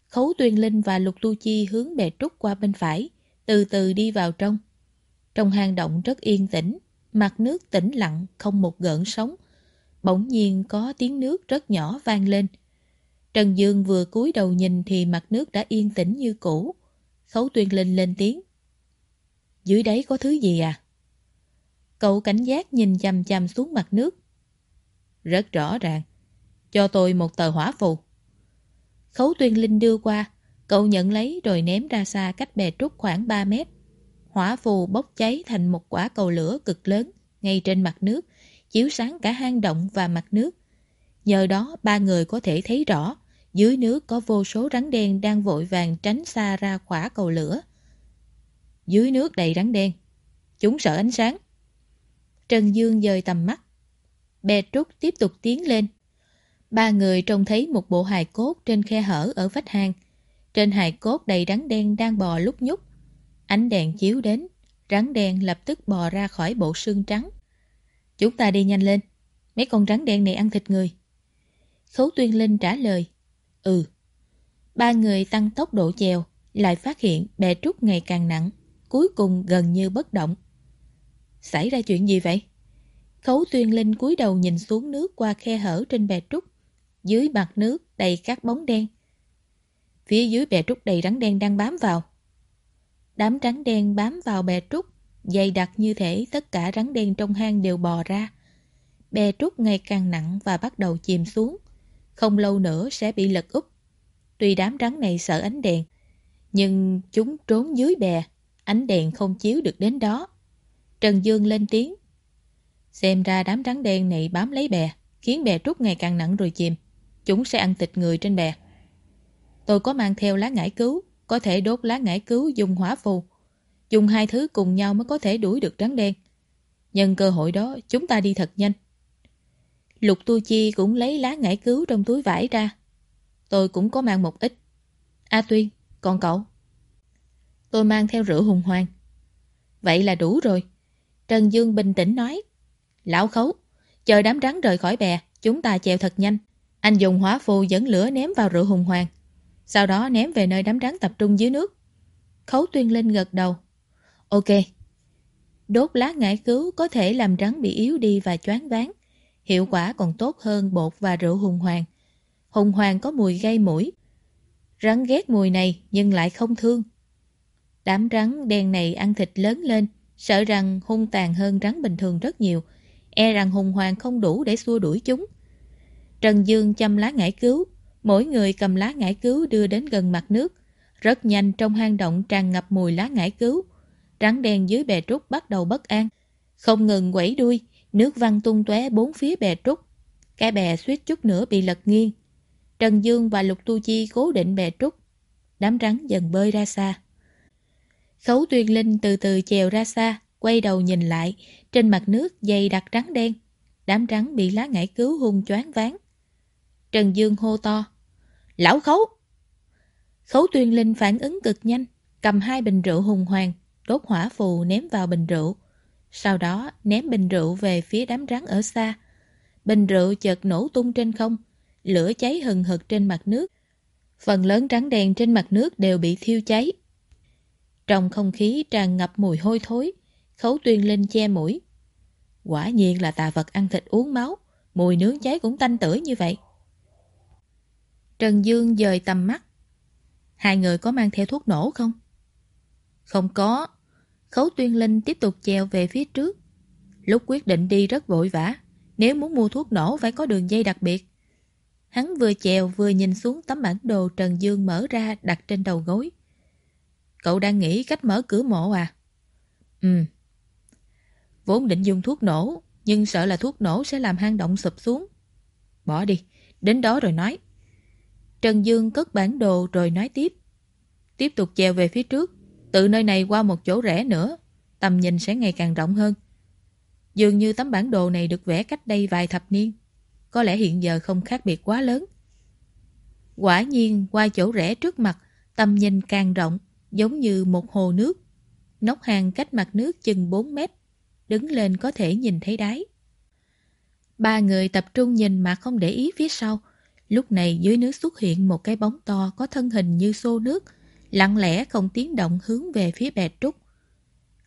Khấu Tuyên Linh và Lục Tu Chi hướng bè trúc qua bên phải, từ từ đi vào trong. Trong hang động rất yên tĩnh, mặt nước tĩnh lặng, không một gợn sóng. Bỗng nhiên có tiếng nước rất nhỏ vang lên. Trần Dương vừa cúi đầu nhìn thì mặt nước đã yên tĩnh như cũ. Khấu Tuyên Linh lên tiếng. Dưới đáy có thứ gì à? Cậu cảnh giác nhìn chằm chằm xuống mặt nước. Rất rõ ràng. Cho tôi một tờ hỏa phù. Khấu tuyên linh đưa qua, cậu nhận lấy rồi ném ra xa cách bè trúc khoảng 3 mét. Hỏa phù bốc cháy thành một quả cầu lửa cực lớn ngay trên mặt nước, chiếu sáng cả hang động và mặt nước. Nhờ đó ba người có thể thấy rõ dưới nước có vô số rắn đen đang vội vàng tránh xa ra khỏa cầu lửa. Dưới nước đầy rắn đen. Chúng sợ ánh sáng. Trần Dương dời tầm mắt. Bè trúc tiếp tục tiến lên. Ba người trông thấy một bộ hài cốt trên khe hở ở vách hang. Trên hài cốt đầy rắn đen đang bò lúc nhúc. Ánh đèn chiếu đến, rắn đen lập tức bò ra khỏi bộ xương trắng. Chúng ta đi nhanh lên, mấy con rắn đen này ăn thịt người. Khấu Tuyên Linh trả lời, ừ. Ba người tăng tốc độ chèo, lại phát hiện bè trúc ngày càng nặng, cuối cùng gần như bất động. Xảy ra chuyện gì vậy? Khấu Tuyên Linh cúi đầu nhìn xuống nước qua khe hở trên bè trúc. Dưới mặt nước đầy các bóng đen. Phía dưới bè trúc đầy rắn đen đang bám vào. Đám rắn đen bám vào bè trúc, dày đặc như thể tất cả rắn đen trong hang đều bò ra. Bè trúc ngày càng nặng và bắt đầu chìm xuống. Không lâu nữa sẽ bị lật úp. Tuy đám rắn này sợ ánh đèn, nhưng chúng trốn dưới bè, ánh đèn không chiếu được đến đó. Trần Dương lên tiếng. Xem ra đám rắn đen này bám lấy bè, khiến bè trúc ngày càng nặng rồi chìm. Chúng sẽ ăn thịt người trên bè. Tôi có mang theo lá ngải cứu, có thể đốt lá ngải cứu dùng hỏa phù. Dùng hai thứ cùng nhau mới có thể đuổi được rắn đen. Nhân cơ hội đó, chúng ta đi thật nhanh. Lục Tu Chi cũng lấy lá ngải cứu trong túi vải ra. Tôi cũng có mang một ít. A Tuyên, còn cậu? Tôi mang theo rượu hùng hoàng. Vậy là đủ rồi. Trần Dương bình tĩnh nói. Lão khấu, chờ đám rắn rời khỏi bè, chúng ta chèo thật nhanh. Anh dùng hỏa phù dẫn lửa ném vào rượu hùng hoàng. Sau đó ném về nơi đám rắn tập trung dưới nước. Khấu tuyên linh gật đầu. Ok. Đốt lá ngải cứu có thể làm rắn bị yếu đi và choáng váng. Hiệu quả còn tốt hơn bột và rượu hùng hoàng. Hùng hoàng có mùi gây mũi. Rắn ghét mùi này nhưng lại không thương. Đám rắn đen này ăn thịt lớn lên, sợ rằng hung tàn hơn rắn bình thường rất nhiều. E rằng hùng hoàng không đủ để xua đuổi chúng. Trần Dương chăm lá ngải cứu, mỗi người cầm lá ngải cứu đưa đến gần mặt nước. Rất nhanh trong hang động tràn ngập mùi lá ngải cứu. Rắn đen dưới bè trúc bắt đầu bất an. Không ngừng quẩy đuôi, nước văng tung tóe bốn phía bè trúc. Cái bè suýt chút nữa bị lật nghiêng. Trần Dương và Lục Tu Chi cố định bè trúc. Đám rắn dần bơi ra xa. Khấu Tuyên Linh từ từ chèo ra xa, quay đầu nhìn lại, trên mặt nước dày đặc rắn đen. Đám rắn bị lá ngải cứu hung choáng váng. Trần Dương hô to. Lão Khấu! Khấu Tuyên Linh phản ứng cực nhanh, cầm hai bình rượu hùng hoàng, đốt hỏa phù ném vào bình rượu. Sau đó ném bình rượu về phía đám rắn ở xa. Bình rượu chợt nổ tung trên không, lửa cháy hừng hực trên mặt nước. Phần lớn rắn đèn trên mặt nước đều bị thiêu cháy. Trong không khí tràn ngập mùi hôi thối, khấu tuyên linh che mũi. Quả nhiên là tà vật ăn thịt uống máu, mùi nướng cháy cũng tanh tưởi như vậy. Trần Dương dời tầm mắt. Hai người có mang theo thuốc nổ không? Không có. Khấu Tuyên Linh tiếp tục chèo về phía trước. Lúc quyết định đi rất vội vã. Nếu muốn mua thuốc nổ phải có đường dây đặc biệt. Hắn vừa chèo vừa nhìn xuống tấm bản đồ Trần Dương mở ra đặt trên đầu gối. Cậu đang nghĩ cách mở cửa mộ à? Ừ. Vốn định dùng thuốc nổ, nhưng sợ là thuốc nổ sẽ làm hang động sụp xuống. Bỏ đi, đến đó rồi nói. Trần Dương cất bản đồ rồi nói tiếp. Tiếp tục chèo về phía trước, từ nơi này qua một chỗ rẽ nữa, tầm nhìn sẽ ngày càng rộng hơn. Dường như tấm bản đồ này được vẽ cách đây vài thập niên. Có lẽ hiện giờ không khác biệt quá lớn. Quả nhiên qua chỗ rẽ trước mặt, tầm nhìn càng rộng, giống như một hồ nước. Nóc hang cách mặt nước chừng 4 mét, đứng lên có thể nhìn thấy đáy. Ba người tập trung nhìn mà không để ý phía sau. Lúc này dưới nước xuất hiện một cái bóng to có thân hình như xô nước, lặng lẽ không tiếng động hướng về phía bè trúc.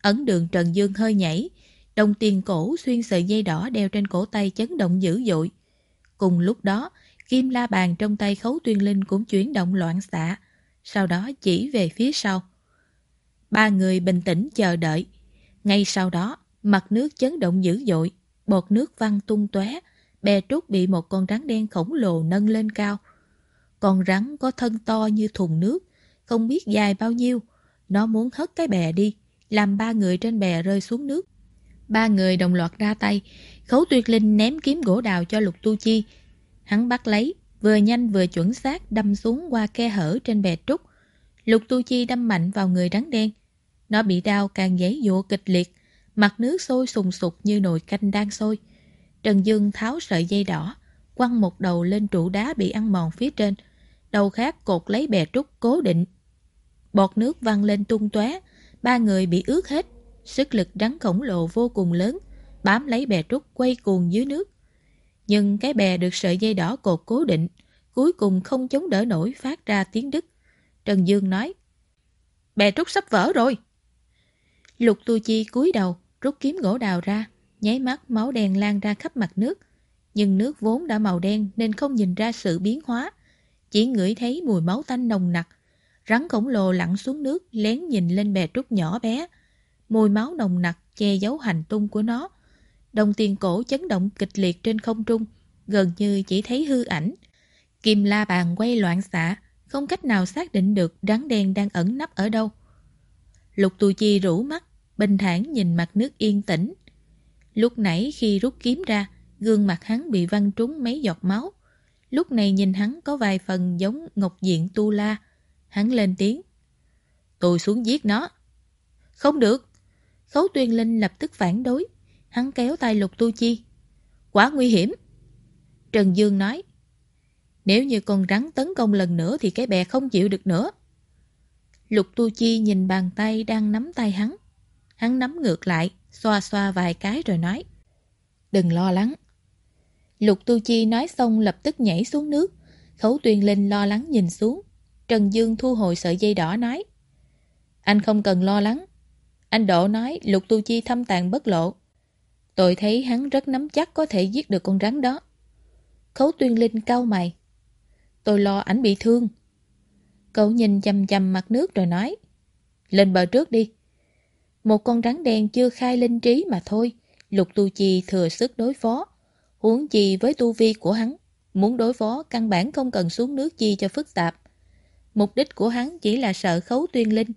Ấn đường Trần Dương hơi nhảy, đồng tiền cổ xuyên sợi dây đỏ đeo trên cổ tay chấn động dữ dội. Cùng lúc đó, kim la bàn trong tay khấu tuyên linh cũng chuyển động loạn xạ, sau đó chỉ về phía sau. Ba người bình tĩnh chờ đợi. Ngay sau đó, Mặt nước chấn động dữ dội, bọt nước văng tung tóe, bè trúc bị một con rắn đen khổng lồ nâng lên cao. Con rắn có thân to như thùng nước, không biết dài bao nhiêu. Nó muốn hất cái bè đi, làm ba người trên bè rơi xuống nước. Ba người đồng loạt ra tay, khấu tuyệt linh ném kiếm gỗ đào cho lục tu chi. Hắn bắt lấy, vừa nhanh vừa chuẩn xác đâm xuống qua khe hở trên bè trúc. Lục tu chi đâm mạnh vào người rắn đen. Nó bị đau càng giấy dụa kịch liệt, mặt nước sôi sùng sục như nồi canh đang sôi. Trần Dương tháo sợi dây đỏ, quăng một đầu lên trụ đá bị ăn mòn phía trên, đầu khác cột lấy bè trúc cố định. Bọt nước văng lên tung tóe, ba người bị ướt hết, sức lực rắn khổng lồ vô cùng lớn, bám lấy bè trúc quay cuồng dưới nước. Nhưng cái bè được sợi dây đỏ cột cố định, cuối cùng không chống đỡ nổi phát ra tiếng đứt. Trần Dương nói, Bè trúc sắp vỡ rồi. Lục Tu Chi cúi đầu, rút kiếm gỗ đào ra, nháy mắt máu đen lan ra khắp mặt nước. Nhưng nước vốn đã màu đen nên không nhìn ra sự biến hóa. Chỉ ngửi thấy mùi máu tanh nồng nặc. Rắn khổng lồ lặn xuống nước lén nhìn lên bè trúc nhỏ bé. Mùi máu nồng nặc che giấu hành tung của nó. Đồng tiền cổ chấn động kịch liệt trên không trung, gần như chỉ thấy hư ảnh. Kim la bàn quay loạn xạ, không cách nào xác định được rắn đen đang ẩn nấp ở đâu. Lục tù chi rủ mắt, bình thản nhìn mặt nước yên tĩnh. Lúc nãy khi rút kiếm ra, gương mặt hắn bị văng trúng mấy giọt máu. Lúc này nhìn hắn có vài phần giống ngọc diện tu la. Hắn lên tiếng. Tôi xuống giết nó. Không được. Khấu tuyên linh lập tức phản đối. Hắn kéo tay lục tu chi. Quá nguy hiểm. Trần Dương nói. Nếu như con rắn tấn công lần nữa thì cái bè không chịu được nữa. Lục tu chi nhìn bàn tay đang nắm tay hắn. Hắn nắm ngược lại, xoa xoa vài cái rồi nói. Đừng lo lắng. Lục tu chi nói xong lập tức nhảy xuống nước. Khấu tuyên linh lo lắng nhìn xuống. Trần Dương thu hồi sợi dây đỏ nói. Anh không cần lo lắng. Anh Độ nói, lục tu chi thâm tàn bất lộ. Tôi thấy hắn rất nắm chắc có thể giết được con rắn đó. Khấu tuyên linh cau mày. Tôi lo ảnh bị thương. Cậu nhìn chầm chầm mặt nước rồi nói. Lên bờ trước đi. Một con rắn đen chưa khai linh trí mà thôi. Lục tu chi thừa sức đối phó. Huống chi với tu vi của hắn. Muốn đối phó căn bản không cần xuống nước chi cho phức tạp. Mục đích của hắn chỉ là sợ khấu tuyên linh.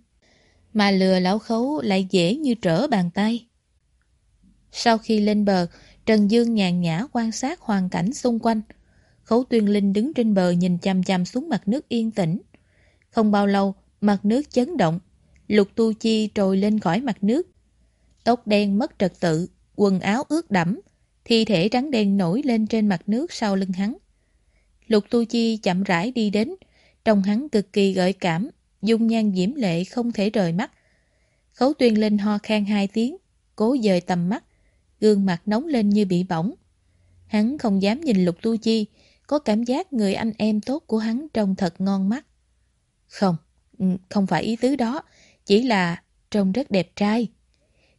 Mà lừa lão khấu lại dễ như trở bàn tay. Sau khi lên bờ, Trần Dương nhàn nhã quan sát hoàn cảnh xung quanh. Khấu tuyên linh đứng trên bờ nhìn chăm chăm xuống mặt nước yên tĩnh. Không bao lâu, mặt nước chấn động. Lục tu chi trồi lên khỏi mặt nước. Tóc đen mất trật tự, quần áo ướt đẫm, thi thể trắng đen nổi lên trên mặt nước sau lưng hắn. Lục tu chi chậm rãi đi đến, trông hắn cực kỳ gợi cảm, dung nhan diễm lệ không thể rời mắt. Khấu tuyên linh ho khan hai tiếng, cố dời tầm mắt, gương mặt nóng lên như bị bỏng. Hắn không dám nhìn lục tu chi, có cảm giác người anh em tốt của hắn trông thật ngon mắt. Không, ừ, không phải ý tứ đó, chỉ là trông rất đẹp trai.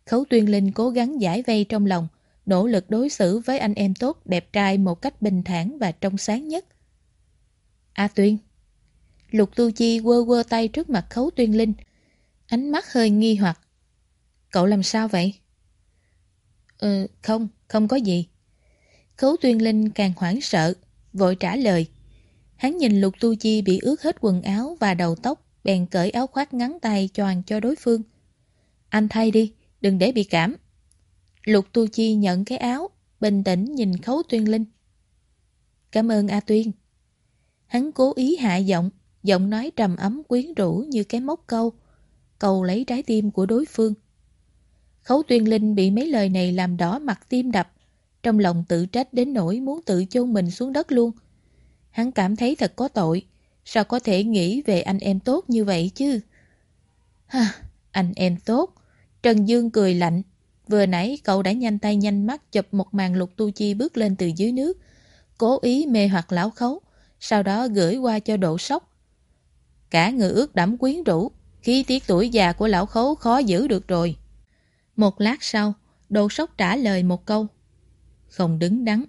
Khấu tuyên linh cố gắng giải vây trong lòng, nỗ lực đối xử với anh em tốt đẹp trai một cách bình thản và trong sáng nhất. A Tuyên Lục Tu Chi quơ quơ tay trước mặt Khấu Tuyên Linh, ánh mắt hơi nghi hoặc. Cậu làm sao vậy? Ừ, không, không có gì. Khấu Tuyên Linh càng hoảng sợ, vội trả lời. Hắn nhìn Lục Tu Chi bị ướt hết quần áo và đầu tóc, bèn cởi áo khoác ngắn tay choàng cho đối phương. Anh thay đi, đừng để bị cảm. Lục Tu Chi nhận cái áo, bình tĩnh nhìn Khấu Tuyên Linh. Cảm ơn A Tuyên. Hắn cố ý hạ giọng, giọng nói trầm ấm quyến rũ như cái móc câu, cầu lấy trái tim của đối phương. Khấu Tuyên Linh bị mấy lời này làm đỏ mặt tim đập, trong lòng tự trách đến nỗi muốn tự chôn mình xuống đất luôn. Hắn cảm thấy thật có tội, sao có thể nghĩ về anh em tốt như vậy chứ? Ha, anh em tốt. Trần Dương cười lạnh. Vừa nãy cậu đã nhanh tay nhanh mắt chụp một màn lục tu chi bước lên từ dưới nước, cố ý mê hoặc lão khấu, sau đó gửi qua cho độ sốc. Cả người ướt đẫm quyến rũ, khí tiết tuổi già của lão khấu khó giữ được rồi. Một lát sau, độ sốc trả lời một câu. Không đứng đắn.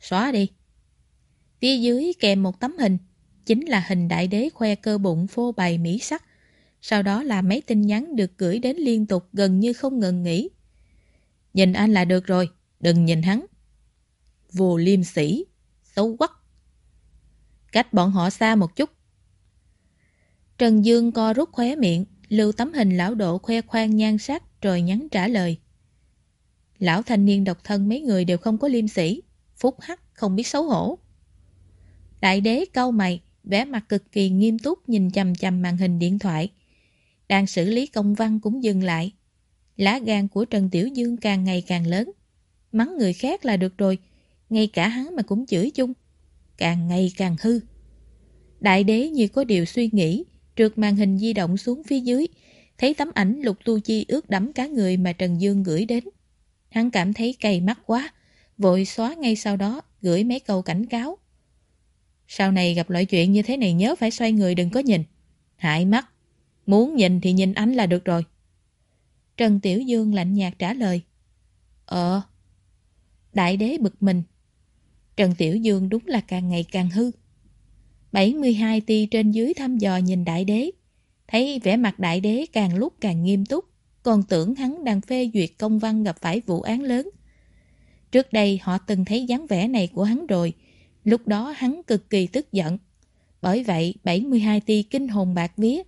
Xóa đi. Phía dưới kèm một tấm hình, chính là hình đại đế khoe cơ bụng phô bày mỹ sắc. Sau đó là mấy tin nhắn được gửi đến liên tục gần như không ngừng nghỉ. Nhìn anh là được rồi, đừng nhìn hắn. Vô liêm sĩ, xấu quắc. Cách bọn họ xa một chút. Trần Dương co rút khóe miệng, lưu tấm hình lão độ khoe khoang nhan sắc rồi nhắn trả lời. Lão thanh niên độc thân mấy người đều không có liêm sĩ, phúc hắc không biết xấu hổ. Đại đế cau mày, vẻ mặt cực kỳ nghiêm túc nhìn chầm chầm màn hình điện thoại. Đang xử lý công văn cũng dừng lại. Lá gan của Trần Tiểu Dương càng ngày càng lớn. Mắng người khác là được rồi, ngay cả hắn mà cũng chửi chung. Càng ngày càng hư. Đại đế như có điều suy nghĩ, trượt màn hình di động xuống phía dưới, thấy tấm ảnh lục tu chi ướt đẫm cá người mà Trần Dương gửi đến. Hắn cảm thấy cay mắt quá, vội xóa ngay sau đó, gửi mấy câu cảnh cáo. Sau này gặp loại chuyện như thế này nhớ phải xoay người đừng có nhìn. Hại mắt. Muốn nhìn thì nhìn ánh là được rồi. Trần Tiểu Dương lạnh nhạt trả lời. Ờ. Đại đế bực mình. Trần Tiểu Dương đúng là càng ngày càng hư. 72 ti trên dưới thăm dò nhìn đại đế. Thấy vẻ mặt đại đế càng lúc càng nghiêm túc. Còn tưởng hắn đang phê duyệt công văn gặp phải vụ án lớn. Trước đây họ từng thấy dáng vẻ này của hắn rồi. Lúc đó hắn cực kỳ tức giận. Bởi vậy 72 ti kinh hồn bạc vía.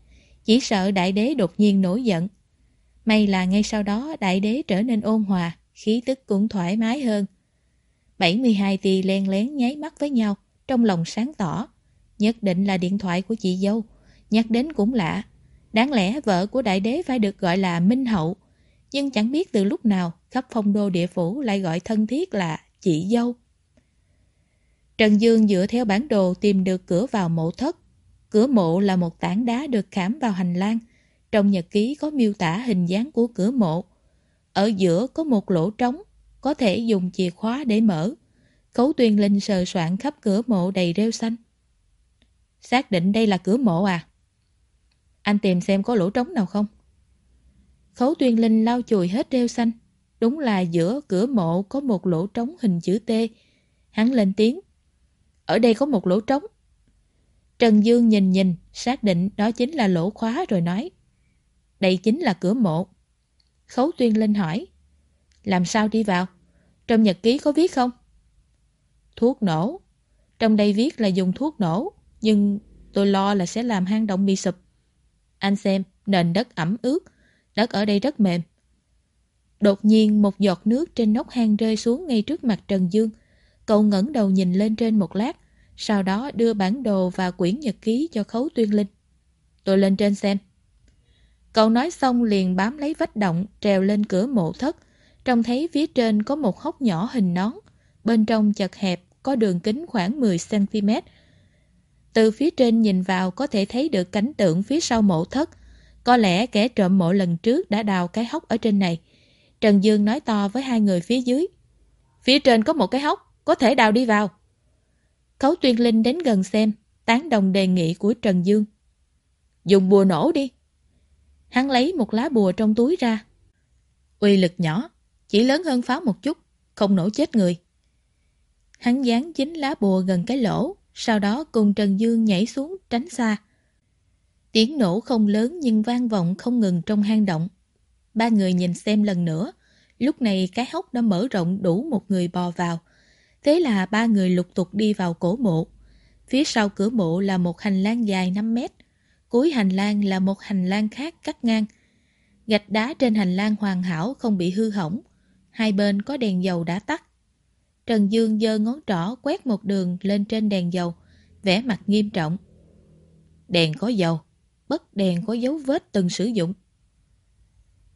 Chỉ sợ đại đế đột nhiên nổi giận. May là ngay sau đó đại đế trở nên ôn hòa, khí tức cũng thoải mái hơn. 72 ti len lén nháy mắt với nhau, trong lòng sáng tỏ. Nhất định là điện thoại của chị dâu. Nhắc đến cũng lạ. Đáng lẽ vợ của đại đế phải được gọi là Minh Hậu. Nhưng chẳng biết từ lúc nào khắp phong đô địa phủ lại gọi thân thiết là chị dâu. Trần Dương dựa theo bản đồ tìm được cửa vào mộ thất. Cửa mộ là một tảng đá được khảm vào hành lang. Trong nhật ký có miêu tả hình dáng của cửa mộ. Ở giữa có một lỗ trống, có thể dùng chìa khóa để mở. Khấu tuyên linh sờ soạn khắp cửa mộ đầy rêu xanh. Xác định đây là cửa mộ à? Anh tìm xem có lỗ trống nào không? Khấu tuyên linh lau chùi hết rêu xanh. Đúng là giữa cửa mộ có một lỗ trống hình chữ T. Hắn lên tiếng. Ở đây có một lỗ trống. Trần Dương nhìn nhìn, xác định đó chính là lỗ khóa rồi nói. Đây chính là cửa mộ. Khấu tuyên linh hỏi. Làm sao đi vào? Trong nhật ký có viết không? Thuốc nổ. Trong đây viết là dùng thuốc nổ, nhưng tôi lo là sẽ làm hang động bị sụp. Anh xem, nền đất ẩm ướt, đất ở đây rất mềm. Đột nhiên một giọt nước trên nóc hang rơi xuống ngay trước mặt Trần Dương. Cậu ngẩng đầu nhìn lên trên một lát, sau đó đưa bản đồ và quyển nhật ký cho Khấu Tuyên Linh. Tôi lên trên xem. Cậu nói xong liền bám lấy vách động, trèo lên cửa mộ thất. Trông thấy phía trên có một hốc nhỏ hình nón. Bên trong chật hẹp, có đường kính khoảng 10cm. Từ phía trên nhìn vào có thể thấy được cảnh tượng phía sau mộ thất. Có lẽ kẻ trộm mộ lần trước đã đào cái hốc ở trên này. Trần Dương nói to với hai người phía dưới. Phía trên có một cái hốc, có thể đào đi vào. Khấu Tuyên Linh đến gần xem, tán đồng đề nghị của Trần Dương. Dùng bùa nổ đi. Hắn lấy một lá bùa trong túi ra. Uy lực nhỏ, chỉ lớn hơn pháo một chút, không nổ chết người. Hắn dán chính lá bùa gần cái lỗ, sau đó cùng Trần Dương nhảy xuống tránh xa. Tiếng nổ không lớn nhưng vang vọng không ngừng trong hang động. Ba người nhìn xem lần nữa, lúc này cái hốc đã mở rộng đủ một người bò vào. Thế là ba người lục tục đi vào cổ mộ. Phía sau cửa mộ là một hành lang dài 5 mét. Cuối hành lang là một hành lang khác cắt ngang. Gạch đá trên hành lang hoàn hảo không bị hư hỏng. Hai bên có đèn dầu đã tắt. Trần Dương giơ ngón trỏ quét một đường lên trên đèn dầu, vẽ mặt nghiêm trọng. Đèn có dầu, bất đèn có dấu vết từng sử dụng.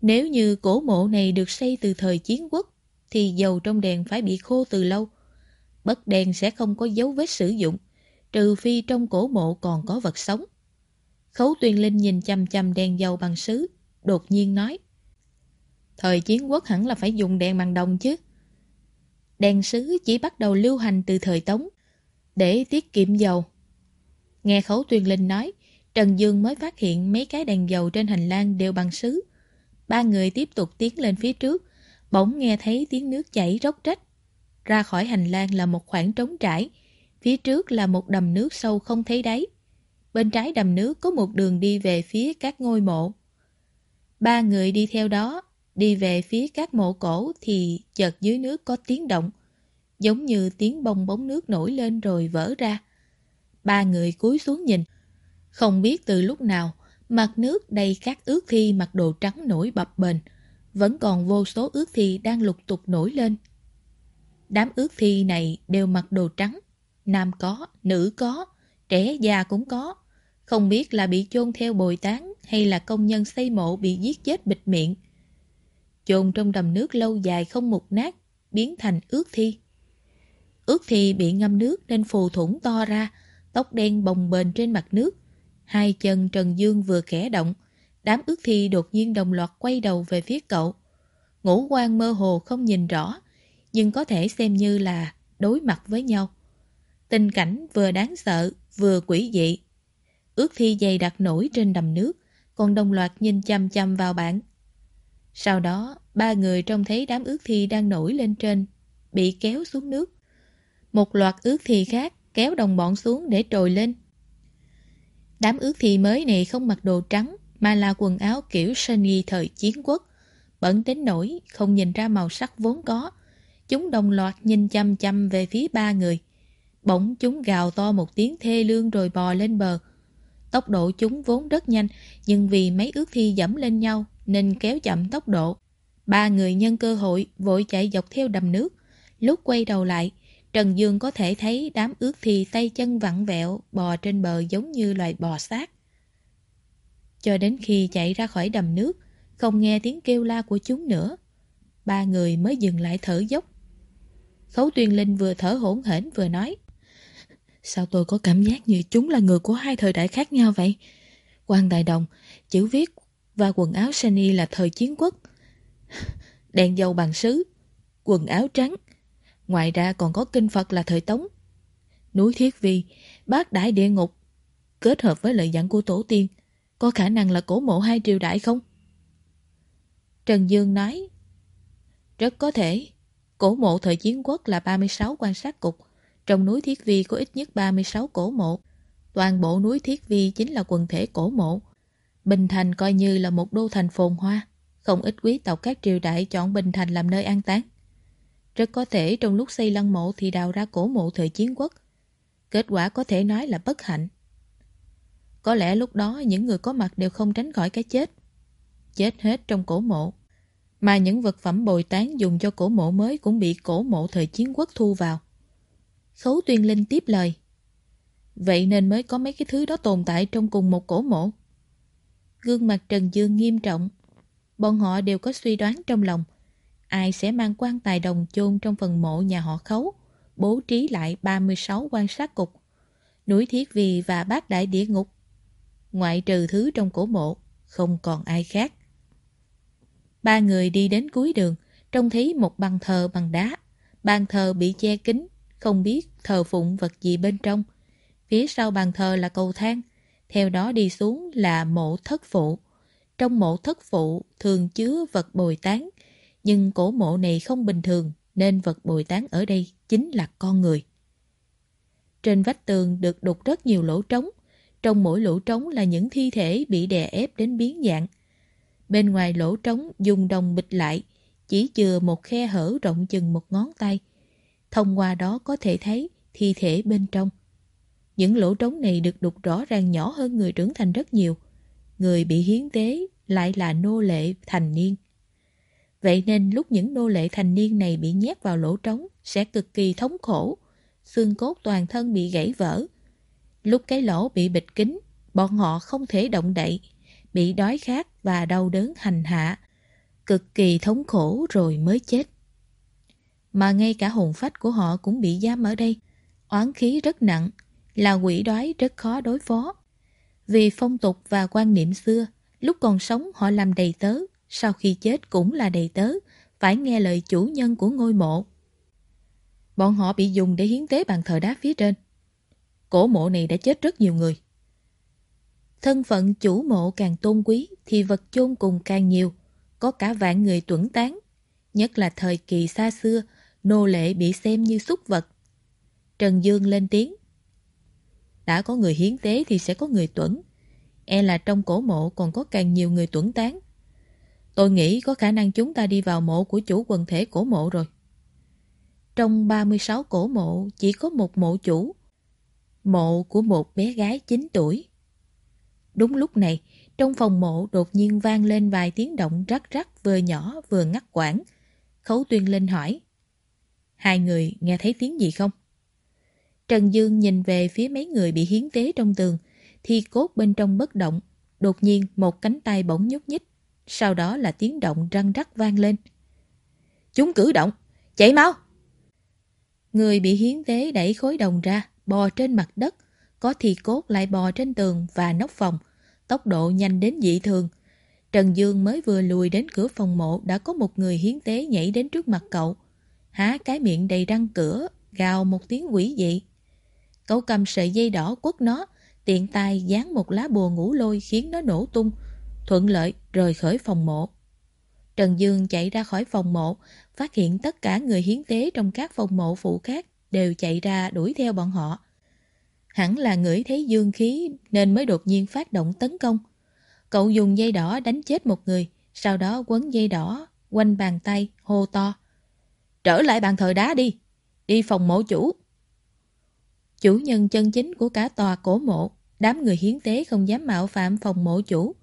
Nếu như cổ mộ này được xây từ thời chiến quốc, thì dầu trong đèn phải bị khô từ lâu. Bất đèn sẽ không có dấu vết sử dụng, trừ phi trong cổ mộ còn có vật sống. Khấu tuyên linh nhìn chăm chăm đèn dầu bằng sứ, đột nhiên nói. Thời chiến quốc hẳn là phải dùng đèn bằng đồng chứ. Đèn sứ chỉ bắt đầu lưu hành từ thời Tống, để tiết kiệm dầu. Nghe khấu tuyên linh nói, Trần Dương mới phát hiện mấy cái đèn dầu trên hành lang đều bằng sứ. Ba người tiếp tục tiến lên phía trước, bỗng nghe thấy tiếng nước chảy róc rách. Ra khỏi hành lang là một khoảng trống trải, phía trước là một đầm nước sâu không thấy đáy. Bên trái đầm nước có một đường đi về phía các ngôi mộ. Ba người đi theo đó, Đi về phía các mộ cổ thì chợt dưới nước có tiếng động, giống như tiếng bong bóng nước nổi lên rồi vỡ ra. Ba người cúi xuống nhìn, không biết từ lúc nào mặt nước đầy các ướt thi mặc đồ trắng nổi bập bềnh, vẫn còn vô số ướt thi đang lục tục nổi lên. Đám ướt thi này đều mặc đồ trắng, nam có, nữ có, trẻ già cũng có. Không biết là bị chôn theo bồi tán hay là công nhân xây mộ bị giết chết bịt miệng. Chôn trong đầm nước lâu dài không mục nát, biến thành ướt thi. Ướt thi bị ngâm nước nên phù thủng to ra, tóc đen bồng bềnh trên mặt nước. Hai chân Trần Dương vừa khẽ động, đám ướt thi đột nhiên đồng loạt quay đầu về phía cậu. Ngũ quan mơ hồ không nhìn rõ, nhưng có thể xem như là đối mặt với nhau. Tình cảnh vừa đáng sợ, vừa quỷ dị. Ước thi dày đặt nổi trên đầm nước, còn đồng loạt nhìn chăm chăm vào bạn. Sau đó, ba người trông thấy đám ước thi đang nổi lên trên, bị kéo xuống nước. Một loạt ước thi khác kéo đồng bọn xuống để trồi lên. Đám ước thi mới này không mặc đồ trắng, mà là quần áo kiểu sân nghi thời chiến quốc. Bẩn đến nổi, không nhìn ra màu sắc vốn có. Chúng đồng loạt nhìn chăm chăm về phía ba người. Bỗng chúng gào to một tiếng thê lương rồi bò lên bờ. Tốc độ chúng vốn rất nhanh, nhưng vì mấy ước thi dẫm lên nhau nên kéo chậm tốc độ. Ba người nhân cơ hội vội chạy dọc theo đầm nước. Lúc quay đầu lại, Trần Dương có thể thấy đám ước thi tay chân vặn vẹo bò trên bờ giống như loài bò sát. Cho đến khi chạy ra khỏi đầm nước, không nghe tiếng kêu la của chúng nữa. Ba người mới dừng lại thở dốc. Khấu Tuyên Linh vừa thở hổn hển vừa nói. Sao tôi có cảm giác như chúng là người của hai thời đại khác nhau vậy? quan Đại Đồng, chữ viết và quần áo Sunny là thời chiến quốc. Đèn dầu bằng sứ, quần áo trắng. Ngoài ra còn có kinh Phật là thời Tống. Núi Thiết Vi, bát đại địa ngục. Kết hợp với lời dặn của tổ tiên, có khả năng là cổ mộ hai triều đại không? Trần Dương nói, rất có thể. Cổ mộ thời chiến quốc là 36 quan sát cục, trong núi Thiết Vi có ít nhất 36 cổ mộ. Toàn bộ núi Thiết Vi chính là quần thể cổ mộ. Bình Thành coi như là một đô thành phồn hoa. Không ít quý tộc các triều đại chọn Bình Thành làm nơi an táng. Rất có thể trong lúc xây lăng mộ thì đào ra cổ mộ thời chiến quốc. Kết quả có thể nói là bất hạnh. Có lẽ lúc đó những người có mặt đều không tránh khỏi cái chết. Chết hết trong cổ mộ. Mà những vật phẩm bồi tán dùng cho cổ mộ mới cũng bị cổ mộ thời chiến quốc thu vào. Khấu Tuyên Linh tiếp lời. Vậy nên mới có mấy cái thứ đó tồn tại trong cùng một cổ mộ. Gương mặt Trần Dương nghiêm trọng. Bọn họ đều có suy đoán trong lòng. Ai sẽ mang quan tài đồng chôn trong phần mộ nhà họ khấu, bố trí lại 36 quan sát cục, núi thiết vì và bát đại địa ngục. Ngoại trừ thứ trong cổ mộ, không còn ai khác. Ba người đi đến cuối đường, trông thấy một bàn thờ bằng đá. Bàn thờ bị che kín, không biết thờ phụng vật gì bên trong. Phía sau bàn thờ là cầu thang, theo đó đi xuống là mộ thất phụ. Trong mộ thất phụ thường chứa vật bồi tán, nhưng cổ mộ này không bình thường nên vật bồi tán ở đây chính là con người. Trên vách tường được đục rất nhiều lỗ trống, trong mỗi lỗ trống là những thi thể bị đè ép đến biến dạng. Bên ngoài lỗ trống dùng đồng bịch lại, chỉ chừa một khe hở rộng chừng một ngón tay. Thông qua đó có thể thấy thi thể bên trong. Những lỗ trống này được đục rõ ràng nhỏ hơn người trưởng thành rất nhiều. Người bị hiến tế lại là nô lệ thành niên. Vậy nên lúc những nô lệ thành niên này bị nhét vào lỗ trống sẽ cực kỳ thống khổ. Xương cốt toàn thân bị gãy vỡ. Lúc cái lỗ bị bịt kín, bọn họ không thể động đậy, bị đói khát và đau đớn hành hạ. Cực kỳ thống khổ rồi mới chết. Mà ngay cả hồn phách của họ cũng bị giam ở đây. Oán khí rất nặng, là quỷ đói rất khó đối phó. Vì phong tục và quan niệm xưa, lúc còn sống họ làm đầy tớ, sau khi chết cũng là đầy tớ, phải nghe lời chủ nhân của ngôi mộ. Bọn họ bị dùng để hiến tế bàn thờ đá phía trên. Cổ mộ này đã chết rất nhiều người. Thân phận chủ mộ càng tôn quý thì vật chôn cùng càng nhiều, có cả vạn người tuẩn tán. Nhất là thời kỳ xa xưa, nô lệ bị xem như súc vật. Trần Dương lên tiếng. Đã có người hiến tế thì sẽ có người tuẩn. E là trong cổ mộ còn có càng nhiều người tuẩn tán. Tôi nghĩ có khả năng chúng ta đi vào mộ của chủ quần thể cổ mộ rồi. Trong 36 cổ mộ chỉ có một mộ chủ. Mộ của một bé gái 9 tuổi. Đúng lúc này, trong phòng mộ đột nhiên vang lên vài tiếng động rắc rắc vừa nhỏ vừa ngắt quãng. Khấu Tuyên Linh hỏi. Hai người nghe thấy tiếng gì không? Trần Dương nhìn về phía mấy người bị hiến tế trong tường, thi cốt bên trong bất động. Đột nhiên một cánh tay bỗng nhúc nhích, sau đó là tiếng động răng rắc vang lên. Chúng cử động, chạy mau! Người bị hiến tế đẩy khối đồng ra, bò trên mặt đất, có thi cốt lại bò trên tường và nóc phòng, tốc độ nhanh đến dị thường. Trần Dương mới vừa lùi đến cửa phòng mộ đã có một người hiến tế nhảy đến trước mặt cậu. Há cái miệng đầy răng cửa, gào một tiếng quỷ dị. Cậu cầm sợi dây đỏ quất nó, tiện tay dán một lá bùa ngủ lôi khiến nó nổ tung, thuận lợi rời khỏi phòng mộ. Trần Dương chạy ra khỏi phòng mộ, phát hiện tất cả người hiến tế trong các phòng mộ phụ khác đều chạy ra đuổi theo bọn họ. Hẳn là ngửi thấy dương khí nên mới đột nhiên phát động tấn công. Cậu dùng dây đỏ đánh chết một người, sau đó quấn dây đỏ quanh bàn tay, hô to. Trở lại bàn thờ đá đi, đi phòng mộ chủ. Chủ nhân chân chính của cả tòa cổ mộ, đám người hiến tế không dám mạo phạm phòng mộ chủ.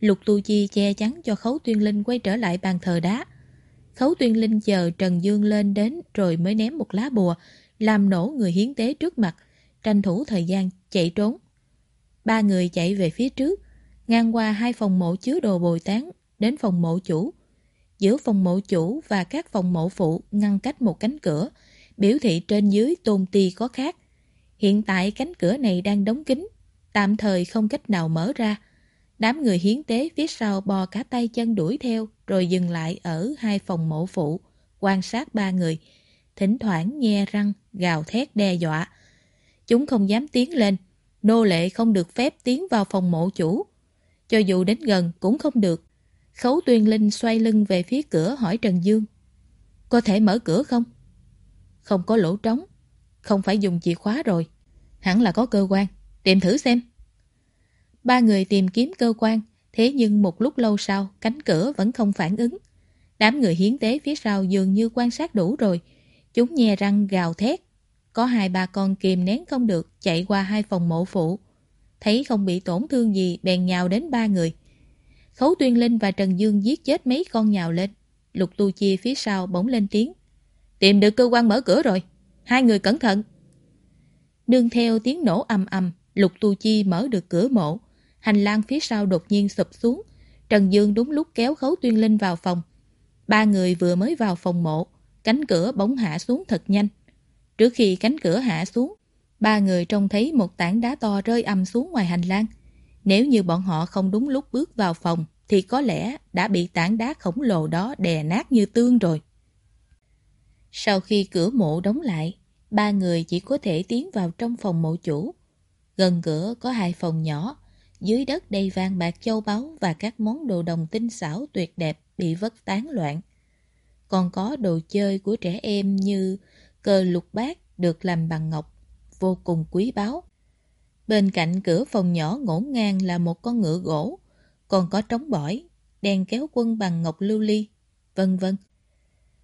Lục Tu Chi che chắn cho Khấu Tuyên Linh quay trở lại bàn thờ đá. Khấu Tuyên Linh chờ Trần Dương lên đến rồi mới ném một lá bùa, làm nổ người hiến tế trước mặt, tranh thủ thời gian chạy trốn. Ba người chạy về phía trước, ngang qua hai phòng mộ chứa đồ bồi tán, đến phòng mộ chủ. Giữa phòng mộ chủ và các phòng mộ phụ ngăn cách một cánh cửa, biểu thị trên dưới tôn ti có khác. Hiện tại cánh cửa này đang đóng kín, tạm thời không cách nào mở ra. Đám người hiến tế phía sau bò cả tay chân đuổi theo rồi dừng lại ở hai phòng mộ phụ, quan sát ba người. Thỉnh thoảng nghe răng, gào thét đe dọa. Chúng không dám tiến lên, nô lệ không được phép tiến vào phòng mộ chủ. Cho dù đến gần cũng không được. Khấu tuyên linh xoay lưng về phía cửa hỏi Trần Dương. Có thể mở cửa không? Không có lỗ trống. Không phải dùng chìa khóa rồi. Hẳn là có cơ quan. Tìm thử xem. Ba người tìm kiếm cơ quan. Thế nhưng một lúc lâu sau, cánh cửa vẫn không phản ứng. Đám người hiến tế phía sau dường như quan sát đủ rồi. Chúng nhe răng gào thét. Có hai ba con kìm nén không được chạy qua hai phòng mộ phụ. Thấy không bị tổn thương gì bèn nhào đến ba người. Khấu Tuyên Linh và Trần Dương giết chết mấy con nhào lên. Lục Tu Chi phía sau bỗng lên tiếng. Tìm được cơ quan mở cửa rồi. Hai người cẩn thận. Nương theo tiếng nổ ầm ầm, Lục Tu Chi mở được cửa mộ. Hành lang phía sau đột nhiên sụp xuống. Trần Dương đúng lúc kéo Khấu Tuyên Linh vào phòng. Ba người vừa mới vào phòng mộ, cánh cửa bỗng hạ xuống thật nhanh. Trước khi cánh cửa hạ xuống, ba người trông thấy một tảng đá to rơi ầm xuống ngoài hành lang. Nếu như bọn họ không đúng lúc bước vào phòng, thì có lẽ đã bị tảng đá khổng lồ đó đè nát như tương rồi. Sau khi cửa mộ đóng lại, ba người chỉ có thể tiến vào trong phòng mộ chủ. Gần cửa có hai phòng nhỏ, dưới đất đầy vàng bạc châu báu và các món đồ đồng tinh xảo tuyệt đẹp bị vất tán loạn. Còn có đồ chơi của trẻ em như cờ lục bát được làm bằng ngọc, vô cùng quý báu. Bên cạnh cửa phòng nhỏ ngổn ngang là một con ngựa gỗ, còn có trống bỏi, đèn kéo quân bằng ngọc lưu ly, vân vân.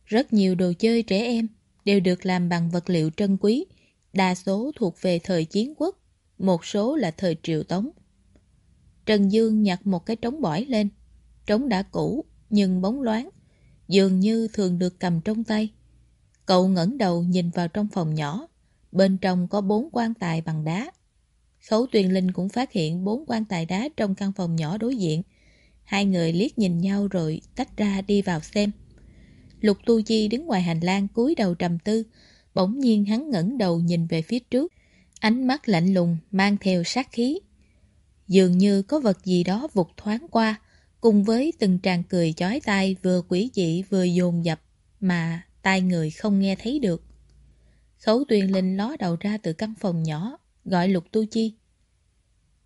Rất nhiều đồ chơi trẻ em đều được làm bằng vật liệu trân quý, đa số thuộc về thời chiến quốc, một số là thời triệu tống. Trần Dương nhặt một cái trống bỏi lên, trống đã cũ nhưng bóng loáng, dường như thường được cầm trong tay. Cậu ngẩng đầu nhìn vào trong phòng nhỏ, bên trong có bốn quan tài bằng đá. Khấu Tuyền Linh cũng phát hiện bốn quan tài đá trong căn phòng nhỏ đối diện. Hai người liếc nhìn nhau rồi tách ra đi vào xem. Lục Tu Chi đứng ngoài hành lang cúi đầu trầm tư, bỗng nhiên hắn ngẩng đầu nhìn về phía trước, ánh mắt lạnh lùng mang theo sát khí. Dường như có vật gì đó vụt thoáng qua, cùng với từng tràng cười chói tai vừa quỷ dị vừa dồn dập mà tai người không nghe thấy được. Khấu Tuyền Linh ló đầu ra từ căn phòng nhỏ, gọi Lục Tu Chi.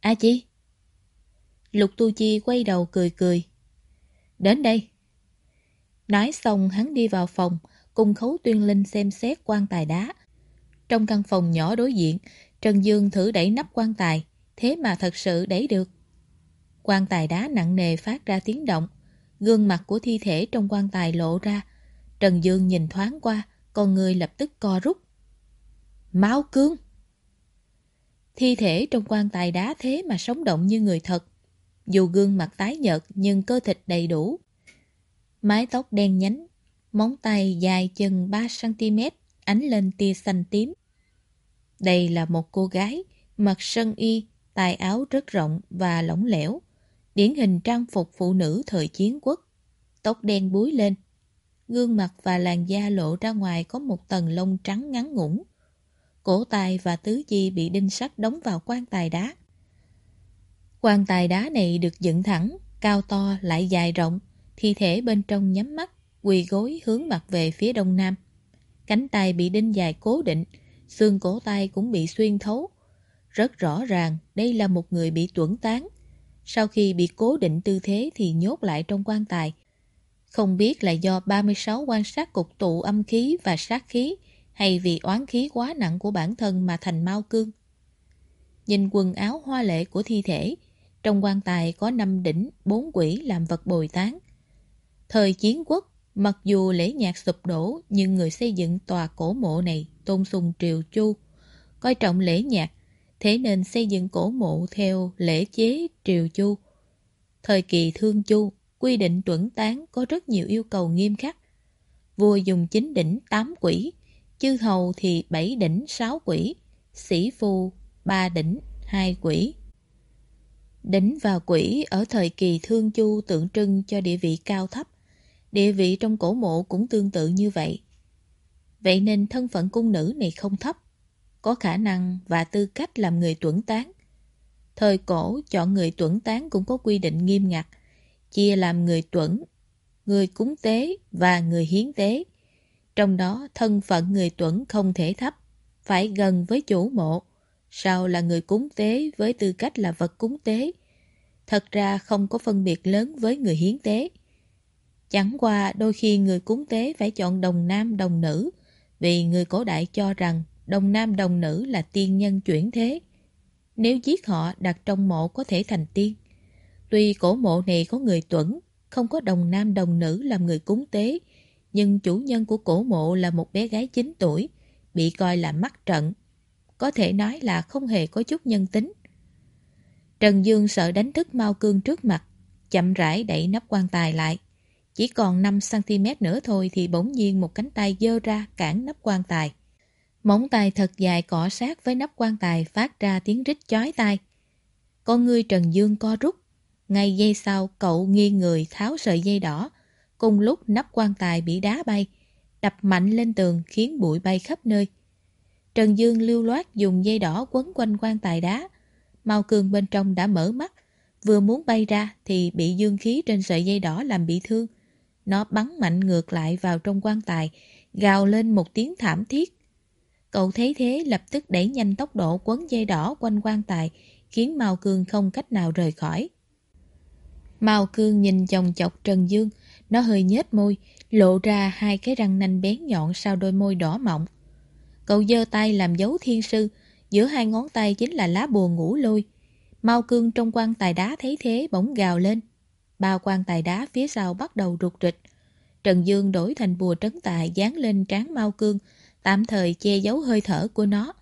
A Chi? Lục Tu Chi quay đầu cười cười. Đến đây. Nói xong hắn đi vào phòng, cùng Khấu Tuyên Linh xem xét quan tài đá. Trong căn phòng nhỏ đối diện, Trần Dương thử đẩy nắp quan tài, thế mà thật sự đẩy được. Quan tài đá nặng nề phát ra tiếng động. Gương mặt của thi thể trong quan tài lộ ra. Trần Dương nhìn thoáng qua, con người lập tức co rút. Máu cương! Thi thể trong quan tài đá thế mà sống động như người thật. Dù gương mặt tái nhợt nhưng cơ thịt đầy đủ. Mái tóc đen nhánh, móng tay dài chừng 3cm ánh lên tia xanh tím. Đây là một cô gái, mặc sân y, tài áo rất rộng và lỏng lẻo, điển hình trang phục phụ nữ thời chiến quốc. Tóc đen búi lên, gương mặt và làn da lộ ra ngoài có một tầng lông trắng ngắn ngủn. Cổ tay và tứ chi bị đinh sắt đóng vào quan tài đá. Quan tài đá này được dựng thẳng, cao to lại dài rộng, thi thể bên trong nhắm mắt, quỳ gối hướng mặt về phía đông nam. Cánh tay bị đinh dài cố định, xương cổ tay cũng bị xuyên thấu. Rất rõ ràng đây là một người bị tuẩn tán. Sau khi bị cố định tư thế thì nhốt lại trong quan tài. Không biết là do 36 quan sát cục tụ âm khí và sát khí hay vì oán khí quá nặng của bản thân mà thành mau cương. Nhìn quần áo hoa lệ của thi thể, trong quan tài có 5 đỉnh, 4 quỷ làm vật bồi tán. Thời chiến quốc, mặc dù lễ nhạc sụp đổ nhưng người xây dựng tòa cổ mộ này tôn sùng triều chu, coi trọng lễ nhạc, thế nên xây dựng cổ mộ theo lễ chế triều chu. Thời kỳ thương chu, quy định tuẩn tán có rất nhiều yêu cầu nghiêm khắc. Vua dùng chín đỉnh tám quỷ, chư hầu thì bảy đỉnh sáu quỷ, sĩ phu ba đỉnh hai quỷ. Đỉnh và quỷ ở thời kỳ thương chu tượng trưng cho địa vị cao thấp. Địa vị trong cổ mộ cũng tương tự như vậy. Vậy nên thân phận cung nữ này không thấp, có khả năng và tư cách làm người tuẩn tán. Thời cổ chọn người tuẩn tán cũng có quy định nghiêm ngặt, chia làm người tuẩn, người cúng tế và người hiến tế. Trong đó thân phận người tuẩn không thể thấp, phải gần với chủ mộ, sau là người cúng tế với tư cách là vật cúng tế. Thật ra không có phân biệt lớn với người hiến tế. Chẳng qua đôi khi người cúng tế phải chọn đồng nam đồng nữ, vì người cổ đại cho rằng đồng nam đồng nữ là tiên nhân chuyển thế. Nếu giết họ đặt trong mộ có thể thành tiên. Tuy cổ mộ này có người tuẩn, không có đồng nam đồng nữ làm người cúng tế, nhưng chủ nhân của cổ mộ là một bé gái 9 tuổi, bị coi là mắc trận. Có thể nói là không hề có chút nhân tính. Trần Dương sợ đánh thức Mao Cương trước mặt, chậm rãi đẩy nắp quan tài lại. Chỉ còn 5cm nữa thôi thì bỗng nhiên một cánh tay dơ ra cản nắp quan tài. Móng tay thật dài cọ sát với nắp quan tài phát ra tiếng rít chói tai. Con ngươi Trần Dương co rút. Ngay giây sau cậu nghiêng người tháo sợi dây đỏ. Cùng lúc nắp quan tài bị đá bay, đập mạnh lên tường khiến bụi bay khắp nơi. Trần Dương lưu loát dùng dây đỏ quấn quanh quan tài đá. Mao Cường bên trong đã mở mắt, vừa muốn bay ra thì bị dương khí trên sợi dây đỏ làm bị thương. Nó bắn mạnh ngược lại vào trong quan tài, gào lên một tiếng thảm thiết. Cậu thấy thế lập tức đẩy nhanh tốc độ quấn dây đỏ quanh quan tài, khiến Mao Cương không cách nào rời khỏi. Mao Cương nhìn chồng chọc Trần Dương, nó hơi nhếch môi, lộ ra hai cái răng nanh bén nhọn sau đôi môi đỏ mọng. Cậu giơ tay làm dấu thiên sư, giữa hai ngón tay chính là lá bùa ngủ lôi. Mao Cương trong quan tài đá thấy thế bỗng gào lên. Ba quan tài đá phía sau bắt đầu rụt rịch. Trần Dương đổi thành bùa trấn tài dán lên trán Mao Cương, tạm thời che giấu hơi thở của nó.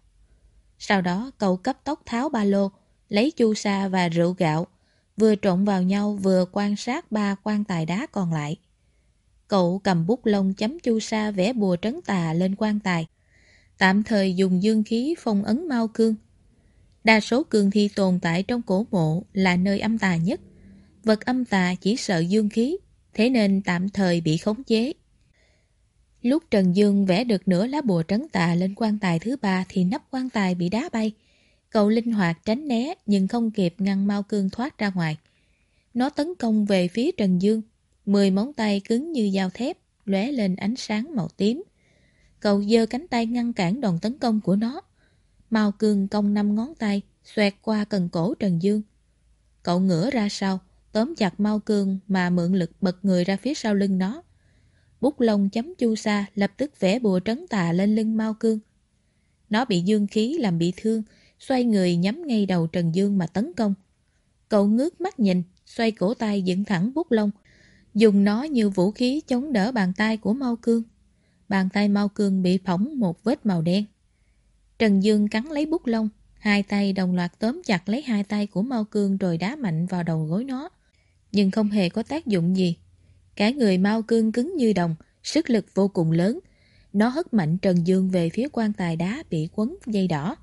Sau đó cậu cấp tốc tháo ba lô, lấy chu sa và rượu gạo, vừa trộn vào nhau vừa quan sát ba quan tài đá còn lại. Cậu cầm bút lông chấm chu sa vẽ bùa trấn tà lên quan tài, tạm thời dùng dương khí phong ấn mau Cương. Đa số cương thi tồn tại trong cổ mộ là nơi âm tà nhất. Vật âm tà chỉ sợ dương khí, thế nên tạm thời bị khống chế. Lúc Trần Dương vẽ được nửa lá bùa trấn tà lên quan tài thứ ba thì nắp quan tài bị đá bay. Cậu linh hoạt tránh né nhưng không kịp ngăn Mao Cương thoát ra ngoài. Nó tấn công về phía Trần Dương. Mười móng tay cứng như dao thép, lóe lên ánh sáng màu tím. Cậu giơ cánh tay ngăn cản đòn tấn công của nó. Mao Cương cong năm ngón tay, xoẹt qua cần cổ Trần Dương. Cậu ngửa ra sau, tóm chặt Mao Cương mà mượn lực bật người ra phía sau lưng nó. Bút lông chấm chu sa lập tức vẽ bùa trấn tà lên lưng Mao Cương. Nó bị dương khí làm bị thương, xoay người nhắm ngay đầu Trần Dương mà tấn công. Cậu ngước mắt nhìn, xoay cổ tay dựng thẳng bút lông. Dùng nó như vũ khí chống đỡ bàn tay của Mao Cương. Bàn tay Mao Cương bị phỏng một vết màu đen. Trần Dương cắn lấy bút lông, hai tay đồng loạt tóm chặt lấy hai tay của Mao Cương rồi đá mạnh vào đầu gối nó. Nhưng không hề có tác dụng gì. Cả người Mao Cương cứng như đồng, sức lực vô cùng lớn. Nó hất mạnh Trần Dương về phía quan tài đá bị quấn dây đỏ.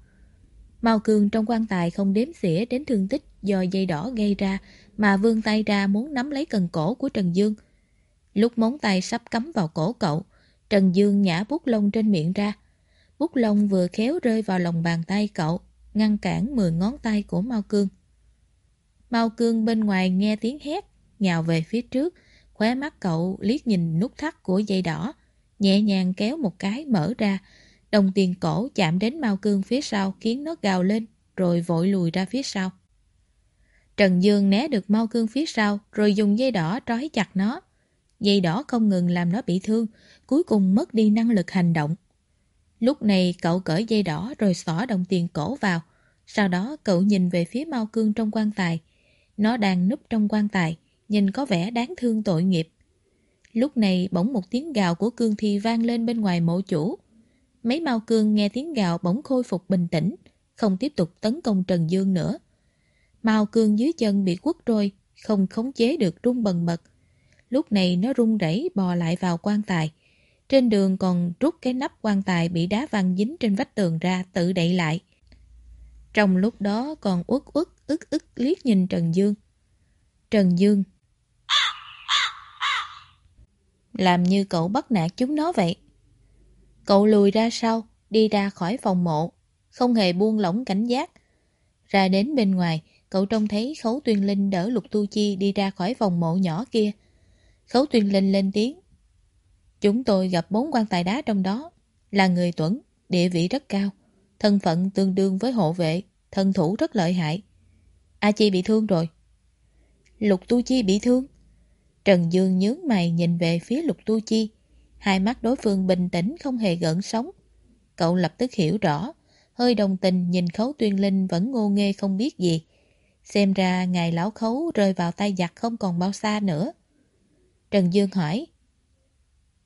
Mao Cương trong quan tài không đếm xỉa đến thương tích do dây đỏ gây ra mà vươn tay ra muốn nắm lấy cần cổ của Trần Dương. Lúc móng tay sắp cắm vào cổ cậu, Trần Dương nhả bút lông trên miệng ra. Bút lông vừa khéo rơi vào lòng bàn tay cậu, ngăn cản 10 ngón tay của Mao Cương. Mao Cương bên ngoài nghe tiếng hét, nhào về phía trước, khóe mắt cậu liếc nhìn nút thắt của dây đỏ, nhẹ nhàng kéo một cái mở ra, đồng tiền cổ chạm đến Mao Cương phía sau khiến nó gào lên, rồi vội lùi ra phía sau. Trần Dương né được Mao Cương phía sau, rồi dùng dây đỏ trói chặt nó. Dây đỏ không ngừng làm nó bị thương, cuối cùng mất đi năng lực hành động. Lúc này cậu cởi dây đỏ rồi xỏ đồng tiền cổ vào. Sau đó cậu nhìn về phía Mao Cương trong quan tài. Nó đang núp trong quan tài, nhìn có vẻ đáng thương tội nghiệp. Lúc này bỗng một tiếng gào của Cương Thi vang lên bên ngoài mộ chủ. Mấy Mao Cương nghe tiếng gào bỗng khôi phục bình tĩnh, không tiếp tục tấn công Trần Dương nữa. Mao Cương dưới chân bị quất rồi, không khống chế được rung bần bật. Lúc này nó rung rẩy bò lại vào quan tài. Trên đường còn rút cái nắp quan tài bị đá văng dính trên vách tường ra tự đậy lại. Trong lúc đó còn uất uất ức ức liếc nhìn Trần Dương. Trần Dương Làm như cậu bắt nạt chúng nó vậy. Cậu lùi ra sau, đi ra khỏi phòng mộ, không hề buông lỏng cảnh giác. Ra đến bên ngoài, cậu trông thấy Khấu Tuyên Linh đỡ Lục Tu Chi đi ra khỏi phòng mộ nhỏ kia. Khấu Tuyên Linh lên tiếng. Chúng tôi gặp bốn quan tài đá trong đó, là người tuẩn, địa vị rất cao, thân phận tương đương với hộ vệ, thân thủ rất lợi hại. A Chi bị thương rồi. Lục Tu Chi bị thương. Trần Dương nhướng mày nhìn về phía Lục Tu Chi. Hai mắt đối phương bình tĩnh không hề gợn sóng. Cậu lập tức hiểu rõ, hơi đồng tình nhìn Khấu Tuyên Linh vẫn ngô nghê không biết gì. Xem ra ngài lão khấu rơi vào tay giặc không còn bao xa nữa. Trần Dương hỏi.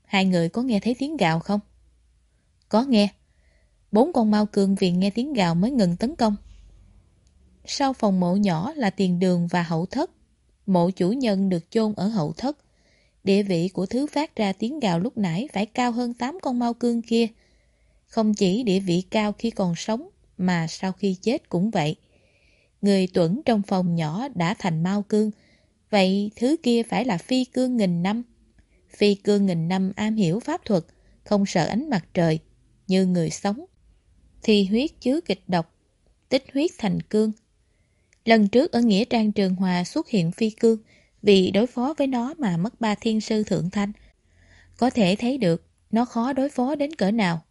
Hai người có nghe thấy tiếng gào không? Có nghe. Bốn con mau cường viện nghe tiếng gào mới ngừng tấn công. Sau phòng mộ nhỏ là tiền đường và hậu thất. Mộ chủ nhân được chôn ở hậu thất. Địa vị của thứ phát ra tiếng gào lúc nãy phải cao hơn 8 con mau cương kia. Không chỉ địa vị cao khi còn sống, mà sau khi chết cũng vậy. Người tuẩn trong phòng nhỏ đã thành mau cương. Vậy thứ kia phải là phi cương nghìn năm. Phi cương nghìn năm am hiểu pháp thuật, không sợ ánh mặt trời, như người sống. Thi huyết chứa kịch độc, tích huyết thành cương. Lần trước ở Nghĩa Trang Trường Hòa xuất hiện phi cương, vì đối phó với nó mà mất ba thiên sư thượng thanh. Có thể thấy được nó khó đối phó đến cỡ nào.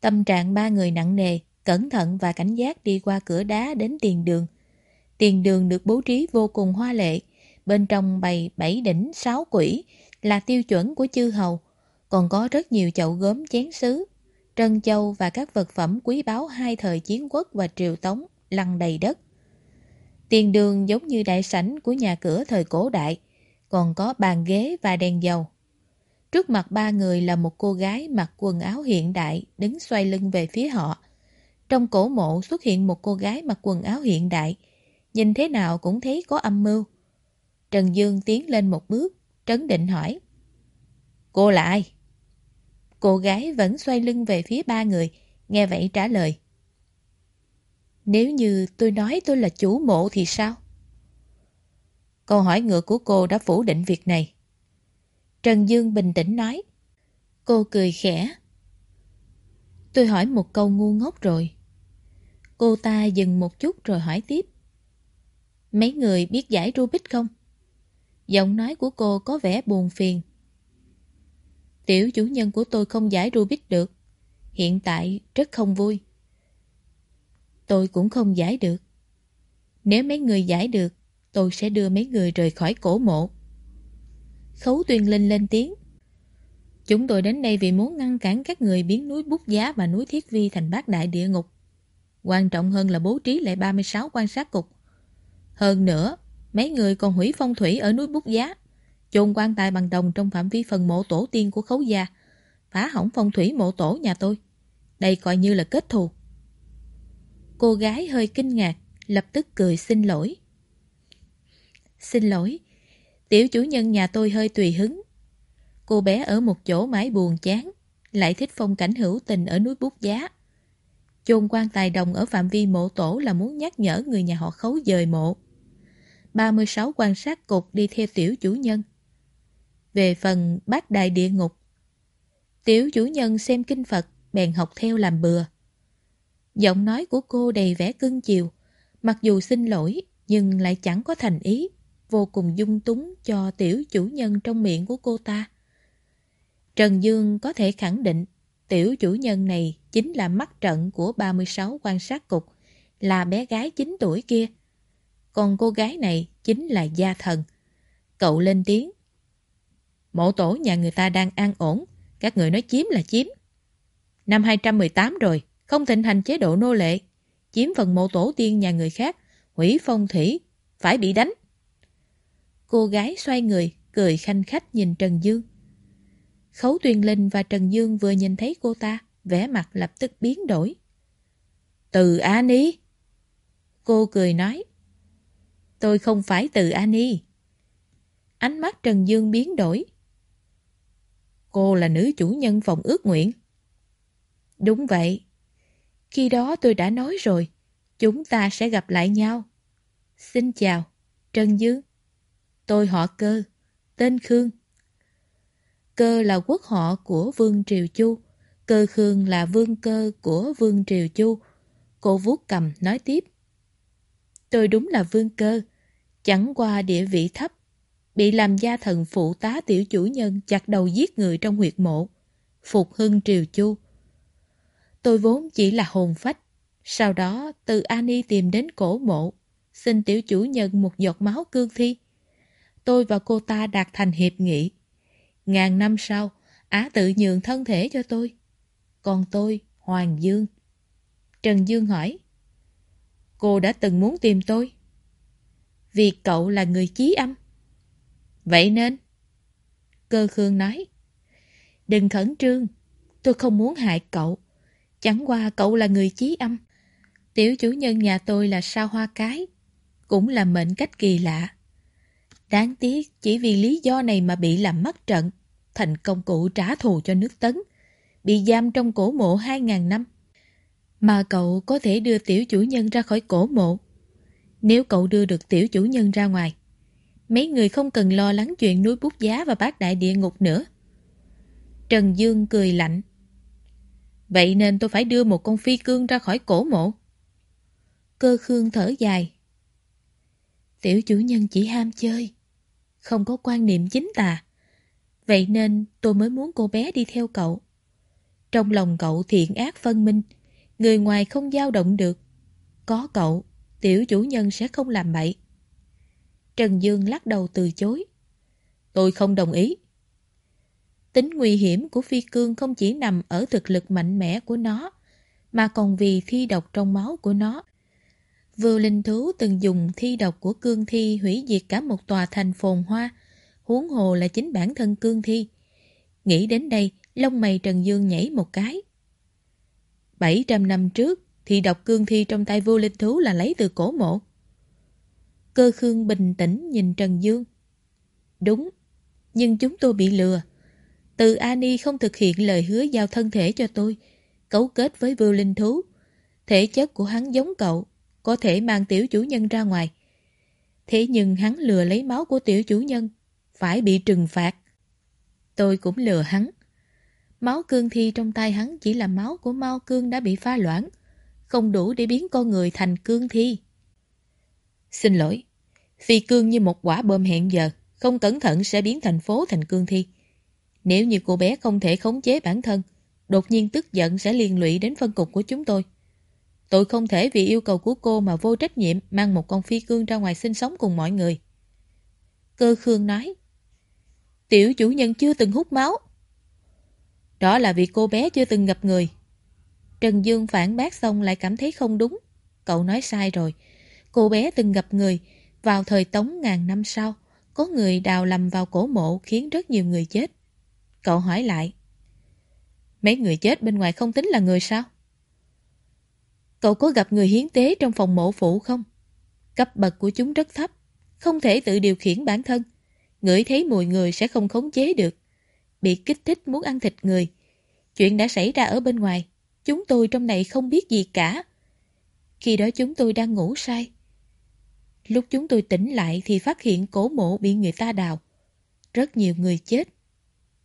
Tâm trạng ba người nặng nề, cẩn thận và cảnh giác đi qua cửa đá đến tiền đường. Tiền đường được bố trí vô cùng hoa lệ, bên trong bày bảy đỉnh sáu quỷ là tiêu chuẩn của chư hầu, còn có rất nhiều chậu gốm chén sứ, trân châu và các vật phẩm quý báu hai thời chiến quốc và triều tống lăn đầy đất. Tiền đường giống như đại sảnh của nhà cửa thời cổ đại, còn có bàn ghế và đèn dầu. Trước mặt ba người là một cô gái mặc quần áo hiện đại đứng xoay lưng về phía họ. Trong cổ mộ xuất hiện một cô gái mặc quần áo hiện đại, nhìn thế nào cũng thấy có âm mưu. Trần Dương tiến lên một bước, trấn định hỏi. Cô là ai? Cô gái vẫn xoay lưng về phía ba người, nghe vậy trả lời. Nếu như tôi nói tôi là chủ mộ thì sao? Câu hỏi ngựa của cô đã phủ định việc này. Trần Dương bình tĩnh nói. Cô cười khẽ. Tôi hỏi một câu ngu ngốc rồi. Cô ta dừng một chút rồi hỏi tiếp. Mấy người biết giải Rubik không? Giọng nói của cô có vẻ buồn phiền. Tiểu chủ nhân của tôi không giải Rubik được. Hiện tại rất không vui. Tôi cũng không giải được. Nếu mấy người giải được, tôi sẽ đưa mấy người rời khỏi cổ mộ. Khấu tuyên linh lên tiếng. Chúng tôi đến đây vì muốn ngăn cản các người biến núi bút giá và núi thiết vi thành bát đại địa ngục. Quan trọng hơn là bố trí lại 36 quan sát cục. Hơn nữa, mấy người còn hủy phong thủy ở núi bút giá. chôn quan tài bằng đồng trong phạm vi phần mộ tổ tiên của khấu gia, phá hỏng phong thủy mộ tổ nhà tôi. Đây coi như là kết thù. Cô gái hơi kinh ngạc, lập tức cười xin lỗi. Xin lỗi, tiểu chủ nhân nhà tôi hơi tùy hứng. Cô bé ở một chỗ mãi buồn chán, lại thích phong cảnh hữu tình ở núi Bút Giá. Chôn quan tài đồng ở phạm vi mộ tổ là muốn nhắc nhở người nhà họ khấu dời mộ. 36 quan sát cục đi theo tiểu chủ nhân. Về phần bát đại địa ngục, tiểu chủ nhân xem kinh Phật bèn học theo làm bừa. Giọng nói của cô đầy vẻ cưng chiều, mặc dù xin lỗi nhưng lại chẳng có thành ý, vô cùng dung túng cho tiểu chủ nhân trong miệng của cô ta. Trần Dương có thể khẳng định tiểu chủ nhân này chính là mắt trận của 36 quan sát cục, là bé gái 9 tuổi kia. Còn cô gái này chính là gia thần. Cậu lên tiếng. Mộ tổ nhà người ta đang an ổn, các người nói chiếm là chiếm. Năm 218 rồi, không thịnh hành chế độ nô lệ. Chiếm phần mộ tổ tiên nhà người khác, hủy phong thủy, phải bị đánh. Cô gái xoay người, cười khanh khách nhìn Trần Dương. Khấu Tuyền Linh và Trần Dương vừa nhìn thấy cô ta, vẻ mặt lập tức biến đổi. Từ Ani? Cô cười nói. Tôi không phải từ Ani. Ánh mắt Trần Dương biến đổi. Cô là nữ chủ nhân phòng ước nguyện. Đúng vậy. Khi đó tôi đã nói rồi, chúng ta sẽ gặp lại nhau. Xin chào, Trần Dương. Tôi họ cơ, tên Khương. Cơ là quốc họ của Vương Triều Chu. Cơ Khương là vương cơ của Vương Triều Chu. Cô vuốt cầm nói tiếp. Tôi đúng là vương cơ, chẳng qua địa vị thấp, bị làm gia thần phụ tá tiểu chủ nhân chặt đầu giết người trong huyệt mộ, phục hưng Triều Chu. Tôi vốn chỉ là hồn phách, sau đó từ Ani tìm đến cổ mộ, xin tiểu chủ nhân một giọt máu cương thi. Tôi và cô ta đạt thành hiệp nghị. Ngàn năm sau, Á tự nhường thân thể cho tôi. Còn tôi, Hoàng Dương. Trần Dương hỏi. Cô đã từng muốn tìm tôi. Vì cậu là người chí âm. Vậy nên... Cơ Khương nói. Đừng khẩn trương. Tôi không muốn hại cậu. Chẳng qua cậu là người chí âm. Tiểu chủ nhân nhà tôi là sao hoa cái. Cũng là mệnh cách kỳ lạ. Đáng tiếc chỉ vì lý do này mà bị làm mất trận, thành công cụ trả thù cho nước Tấn, bị giam trong cổ mộ 2.000 năm. Mà cậu có thể đưa tiểu chủ nhân ra khỏi cổ mộ. Nếu cậu đưa được tiểu chủ nhân ra ngoài, mấy người không cần lo lắng chuyện núi bút giá và bát đại địa ngục nữa. Trần Dương cười lạnh. Vậy nên tôi phải đưa một con phi cương ra khỏi cổ mộ. Cơ khương thở dài. Tiểu chủ nhân chỉ ham chơi không có quan niệm chính tà. Vậy nên tôi mới muốn cô bé đi theo cậu. Trong lòng cậu thiện ác phân minh, người ngoài không dao động được. Có cậu, tiểu chủ nhân sẽ không làm bậy. Trần Dương lắc đầu từ chối. Tôi không đồng ý. Tính nguy hiểm của phi cương không chỉ nằm ở thực lực mạnh mẽ của nó, mà còn vì thi độc trong máu của nó Vưu Linh Thú từng dùng thi độc của cương thi hủy diệt cả một tòa thành phồn hoa, huống hồ là chính bản thân cương thi. Nghĩ đến đây, lông mày Trần Dương nhảy một cái. 700 năm trước, thì độc cương thi trong tay vô linh thú là lấy từ cổ mộ. Cơ khương bình tĩnh nhìn Trần Dương. Đúng, nhưng chúng tôi bị lừa. Từ Ani không thực hiện lời hứa giao thân thể cho tôi, cấu kết với vô linh thú. Thể chất của hắn giống cậu, có thể mang tiểu chủ nhân ra ngoài. Thế nhưng hắn lừa lấy máu của tiểu chủ nhân, phải bị trừng phạt. Tôi cũng lừa hắn. Máu cương thi trong tay hắn chỉ là máu của mau cương đã bị pha loãng, không đủ để biến con người thành cương thi. Xin lỗi, phi cương như một quả bom hẹn giờ, không cẩn thận sẽ biến thành phố thành cương thi. Nếu như cô bé không thể khống chế bản thân, đột nhiên tức giận sẽ liên lụy đến phân cục của chúng tôi. Tôi không thể vì yêu cầu của cô mà vô trách nhiệm mang một con phi cương ra ngoài sinh sống cùng mọi người. Cơ Khương nói. Tiểu chủ nhân chưa từng hút máu. Đó là vì cô bé chưa từng gặp người. Trần Dương phản bác xong lại cảm thấy không đúng. Cậu nói sai rồi. Cô bé từng gặp người vào thời tống ngàn năm sau. có người đào lầm vào cổ mộ khiến rất nhiều người chết. Cậu hỏi lại. Mấy người chết bên ngoài không tính là người sao? Cậu có gặp người hiến tế trong phòng mộ phụ không? Cấp bậc của chúng rất thấp, không thể tự điều khiển bản thân. Ngửi thấy mùi người sẽ không khống chế được. Bị kích thích muốn ăn thịt người. Chuyện đã xảy ra ở bên ngoài. Chúng tôi trong này không biết gì cả. Khi đó chúng tôi đang ngủ say. Lúc chúng tôi tỉnh lại thì phát hiện cổ mộ bị người ta đào. Rất nhiều người chết.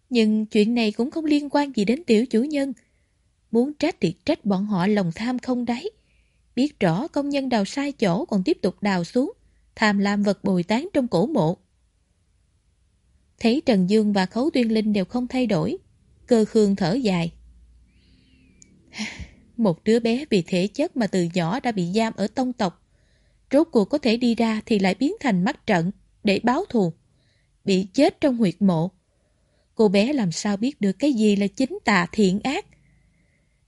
Nhưng chuyện này cũng không liên quan gì đến tiểu chủ nhân. Muốn trách thì trách bọn họ lòng tham không đáy. Biết rõ công nhân đào sai chỗ còn tiếp tục đào xuống. Tham lam vật bồi tán trong cổ mộ. Thấy Trần Dương và Khấu Tuyên Linh đều không thay đổi. Cơ khương thở dài. Một đứa bé vì thể chất mà từ nhỏ đã bị giam ở tông tộc. Rốt cuộc có thể đi ra thì lại biến thành mắt trận để báo thù. Bị chết trong huyệt mộ. Cô bé làm sao biết được cái gì là chính tà thiện ác.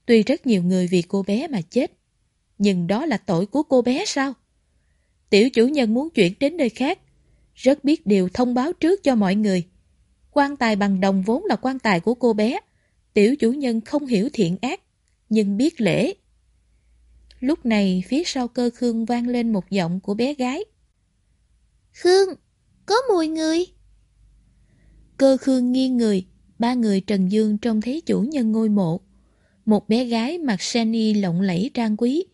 Tuy rất nhiều người vì cô bé mà chết, nhưng đó là tội của cô bé sao? Tiểu chủ nhân muốn chuyển đến nơi khác, rất biết điều thông báo trước cho mọi người. quan tài bằng đồng vốn là quan tài của cô bé. Tiểu chủ nhân không hiểu thiện ác, nhưng biết lễ. Lúc này phía sau cơ Khương vang lên một giọng của bé gái. Khương, có mùi người. Cơ Khương nghiêng người, ba người Trần Dương trông thấy chủ nhân ngôi mộ. Một bé gái mặc seni lộng lẫy trang quý,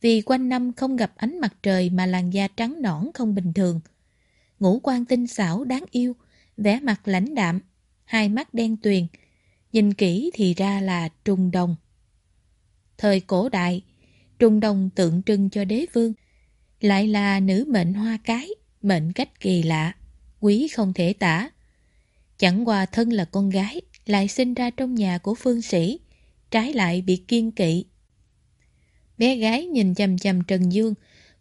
vì quanh năm không gặp ánh mặt trời mà làn da trắng nõn không bình thường. Ngũ quan tinh xảo đáng yêu, vẻ mặt lãnh đạm, hai mắt đen tuyền, nhìn kỹ thì ra là trùng đồng. Thời cổ đại, trùng đồng tượng trưng cho đế vương, lại là nữ mệnh hoa cái, mệnh cách kỳ lạ, quý không thể tả. Chẳng qua thân là con gái, lại sinh ra trong nhà của phương sĩ, trái lại bị kiên kỵ. Bé gái nhìn chầm chầm Trần Dương,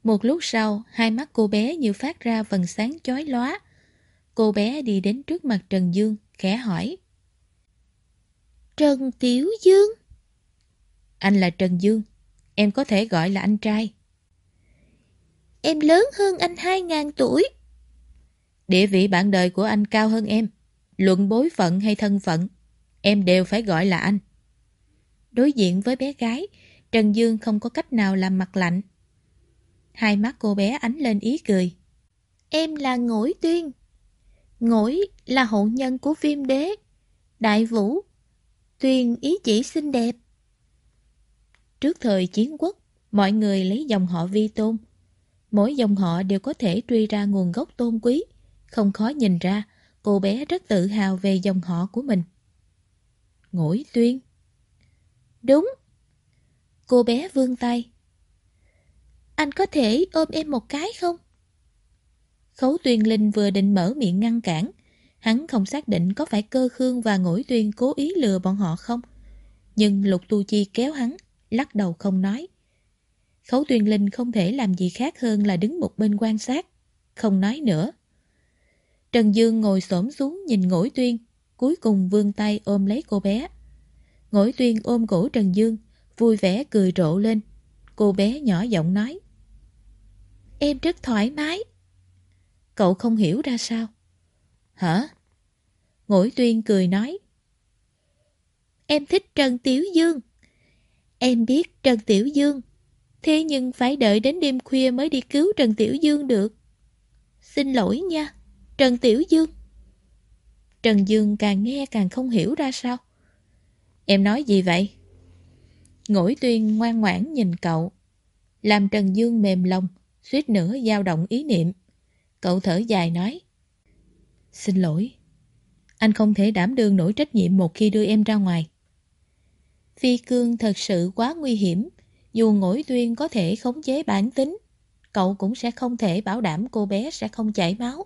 một lúc sau, hai mắt cô bé như phát ra vần sáng chói lóa. Cô bé đi đến trước mặt Trần Dương, khẽ hỏi. Trần Tiểu Dương? Anh là Trần Dương, em có thể gọi là anh trai. Em lớn hơn anh hai ngàn tuổi. Địa vị bạn đời của anh cao hơn em. Luận bối phận hay thân phận, em đều phải gọi là anh. Đối diện với bé gái, Trần Dương không có cách nào làm mặt lạnh. Hai mắt cô bé ánh lên ý cười. Em là Ngỗi Tuyên. Ngỗi là hộ nhân của viêm đế. Đại Vũ. Tuyên ý chỉ xinh đẹp. Trước thời chiến quốc, mọi người lấy dòng họ vi tôn. Mỗi dòng họ đều có thể truy ra nguồn gốc tôn quý. Không khó nhìn ra, cô bé rất tự hào về dòng họ của mình. Ngũi Tuyên. Đúng. Cô bé vươn tay. Anh có thể ôm em một cái không? Khấu Tuyên Linh vừa định mở miệng ngăn cản. Hắn không xác định có phải cơ khương và ngũi tuyên cố ý lừa bọn họ không. Nhưng Lục Tu Chi kéo hắn, lắc đầu không nói. Khấu Tuyên Linh không thể làm gì khác hơn là đứng một bên quan sát, không nói nữa. Trần Dương ngồi xổm xuống nhìn ngỗi tuyên, cuối cùng vươn tay ôm lấy cô bé. Ngỗi tuyên ôm cổ Trần Dương, vui vẻ cười rộ lên. Cô bé nhỏ giọng nói. Em rất thoải mái. Cậu không hiểu ra sao? Hả? Ngỗi tuyên cười nói. Em thích Trần Tiểu Dương. Em biết Trần Tiểu Dương. Thế nhưng phải đợi đến đêm khuya mới đi cứu Trần Tiểu Dương được. Xin lỗi nha, Trần Tiểu Dương. Trần Dương càng nghe càng không hiểu ra sao. Em nói gì vậy? Ngỗi tuyên ngoan ngoãn nhìn cậu. Làm Trần Dương mềm lòng, suýt nữa dao động ý niệm. Cậu thở dài nói. Xin lỗi. Anh không thể đảm đương nổi trách nhiệm một khi đưa em ra ngoài. Phi cương thật sự quá nguy hiểm. Dù ngỗi tuyên có thể khống chế bản tính, cậu cũng sẽ không thể bảo đảm cô bé sẽ không chảy máu.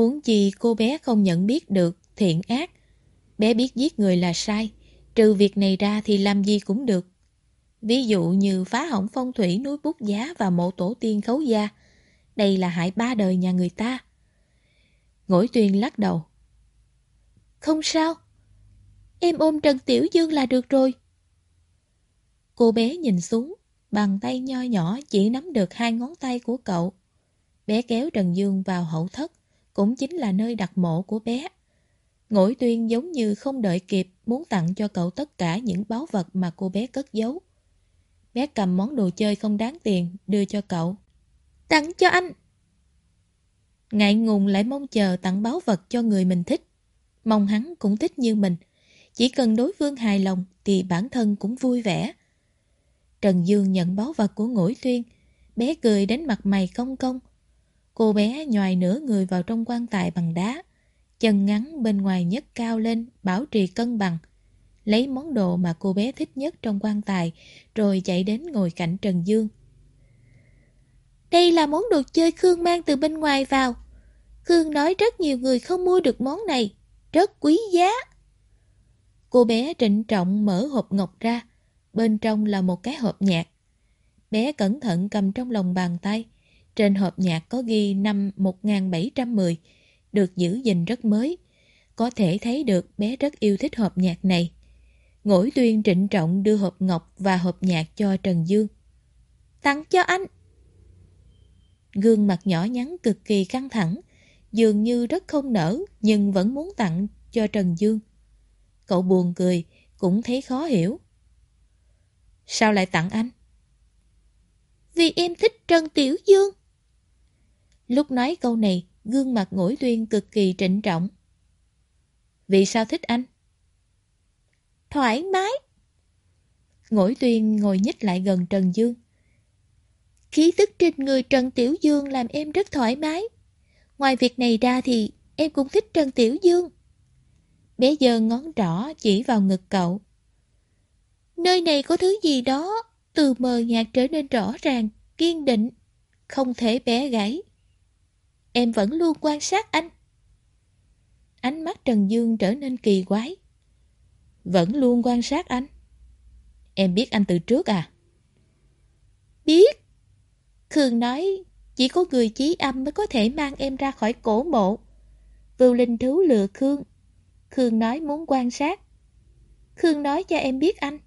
Huống chi cô bé không nhận biết được thiện ác. Bé biết giết người là sai, trừ việc này ra thì làm gì cũng được. Ví dụ như phá hỏng phong thủy núi bút giá và mộ tổ tiên khấu gia. Đây là hại ba đời nhà người ta. Ngỗi tuyên lắc đầu. Không sao. Em ôm Trần Tiểu Dương là được rồi. Cô bé nhìn xuống, bàn tay nho nhỏ chỉ nắm được hai ngón tay của cậu. Bé kéo Trần Dương vào hậu thất, cũng chính là nơi đặt mộ của bé. Ngỗi tuyên giống như không đợi kịp muốn tặng cho cậu tất cả những báu vật mà cô bé cất giấu. Bé cầm món đồ chơi không đáng tiền, đưa cho cậu. Tặng cho anh! Ngại ngùng lại mong chờ tặng báu vật cho người mình thích. Mong hắn cũng thích như mình. Chỉ cần đối phương hài lòng thì bản thân cũng vui vẻ. Trần Dương nhận báu vật của ngũi tuyên. Bé cười đến mặt mày công công. Cô bé nhòi nửa người vào trong quan tài bằng đá. Chân ngắn bên ngoài nhấc cao lên, bảo trì cân bằng. Lấy món đồ mà cô bé thích nhất trong quan tài, rồi chạy đến ngồi cạnh Trần Dương. Đây là món đồ chơi Khương mang từ bên ngoài vào. Khương nói rất nhiều người không mua được món này, rất quý giá. Cô bé trịnh trọng mở hộp ngọc ra, bên trong là một cái hộp nhạc. Bé cẩn thận cầm trong lòng bàn tay, trên hộp nhạc có ghi năm 1710, được giữ gìn rất mới. Có thể thấy được bé rất yêu thích hộp nhạc này. Ngỗi tuyên trịnh trọng đưa hộp ngọc và hộp nhạc cho Trần Dương. Tặng cho anh. Gương mặt nhỏ nhắn cực kỳ căng thẳng, dường như rất không nở nhưng vẫn muốn tặng cho Trần Dương. Cậu buồn cười, cũng thấy khó hiểu. Sao lại tặng anh? Vì em thích Trần Tiểu Dương. Lúc nói câu này, gương mặt ngũi tuyên cực kỳ trịnh trọng. Vì sao thích anh? Thoải mái. Ngũi tuyên ngồi nhích lại gần Trần Dương. Khí tức trên người Trần Tiểu Dương làm em rất thoải mái. Ngoài việc này ra thì em cũng thích Trần Tiểu Dương. Bé giơ ngón trỏ chỉ vào ngực cậu. Nơi này có thứ gì đó từ mờ nhạt trở nên rõ ràng, kiên định, không thể bé gãy. Em vẫn luôn quan sát anh. Ánh mắt Trần Dương trở nên kỳ quái. Vẫn luôn quan sát anh. Em biết anh từ trước à? Biết. Khương nói chỉ có người chí âm mới có thể mang em ra khỏi cổ mộ. Vưu Linh Thú lừa Khương. Khương nói muốn quan sát. Khương nói cho em biết anh.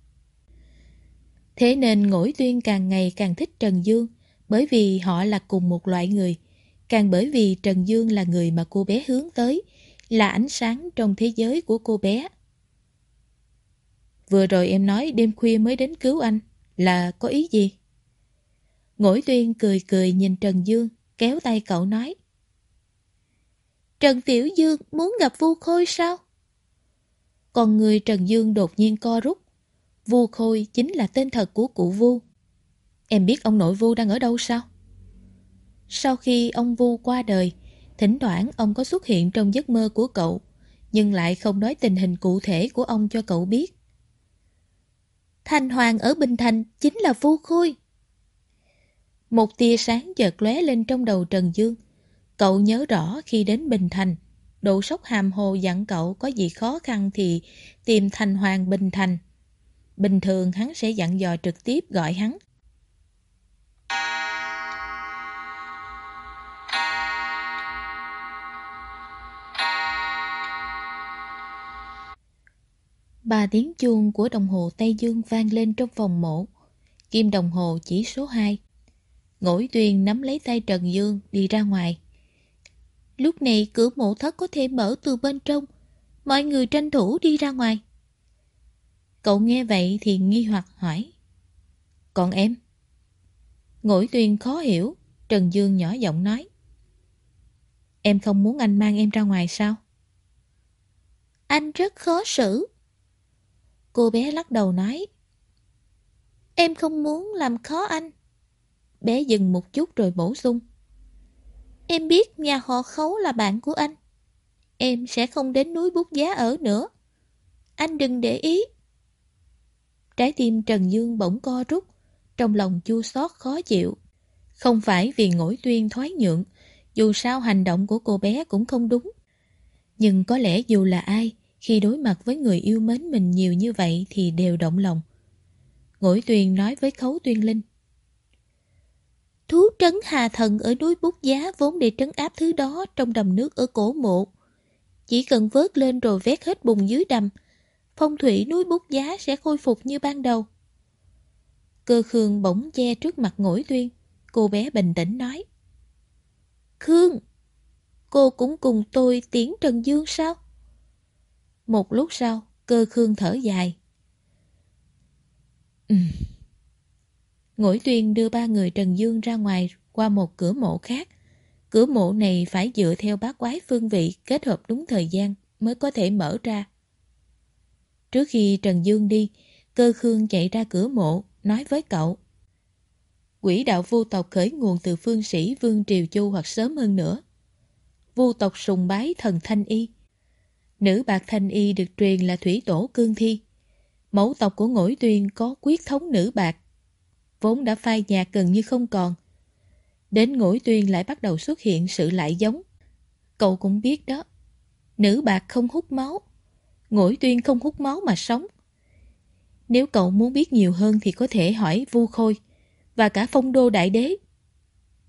Thế nên ngỗi tuyên càng ngày càng thích Trần Dương, bởi vì họ là cùng một loại người. Càng bởi vì Trần Dương là người mà cô bé hướng tới, là ánh sáng trong thế giới của cô bé. Vừa rồi em nói đêm khuya mới đến cứu anh, là có ý gì? Ngỗi tuyên cười cười nhìn Trần Dương, kéo tay cậu nói. Trần Tiểu Dương muốn gặp Vu Khôi sao? Còn người Trần Dương đột nhiên co rút. Vu Khôi chính là tên thật của cụ Vu. Em biết ông nội Vu đang ở đâu sao? Sau khi ông Vu qua đời, thỉnh thoảng ông có xuất hiện trong giấc mơ của cậu, nhưng lại không nói tình hình cụ thể của ông cho cậu biết. Thành Hoàng ở Bình Thành chính là Vu Khôi. Một tia sáng chợt lóe lên trong đầu Trần Dương. Cậu nhớ rõ khi đến Bình Thành, Độ sốc hàm hồ dặn cậu có gì khó khăn thì tìm Thành Hoàng Bình Thành. Bình thường hắn sẽ dặn dò trực tiếp gọi hắn. Ba tiếng chuông của đồng hồ Tây Dương vang lên trong phòng mổ. Kim đồng hồ chỉ số 2. Ngỗi tuyền nắm lấy tay Trần Dương đi ra ngoài. Lúc này cửa mộ thất có thể mở từ bên trong. Mọi người tranh thủ đi ra ngoài. Cậu nghe vậy thì nghi hoặc hỏi. Còn em? Ngỗi tuyền khó hiểu. Trần Dương nhỏ giọng nói. Em không muốn anh mang em ra ngoài sao? Anh rất khó xử. Cô bé lắc đầu nói. Em không muốn làm khó anh. Bé dừng một chút rồi bổ sung. Em biết nhà họ khấu là bạn của anh. Em sẽ không đến núi bút giá ở nữa. Anh đừng để ý. Trái tim Trần Dương bỗng co rút, trong lòng chua xót khó chịu. Không phải vì ngỗi tuyên thoái nhượng, dù sao hành động của cô bé cũng không đúng. Nhưng có lẽ dù là ai, khi đối mặt với người yêu mến mình nhiều như vậy thì đều động lòng. Ngỗi tuyền nói với khấu tuyên linh. Thú trấn hà thần ở núi bút giá vốn để trấn áp thứ đó trong đầm nước ở cổ mộ. Chỉ cần vớt lên rồi vét hết bùn dưới đầm, phong thủy núi bút giá sẽ khôi phục như ban đầu. Cơ Khương bỗng che trước mặt ngỗi tuyên, cô bé bình tĩnh nói. Khương! Cô cũng cùng tôi tiến Trần Dương sao? Một lúc sau, cơ khương thở dài. Ừ. Ngũi tuyên đưa ba người Trần Dương ra ngoài qua một cửa mộ khác. Cửa mộ này phải dựa theo bát quái phương vị kết hợp đúng thời gian mới có thể mở ra. Trước khi Trần Dương đi, cơ khương chạy ra cửa mộ, nói với cậu. Quỷ đạo vô tộc khởi nguồn từ phương sĩ Vương Triều Chu hoặc sớm hơn nữa. Vô tộc sùng bái thần Thanh Y. Nữ bạc Thanh Y được truyền là thủy tổ cương thi. Mẫu tộc của ngũi tuyên có quyết thống nữ bạc. Vốn đã phai nhạt gần như không còn. Đến ngũi tuyên lại bắt đầu xuất hiện sự lại giống. Cậu cũng biết đó. Nữ bạc không hút máu. Ngũi tuyên không hút máu mà sống. Nếu cậu muốn biết nhiều hơn thì có thể hỏi Vu Khôi và cả phong đô đại đế.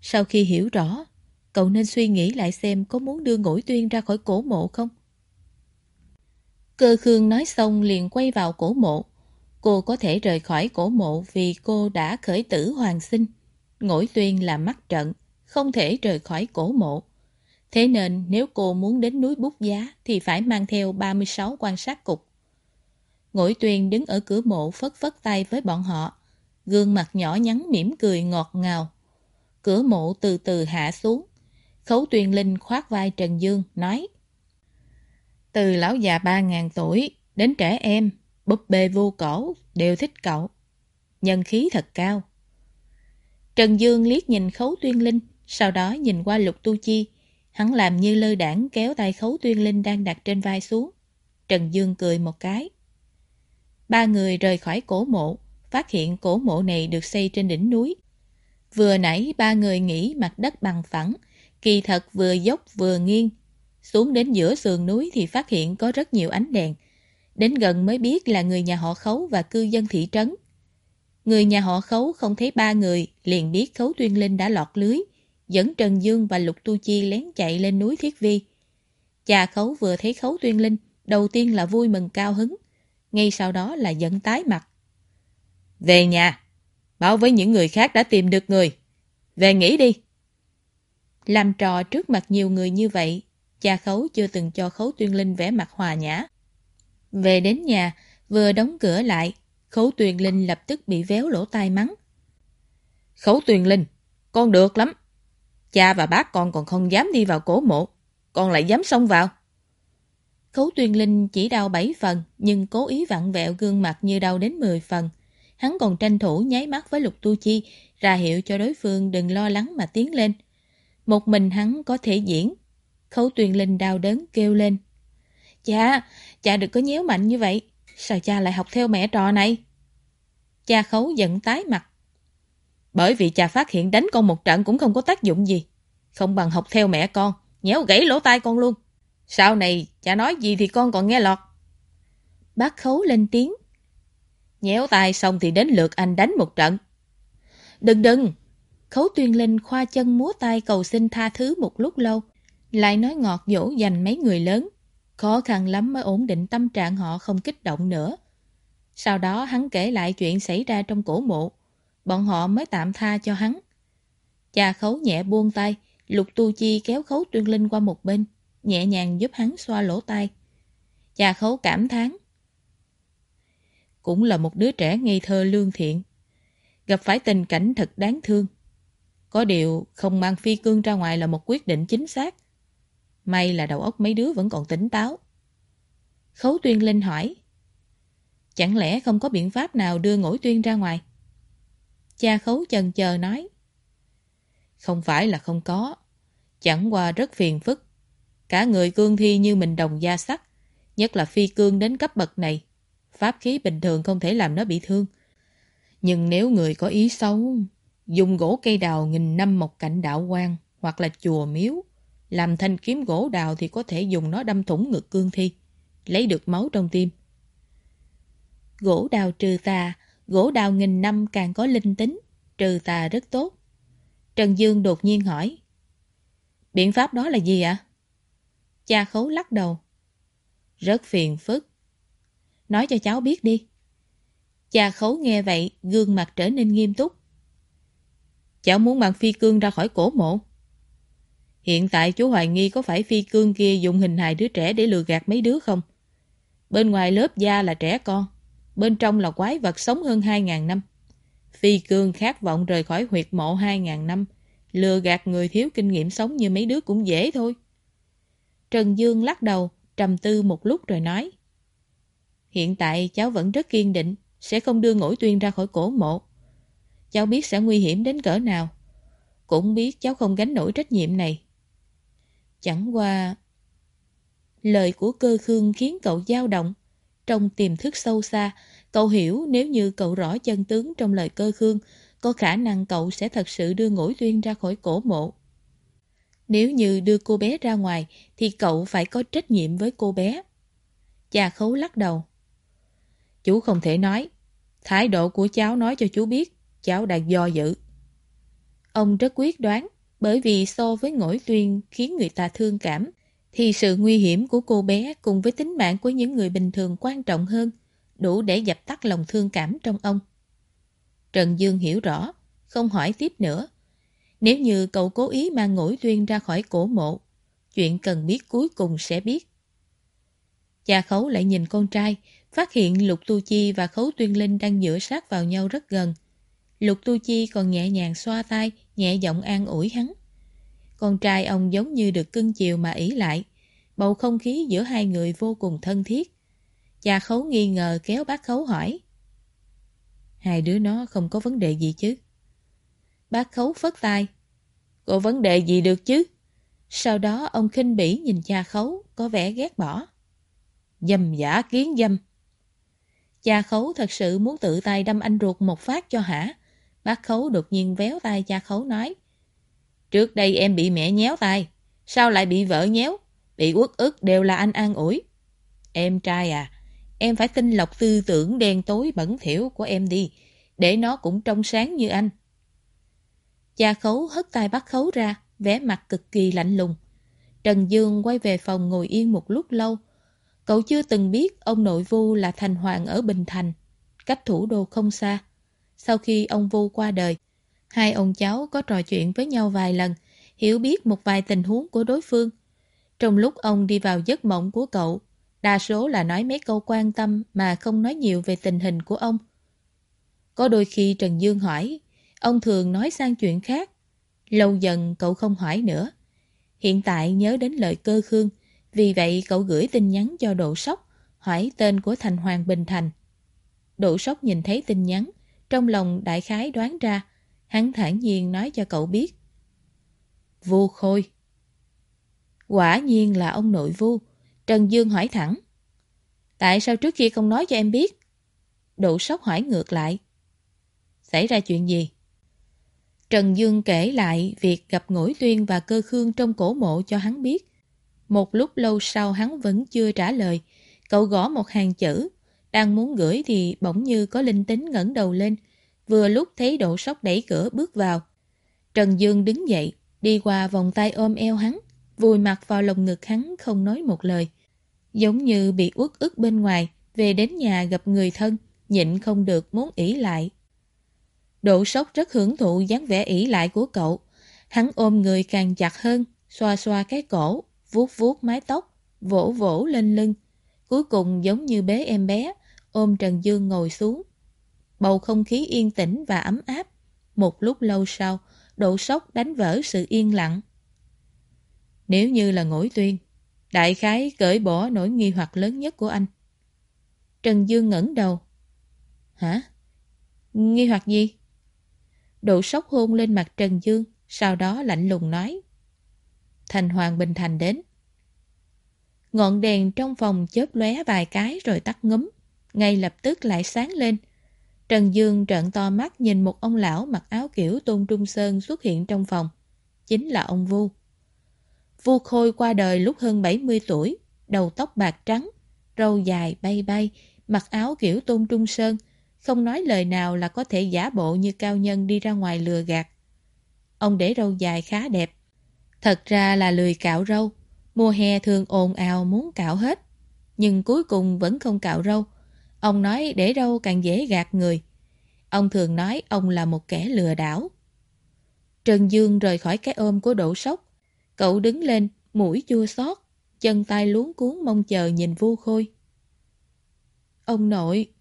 Sau khi hiểu rõ, cậu nên suy nghĩ lại xem có muốn đưa ngũi tuyên ra khỏi cổ mộ không? Cơ Khương nói xong liền quay vào cổ mộ. Cô có thể rời khỏi cổ mộ vì cô đã khởi tử hoàng sinh. ngỗi tuyên là mắt trận, không thể rời khỏi cổ mộ. Thế nên nếu cô muốn đến núi bút giá thì phải mang theo 36 quan sát cục. ngỗi tuyên đứng ở cửa mộ phất phất tay với bọn họ. Gương mặt nhỏ nhắn mỉm cười ngọt ngào. Cửa mộ từ từ hạ xuống. Khấu tuyên linh khoát vai Trần Dương nói từ lão già 3.000 tuổi đến trẻ em, búp bê vô cổ đều thích cậu. Nhân khí thật cao. Trần Dương liếc nhìn khấu tuyên linh, sau đó nhìn qua lục tu chi. Hắn làm như lơ đảng kéo tay khấu tuyên linh đang đặt trên vai xuống. Trần Dương cười một cái. Ba người rời khỏi cổ mộ, phát hiện cổ mộ này được xây trên đỉnh núi. Vừa nãy ba người nghĩ mặt đất bằng phẳng, kỳ thật vừa dốc vừa nghiêng. Xuống đến giữa sườn núi thì phát hiện có rất nhiều ánh đèn. Đến gần mới biết là người nhà họ khấu và cư dân thị trấn. Người nhà họ khấu không thấy ba người, liền biết khấu tuyên linh đã lọt lưới, dẫn Trần Dương và Lục Tu Chi lén chạy lên núi Thiết Vi. Cha khấu vừa thấy khấu tuyên linh, đầu tiên là vui mừng cao hứng, ngay sau đó là giận tái mặt. Về nhà, báo với những người khác đã tìm được người. Về nghỉ đi. Làm trò trước mặt nhiều người như vậy, cha khấu chưa từng cho khấu tuyên linh vẽ mặt hòa nhã. Về đến nhà, vừa đóng cửa lại, khấu tuyên linh lập tức bị véo lỗ tai mắng. Khấu tuyên linh, con được lắm. Cha và bác con còn không dám đi vào cổ mộ, con lại dám xông vào. Khấu tuyên linh chỉ đau 7 phần, nhưng cố ý vặn vẹo gương mặt như đau đến 10 phần. Hắn còn tranh thủ nháy mắt với Lục Tu Chi, ra hiệu cho đối phương đừng lo lắng mà tiến lên. Một mình hắn có thể diễn. Khấu tuyền linh đau đớn kêu lên. Cha, cha đừng có nhéo mạnh như vậy. Sao cha lại học theo mẹ trò này? Cha khấu giận tái mặt. Bởi vì cha phát hiện đánh con một trận cũng không có tác dụng gì. Không bằng học theo mẹ con, nhéo gãy lỗ tai con luôn. Sau này, cha nói gì thì con còn nghe lọt. Bác khấu lên tiếng. Nhéo tay xong thì đến lượt anh đánh một trận. Đừng đừng! Khấu tuyên linh khoa chân múa tay cầu xin tha thứ một lúc lâu. Lại nói ngọt dỗ dành mấy người lớn. Khó khăn lắm mới ổn định tâm trạng họ không kích động nữa. Sau đó hắn kể lại chuyện xảy ra trong cổ mộ. Bọn họ mới tạm tha cho hắn. Cha khấu nhẹ buông tay, lục tu chi kéo khấu tuyên linh qua một bên nhẹ nhàng giúp hắn xoa lỗ tai. Cha khấu cảm thán. Cũng là một đứa trẻ ngây thơ lương thiện. Gặp phải tình cảnh thật đáng thương. Có điều không mang phi cương ra ngoài là một quyết định chính xác. May là đầu óc mấy đứa vẫn còn tỉnh táo. Khấu Tuyên Linh hỏi. Chẳng lẽ không có biện pháp nào đưa ngỗi tuyên ra ngoài? Cha khấu chần chờ nói. Không phải là không có. Chẳng qua rất phiền phức. Cả người cương thi như mình đồng da sắt, nhất là phi cương đến cấp bậc này. Pháp khí bình thường không thể làm nó bị thương. Nhưng nếu người có ý xấu, dùng gỗ cây đào nghìn năm một cạnh đạo quan hoặc là chùa miếu, làm thanh kiếm gỗ đào thì có thể dùng nó đâm thủng ngực cương thi, lấy được máu trong tim. Gỗ đào trừ tà, gỗ đào nghìn năm càng có linh tính, trừ tà rất tốt. Trần Dương đột nhiên hỏi, biện pháp đó là gì ạ? Cha khấu lắc đầu. Rất phiền phức. Nói cho cháu biết đi. Cha khấu nghe vậy, gương mặt trở nên nghiêm túc. Cháu muốn mang phi cương ra khỏi cổ mộ. Hiện tại chú hoài nghi có phải phi cương kia dùng hình hài đứa trẻ để lừa gạt mấy đứa không? Bên ngoài lớp da là trẻ con, bên trong là quái vật sống hơn 2.000 năm. Phi cương khát vọng rời khỏi huyệt mộ 2.000 năm, lừa gạt người thiếu kinh nghiệm sống như mấy đứa cũng dễ thôi. Trần Dương lắc đầu, trầm tư một lúc rồi nói. Hiện tại cháu vẫn rất kiên định, sẽ không đưa ngỗi tuyên ra khỏi cổ mộ. Cháu biết sẽ nguy hiểm đến cỡ nào. Cũng biết cháu không gánh nổi trách nhiệm này. Chẳng qua... Lời của cơ khương khiến cậu dao động. Trong tiềm thức sâu xa, cậu hiểu nếu như cậu rõ chân tướng trong lời cơ khương, có khả năng cậu sẽ thật sự đưa ngũi tuyên ra khỏi cổ mộ. Nếu như đưa cô bé ra ngoài, thì cậu phải có trách nhiệm với cô bé. Cha khấu lắc đầu. Chú không thể nói. Thái độ của cháu nói cho chú biết, cháu đang do dự. Ông rất quyết đoán, bởi vì so với ngỗi tuyên khiến người ta thương cảm, thì sự nguy hiểm của cô bé cùng với tính mạng của những người bình thường quan trọng hơn, đủ để dập tắt lòng thương cảm trong ông. Trần Dương hiểu rõ, không hỏi tiếp nữa. Nếu như cậu cố ý mang ngỗi tuyên ra khỏi cổ mộ, chuyện cần biết cuối cùng sẽ biết. Cha khấu lại nhìn con trai, phát hiện Lục Tu Chi và Khấu Tuyên Linh đang dựa sát vào nhau rất gần. Lục Tu Chi còn nhẹ nhàng xoa tay, nhẹ giọng an ủi hắn. Con trai ông giống như được cưng chiều mà ý lại. Bầu không khí giữa hai người vô cùng thân thiết. Cha Khấu nghi ngờ kéo bác Khấu hỏi. Hai đứa nó không có vấn đề gì chứ? Bác Khấu phất tay. Có vấn đề gì được chứ? Sau đó ông khinh bỉ nhìn cha Khấu, có vẻ ghét bỏ. Dâm giả kiến dâm. Cha khấu thật sự muốn tự tay đâm anh ruột một phát cho hả? Bác khấu đột nhiên véo tay cha khấu nói. Trước đây em bị mẹ nhéo tay, sao lại bị vợ nhéo? Bị uất ức đều là anh an ủi. Em trai à, em phải tinh lọc tư tưởng đen tối bẩn thỉu của em đi, để nó cũng trong sáng như anh. Cha khấu hất tay bác khấu ra, vẻ mặt cực kỳ lạnh lùng. Trần Dương quay về phòng ngồi yên một lúc lâu, Cậu chưa từng biết ông nội Vu là thành hoàng ở Bình Thành, cách thủ đô không xa. Sau khi ông Vu qua đời, hai ông cháu có trò chuyện với nhau vài lần, hiểu biết một vài tình huống của đối phương. Trong lúc ông đi vào giấc mộng của cậu, đa số là nói mấy câu quan tâm mà không nói nhiều về tình hình của ông. Có đôi khi Trần Dương hỏi, ông thường nói sang chuyện khác. Lâu dần cậu không hỏi nữa. Hiện tại nhớ đến lời cơ khương, vì vậy cậu gửi tin nhắn cho Độ Sóc, hỏi tên của Thành Hoàng Bình Thành. Độ Sóc nhìn thấy tin nhắn, trong lòng đại khái đoán ra, hắn thản nhiên nói cho cậu biết. Vu Khôi Quả nhiên là ông nội Vu, Trần Dương hỏi thẳng. Tại sao trước kia không nói cho em biết? Độ Sóc hỏi ngược lại. Xảy ra chuyện gì? Trần Dương kể lại việc gặp Ngũi Tuyên và Cơ Khương trong cổ mộ cho hắn biết. Một lúc lâu sau hắn vẫn chưa trả lời. Cậu gõ một hàng chữ. Đang muốn gửi thì bỗng như có linh tính ngẩng đầu lên. Vừa lúc thấy độ sóc đẩy cửa bước vào. Trần Dương đứng dậy, đi qua vòng tay ôm eo hắn, vùi mặt vào lồng ngực hắn không nói một lời. Giống như bị uất ức bên ngoài, về đến nhà gặp người thân, nhịn không được muốn ỉ lại. Độ sốc rất hưởng thụ dáng vẻ ỉ lại của cậu. Hắn ôm người càng chặt hơn, xoa xoa cái cổ, vuốt vuốt mái tóc, vỗ vỗ lên lưng. Cuối cùng giống như bế em bé, ôm Trần Dương ngồi xuống. Bầu không khí yên tĩnh và ấm áp. Một lúc lâu sau, độ sốc đánh vỡ sự yên lặng. Nếu như là ngỗi tuyên, đại khái cởi bỏ nỗi nghi hoặc lớn nhất của anh. Trần Dương ngẩng đầu. Hả? Nghi hoặc gì? Độ sốc hôn lên mặt Trần Dương, sau đó lạnh lùng nói. Thành Hoàng Bình Thành đến. Ngọn đèn trong phòng chớp lóe vài cái rồi tắt ngấm, ngay lập tức lại sáng lên. Trần Dương trợn to mắt nhìn một ông lão mặc áo kiểu Tôn Trung Sơn xuất hiện trong phòng. Chính là ông Vu. Vu Khôi qua đời lúc hơn 70 tuổi, đầu tóc bạc trắng, râu dài bay bay, mặc áo kiểu Tôn Trung Sơn, không nói lời nào là có thể giả bộ như cao nhân đi ra ngoài lừa gạt. Ông để râu dài khá đẹp, Thật ra là lười cạo râu. Mùa hè thường ồn ào muốn cạo hết. Nhưng cuối cùng vẫn không cạo râu. Ông nói để râu càng dễ gạt người. Ông thường nói ông là một kẻ lừa đảo. Trần Dương rời khỏi cái ôm của Đỗ Sóc. Cậu đứng lên, mũi chua xót, chân tay luống cuốn mong chờ nhìn Vu Khôi. Ông nội!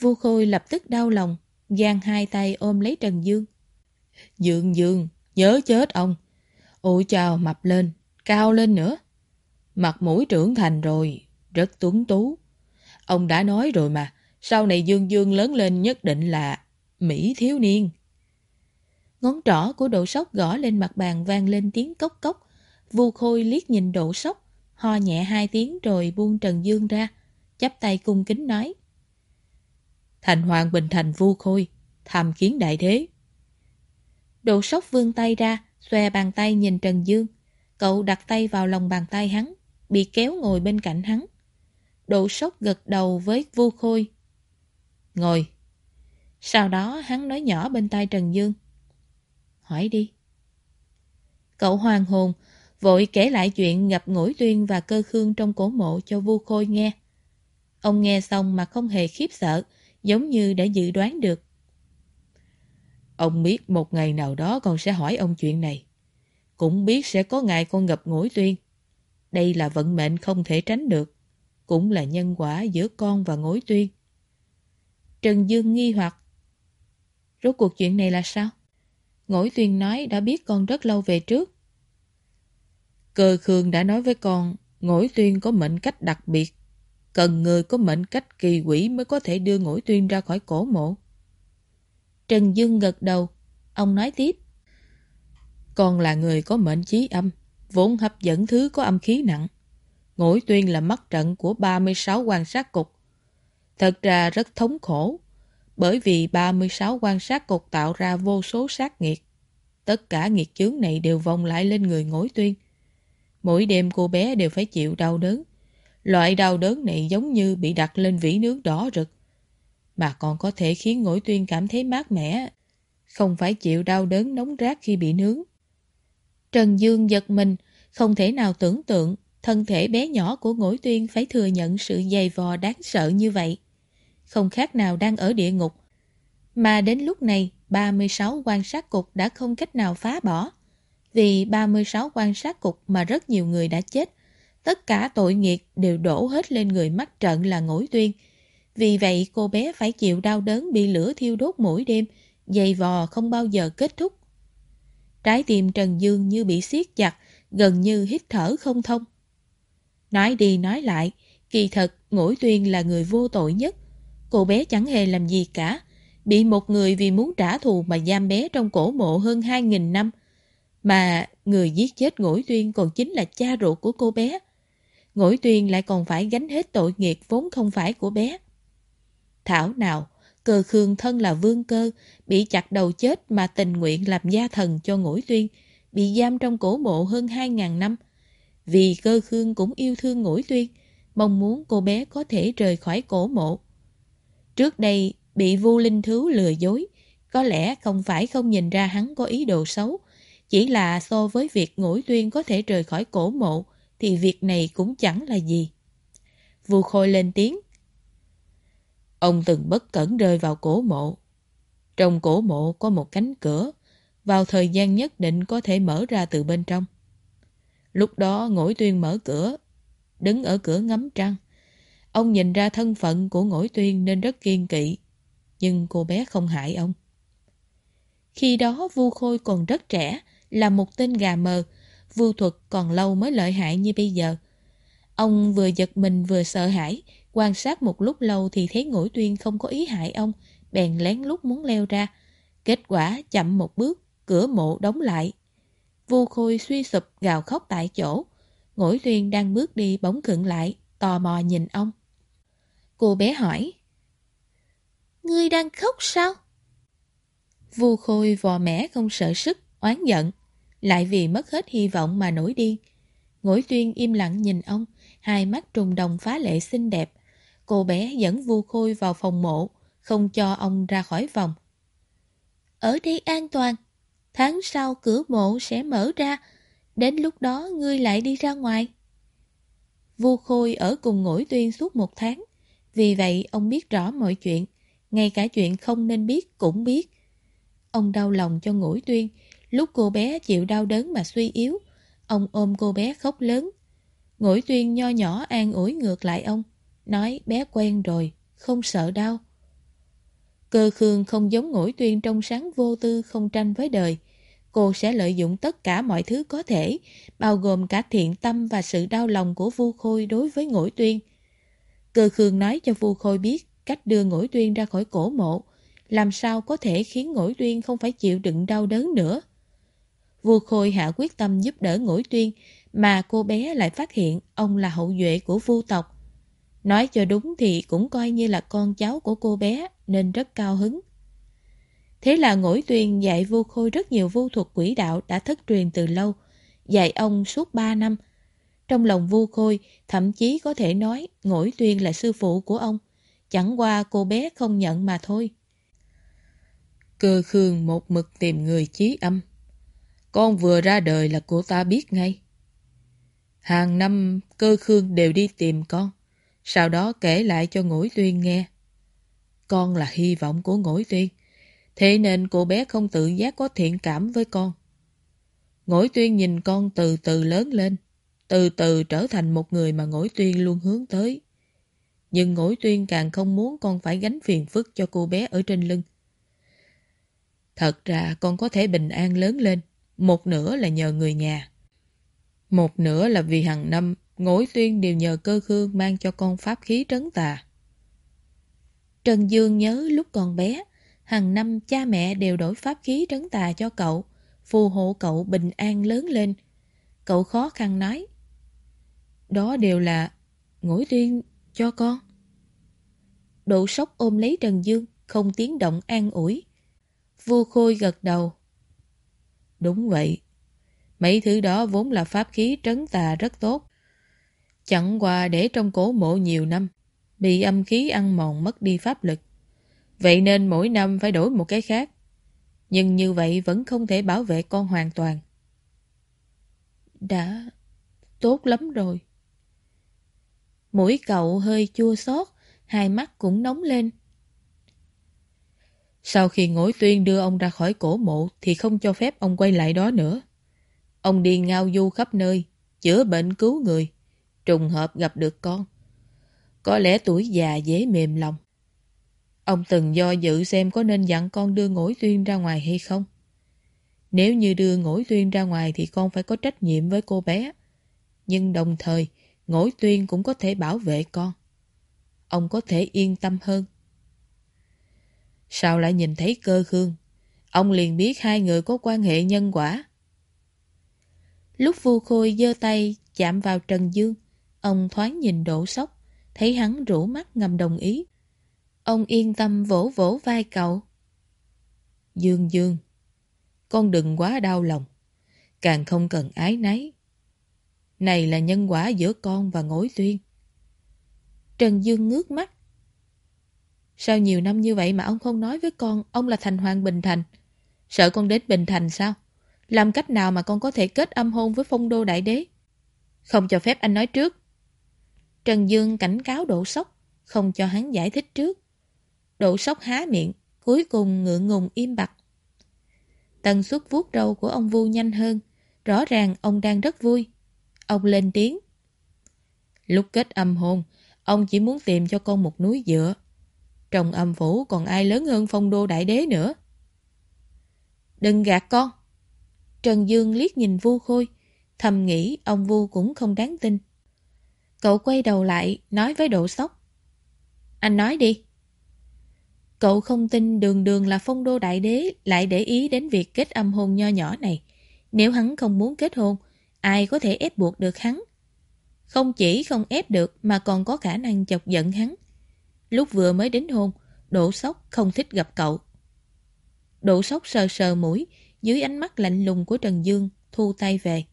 Vu Khôi lập tức đau lòng, giang hai tay ôm lấy Trần Dương. Dương Dương, nhớ chết ông. Ôi chào mập lên, cao lên nữa. Mặt mũi trưởng thành rồi, rất tuấn tú. Ông đã nói rồi mà, sau này Dương Dương lớn lên nhất định là Mỹ thiếu niên. Ngón trỏ của độ sóc gõ lên mặt bàn vang lên tiếng cốc cốc. Vu Khôi liếc nhìn độ sóc, ho nhẹ hai tiếng rồi buông Trần Dương ra, chắp tay cung kính nói. Thành hoàng bình thành Vu Khôi, tham kiến đại thế. Độ sóc vươn tay ra, xòe bàn tay nhìn Trần Dương. Cậu đặt tay vào lòng bàn tay hắn, bị kéo ngồi bên cạnh hắn. Độ sốc gật đầu với Vu Khôi. Ngồi. Sau đó hắn nói nhỏ bên tai Trần Dương. Hỏi đi. Cậu hoàng hồn, vội kể lại chuyện gặp ngũi tuyên và cơ khương trong cổ mộ cho Vu Khôi nghe. Ông nghe xong mà không hề khiếp sợ, giống như đã dự đoán được. Ông biết một ngày nào đó con sẽ hỏi ông chuyện này. Cũng biết sẽ có ngày con gặp ngũi tuyên. Đây là vận mệnh không thể tránh được. Cũng là nhân quả giữa con và ngối tuyên. Trần Dương nghi hoặc. Rốt cuộc chuyện này là sao? Ngỗi tuyên nói đã biết con rất lâu về trước. Cơ Khương đã nói với con ngỗi tuyên có mệnh cách đặc biệt. Cần người có mệnh cách kỳ quỷ mới có thể đưa ngỗi tuyên ra khỏi cổ mộ. Trần Dương gật đầu. Ông nói tiếp. Con là người có mệnh chí âm, vốn hấp dẫn thứ có âm khí nặng. Ngũi tuyên là mắt trận của 36 quan sát cục. Thật ra rất thống khổ, bởi vì 36 quan sát cục tạo ra vô số sát nghiệt. Tất cả nghiệt chướng này đều vòng lại lên người ngũi tuyên. Mỗi đêm cô bé đều phải chịu đau đớn. Loại đau đớn này giống như bị đặt lên vỉ nướng đỏ rực mà còn có thể khiến Ngũi tuyên cảm thấy mát mẻ, không phải chịu đau đớn nóng rát khi bị nướng. Trần Dương giật mình, không thể nào tưởng tượng thân thể bé nhỏ của ngỗi tuyên phải thừa nhận sự dày vò đáng sợ như vậy. Không khác nào đang ở địa ngục. Mà đến lúc này, 36 quan sát cục đã không cách nào phá bỏ. Vì 36 quan sát cục mà rất nhiều người đã chết, tất cả tội nghiệt đều đổ hết lên người mắt trận là ngỗi tuyên, vì vậy cô bé phải chịu đau đớn bị lửa thiêu đốt mỗi đêm, dày vò không bao giờ kết thúc. Trái tim Trần Dương như bị siết chặt, gần như hít thở không thông. Nói đi nói lại, kỳ thật Ngũi Tuyên là người vô tội nhất. Cô bé chẳng hề làm gì cả, bị một người vì muốn trả thù mà giam bé trong cổ mộ hơn 2.000 năm. Mà người giết chết Ngũi Tuyên còn chính là cha ruột của cô bé. Ngũi Tuyên lại còn phải gánh hết tội nghiệp vốn không phải của bé. Thảo nào, cơ khương thân là vương cơ, bị chặt đầu chết mà tình nguyện làm gia thần cho ngũi tuyên, bị giam trong cổ mộ hơn 2.000 năm. Vì cơ khương cũng yêu thương ngũi tuyên, mong muốn cô bé có thể rời khỏi cổ mộ. Trước đây, bị vu linh thứ lừa dối, có lẽ không phải không nhìn ra hắn có ý đồ xấu, chỉ là so với việc ngũi tuyên có thể rời khỏi cổ mộ, thì việc này cũng chẳng là gì. Vu Khôi lên tiếng, Ông từng bất cẩn rơi vào cổ mộ. Trong cổ mộ có một cánh cửa, vào thời gian nhất định có thể mở ra từ bên trong. Lúc đó ngỗi tuyên mở cửa, đứng ở cửa ngắm trăng. Ông nhìn ra thân phận của ngỗi tuyên nên rất kiên kỵ, nhưng cô bé không hại ông. Khi đó Vu Khôi còn rất trẻ, là một tên gà mờ, vu thuật còn lâu mới lợi hại như bây giờ. Ông vừa giật mình vừa sợ hãi, Quan sát một lúc lâu thì thấy ngỗi tuyên không có ý hại ông, bèn lén lút muốn leo ra. Kết quả chậm một bước, cửa mộ đóng lại. Vu Khôi suy sụp gào khóc tại chỗ. Ngũi tuyên đang bước đi bóng khựng lại, tò mò nhìn ông. Cô bé hỏi. Ngươi đang khóc sao? Vu Khôi vò mẻ không sợ sức, oán giận. Lại vì mất hết hy vọng mà nổi điên. Ngũi tuyên im lặng nhìn ông, hai mắt trùng đồng phá lệ xinh đẹp, cô bé dẫn Vu Khôi vào phòng mộ, không cho ông ra khỏi phòng. Ở đây an toàn, tháng sau cửa mộ sẽ mở ra, đến lúc đó ngươi lại đi ra ngoài. Vu Khôi ở cùng ngũi tuyên suốt một tháng, vì vậy ông biết rõ mọi chuyện, ngay cả chuyện không nên biết cũng biết. Ông đau lòng cho ngũi tuyên, lúc cô bé chịu đau đớn mà suy yếu, ông ôm cô bé khóc lớn. Ngũi tuyên nho nhỏ an ủi ngược lại ông, nói bé quen rồi, không sợ đau. Cơ khương không giống ngũi tuyên trong sáng vô tư không tranh với đời. Cô sẽ lợi dụng tất cả mọi thứ có thể, bao gồm cả thiện tâm và sự đau lòng của Vu Khôi đối với ngũi tuyên. Cơ khương nói cho Vu Khôi biết cách đưa ngũi tuyên ra khỏi cổ mộ, làm sao có thể khiến ngũi tuyên không phải chịu đựng đau đớn nữa. Vua Khôi hạ quyết tâm giúp đỡ ngũi tuyên, mà cô bé lại phát hiện ông là hậu duệ của vu tộc. Nói cho đúng thì cũng coi như là con cháu của cô bé, nên rất cao hứng. Thế là ngũi tuyên dạy vu khôi rất nhiều vu thuật quỷ đạo đã thất truyền từ lâu, dạy ông suốt ba năm. Trong lòng vu khôi, thậm chí có thể nói ngũi tuyên là sư phụ của ông, chẳng qua cô bé không nhận mà thôi. Cơ khương một mực tìm người chí âm. Con vừa ra đời là cô ta biết ngay. Hàng năm cơ khương đều đi tìm con, sau đó kể lại cho ngũi tuyên nghe. Con là hy vọng của ngũi tuyên, thế nên cô bé không tự giác có thiện cảm với con. Ngũi tuyên nhìn con từ từ lớn lên, từ từ trở thành một người mà ngũi tuyên luôn hướng tới. Nhưng ngũi tuyên càng không muốn con phải gánh phiền phức cho cô bé ở trên lưng. Thật ra con có thể bình an lớn lên, một nửa là nhờ người nhà. Một nửa là vì hàng năm ngỗi tuyên đều nhờ cơ khương mang cho con pháp khí trấn tà. Trần Dương nhớ lúc còn bé, hàng năm cha mẹ đều đổi pháp khí trấn tà cho cậu, phù hộ cậu bình an lớn lên. Cậu khó khăn nói. Đó đều là ngỗi tuyên cho con. Độ sốc ôm lấy Trần Dương, không tiếng động an ủi. Vua Khôi gật đầu. Đúng vậy. Mấy thứ đó vốn là pháp khí trấn tà rất tốt. Chẳng qua để trong cổ mộ nhiều năm, bị âm khí ăn mòn mất đi pháp lực. Vậy nên mỗi năm phải đổi một cái khác. Nhưng như vậy vẫn không thể bảo vệ con hoàn toàn. Đã tốt lắm rồi. Mũi cậu hơi chua xót, hai mắt cũng nóng lên. Sau khi ngối tuyên đưa ông ra khỏi cổ mộ thì không cho phép ông quay lại đó nữa. Ông đi ngao du khắp nơi, chữa bệnh cứu người, trùng hợp gặp được con. Có lẽ tuổi già dễ mềm lòng. Ông từng do dự xem có nên dặn con đưa ngỗi tuyên ra ngoài hay không. Nếu như đưa ngỗi tuyên ra ngoài thì con phải có trách nhiệm với cô bé. Nhưng đồng thời, ngỗi tuyên cũng có thể bảo vệ con. Ông có thể yên tâm hơn. Sao lại nhìn thấy cơ khương? Ông liền biết hai người có quan hệ nhân quả. Lúc vu khôi giơ tay chạm vào Trần Dương, ông thoáng nhìn đổ sốc, thấy hắn rủ mắt ngầm đồng ý. Ông yên tâm vỗ vỗ vai cậu. Dương Dương, con đừng quá đau lòng, càng không cần ái náy. Này là nhân quả giữa con và ngối tuyên. Trần Dương ngước mắt, Sao nhiều năm như vậy mà ông không nói với con ông là thành hoàng Bình Thành? Sợ con đến Bình Thành sao? Làm cách nào mà con có thể kết âm hôn với phong đô đại đế? Không cho phép anh nói trước. Trần Dương cảnh cáo Đỗ Sóc, không cho hắn giải thích trước. Đỗ Sóc há miệng, cuối cùng ngượng ngùng im bặt. Tần suất vuốt râu của ông Vu nhanh hơn, rõ ràng ông đang rất vui. Ông lên tiếng. Lúc kết âm hôn, ông chỉ muốn tìm cho con một núi dựa. Trong âm phủ còn ai lớn hơn phong đô đại đế nữa. Đừng gạt con. Trần Dương liếc nhìn vu khôi, thầm nghĩ ông vu cũng không đáng tin. Cậu quay đầu lại, nói với độ sốc. Anh nói đi. Cậu không tin đường đường là phong đô đại đế lại để ý đến việc kết âm hôn nho nhỏ này. Nếu hắn không muốn kết hôn, ai có thể ép buộc được hắn? Không chỉ không ép được mà còn có khả năng chọc giận hắn. Lúc vừa mới đến hôn, Đỗ Sóc không thích gặp cậu. Đỗ Sóc sờ sờ mũi, dưới ánh mắt lạnh lùng của Trần Dương, thu tay về.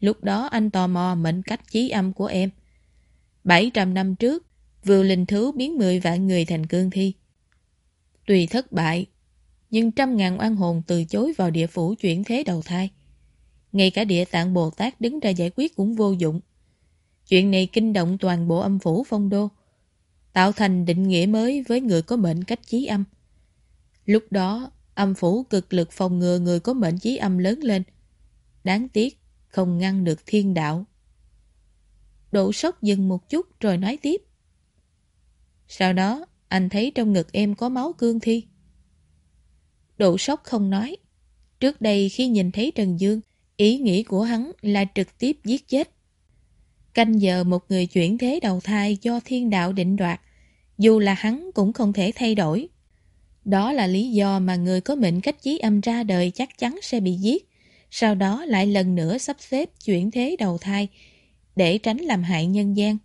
Lúc đó anh tò mò mệnh cách chí âm của em. 700 năm trước, vừa linh thứ biến 10 vạn người thành cương thi. Tùy thất bại, nhưng trăm ngàn oan hồn từ chối vào địa phủ chuyển thế đầu thai. Ngay cả địa tạng Bồ Tát đứng ra giải quyết cũng vô dụng. Chuyện này kinh động toàn bộ âm phủ phong đô tạo thành định nghĩa mới với người có mệnh cách chí âm. Lúc đó, âm phủ cực lực phòng ngừa người có mệnh chí âm lớn lên. Đáng tiếc, không ngăn được thiên đạo. Đỗ sốc dừng một chút rồi nói tiếp. Sau đó, anh thấy trong ngực em có máu cương thi. Đỗ sốc không nói. Trước đây khi nhìn thấy Trần Dương, ý nghĩ của hắn là trực tiếp giết chết. Canh giờ một người chuyển thế đầu thai do thiên đạo định đoạt, dù là hắn cũng không thể thay đổi. Đó là lý do mà người có mệnh cách chí âm ra đời chắc chắn sẽ bị giết, sau đó lại lần nữa sắp xếp chuyển thế đầu thai để tránh làm hại nhân gian.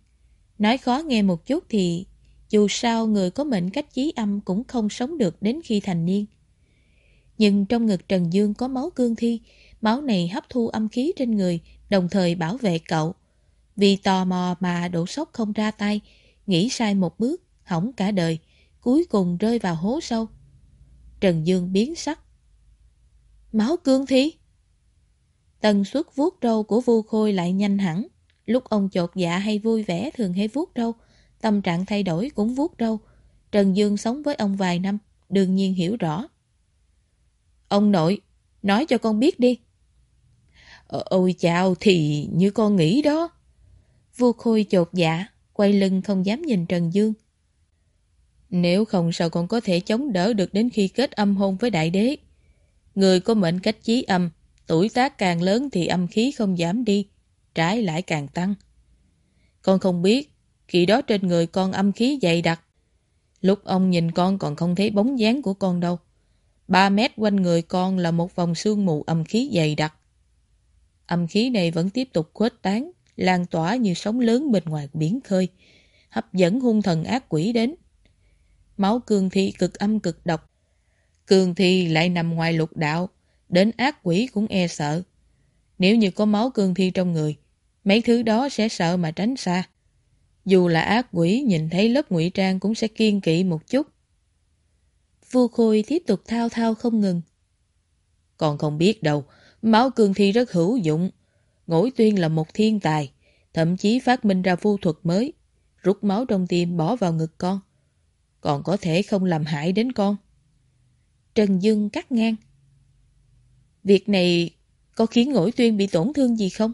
Nói khó nghe một chút thì dù sao người có mệnh cách chí âm cũng không sống được đến khi thành niên. Nhưng trong ngực Trần Dương có máu cương thi, máu này hấp thu âm khí trên người, đồng thời bảo vệ cậu. Vì tò mò mà đổ sốc không ra tay, nghĩ sai một bước, hỏng cả đời, cuối cùng rơi vào hố sâu. Trần Dương biến sắc. Máu cương thi? Tần suất vuốt râu của vu khôi lại nhanh hẳn. Lúc ông chột dạ hay vui vẻ thường hay vuốt râu, tâm trạng thay đổi cũng vuốt râu. Trần Dương sống với ông vài năm, đương nhiên hiểu rõ. Ông nội, nói cho con biết đi. Ờ, ôi chào, thì như con nghĩ đó. Vua Khôi chột dạ, quay lưng không dám nhìn Trần Dương. Nếu không sao con có thể chống đỡ được đến khi kết âm hôn với đại đế. Người có mệnh cách chí âm, tuổi tác càng lớn thì âm khí không giảm đi, trái lại càng tăng. Con không biết, khi đó trên người con âm khí dày đặc. Lúc ông nhìn con còn không thấy bóng dáng của con đâu. Ba mét quanh người con là một vòng sương mù âm khí dày đặc. Âm khí này vẫn tiếp tục khuếch tán, lan tỏa như sóng lớn bên ngoài biển khơi, hấp dẫn hung thần ác quỷ đến. Máu cương thi cực âm cực độc. Cương thi lại nằm ngoài lục đạo, đến ác quỷ cũng e sợ. Nếu như có máu cương thi trong người, mấy thứ đó sẽ sợ mà tránh xa. Dù là ác quỷ nhìn thấy lớp ngụy trang cũng sẽ kiên kỵ một chút. Vua Khôi tiếp tục thao thao không ngừng. Còn không biết đâu, máu cương thi rất hữu dụng. Ngỗi tuyên là một thiên tài, thậm chí phát minh ra vu thuật mới, rút máu trong tim bỏ vào ngực con. Còn có thể không làm hại đến con. Trần Dương cắt ngang. Việc này có khiến ngũi tuyên bị tổn thương gì không?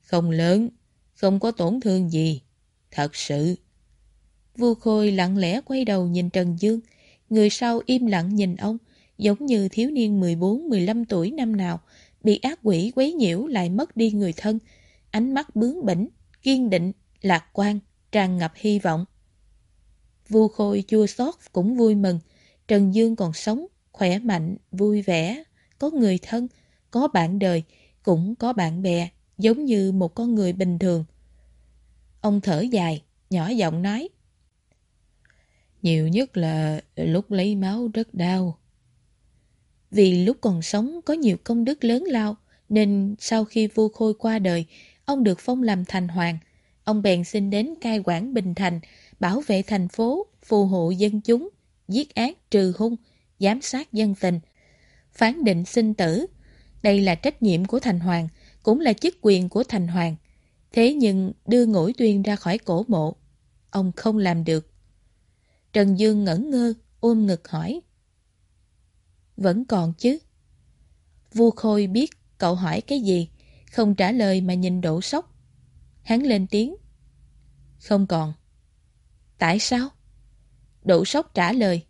Không lớn, không có tổn thương gì. Thật sự. Vua Khôi lặng lẽ quay đầu nhìn Trần Dương, Người sau im lặng nhìn ông, giống như thiếu niên 14-15 tuổi năm nào, bị ác quỷ quấy nhiễu lại mất đi người thân. Ánh mắt bướng bỉnh, kiên định, lạc quan, tràn ngập hy vọng. vua Khôi chua xót cũng vui mừng. Trần Dương còn sống, khỏe mạnh, vui vẻ, có người thân, có bạn đời, cũng có bạn bè, giống như một con người bình thường. Ông thở dài, nhỏ giọng nói. Nhiều nhất là lúc lấy máu rất đau. Vì lúc còn sống có nhiều công đức lớn lao, nên sau khi vua Khôi qua đời, ông được phong làm thành hoàng. Ông bèn xin đến cai quản Bình Thành, bảo vệ thành phố, phù hộ dân chúng, giết ác trừ hung, giám sát dân tình, phán định sinh tử. Đây là trách nhiệm của thành hoàng, cũng là chức quyền của thành hoàng. Thế nhưng đưa ngũi tuyên ra khỏi cổ mộ, ông không làm được. Trần Dương ngẩn ngơ, ôm ngực hỏi. Vẫn còn chứ? Vua Khôi biết cậu hỏi cái gì, không trả lời mà nhìn đổ sốc. Hắn lên tiếng. Không còn. Tại sao? Đổ sốc trả lời.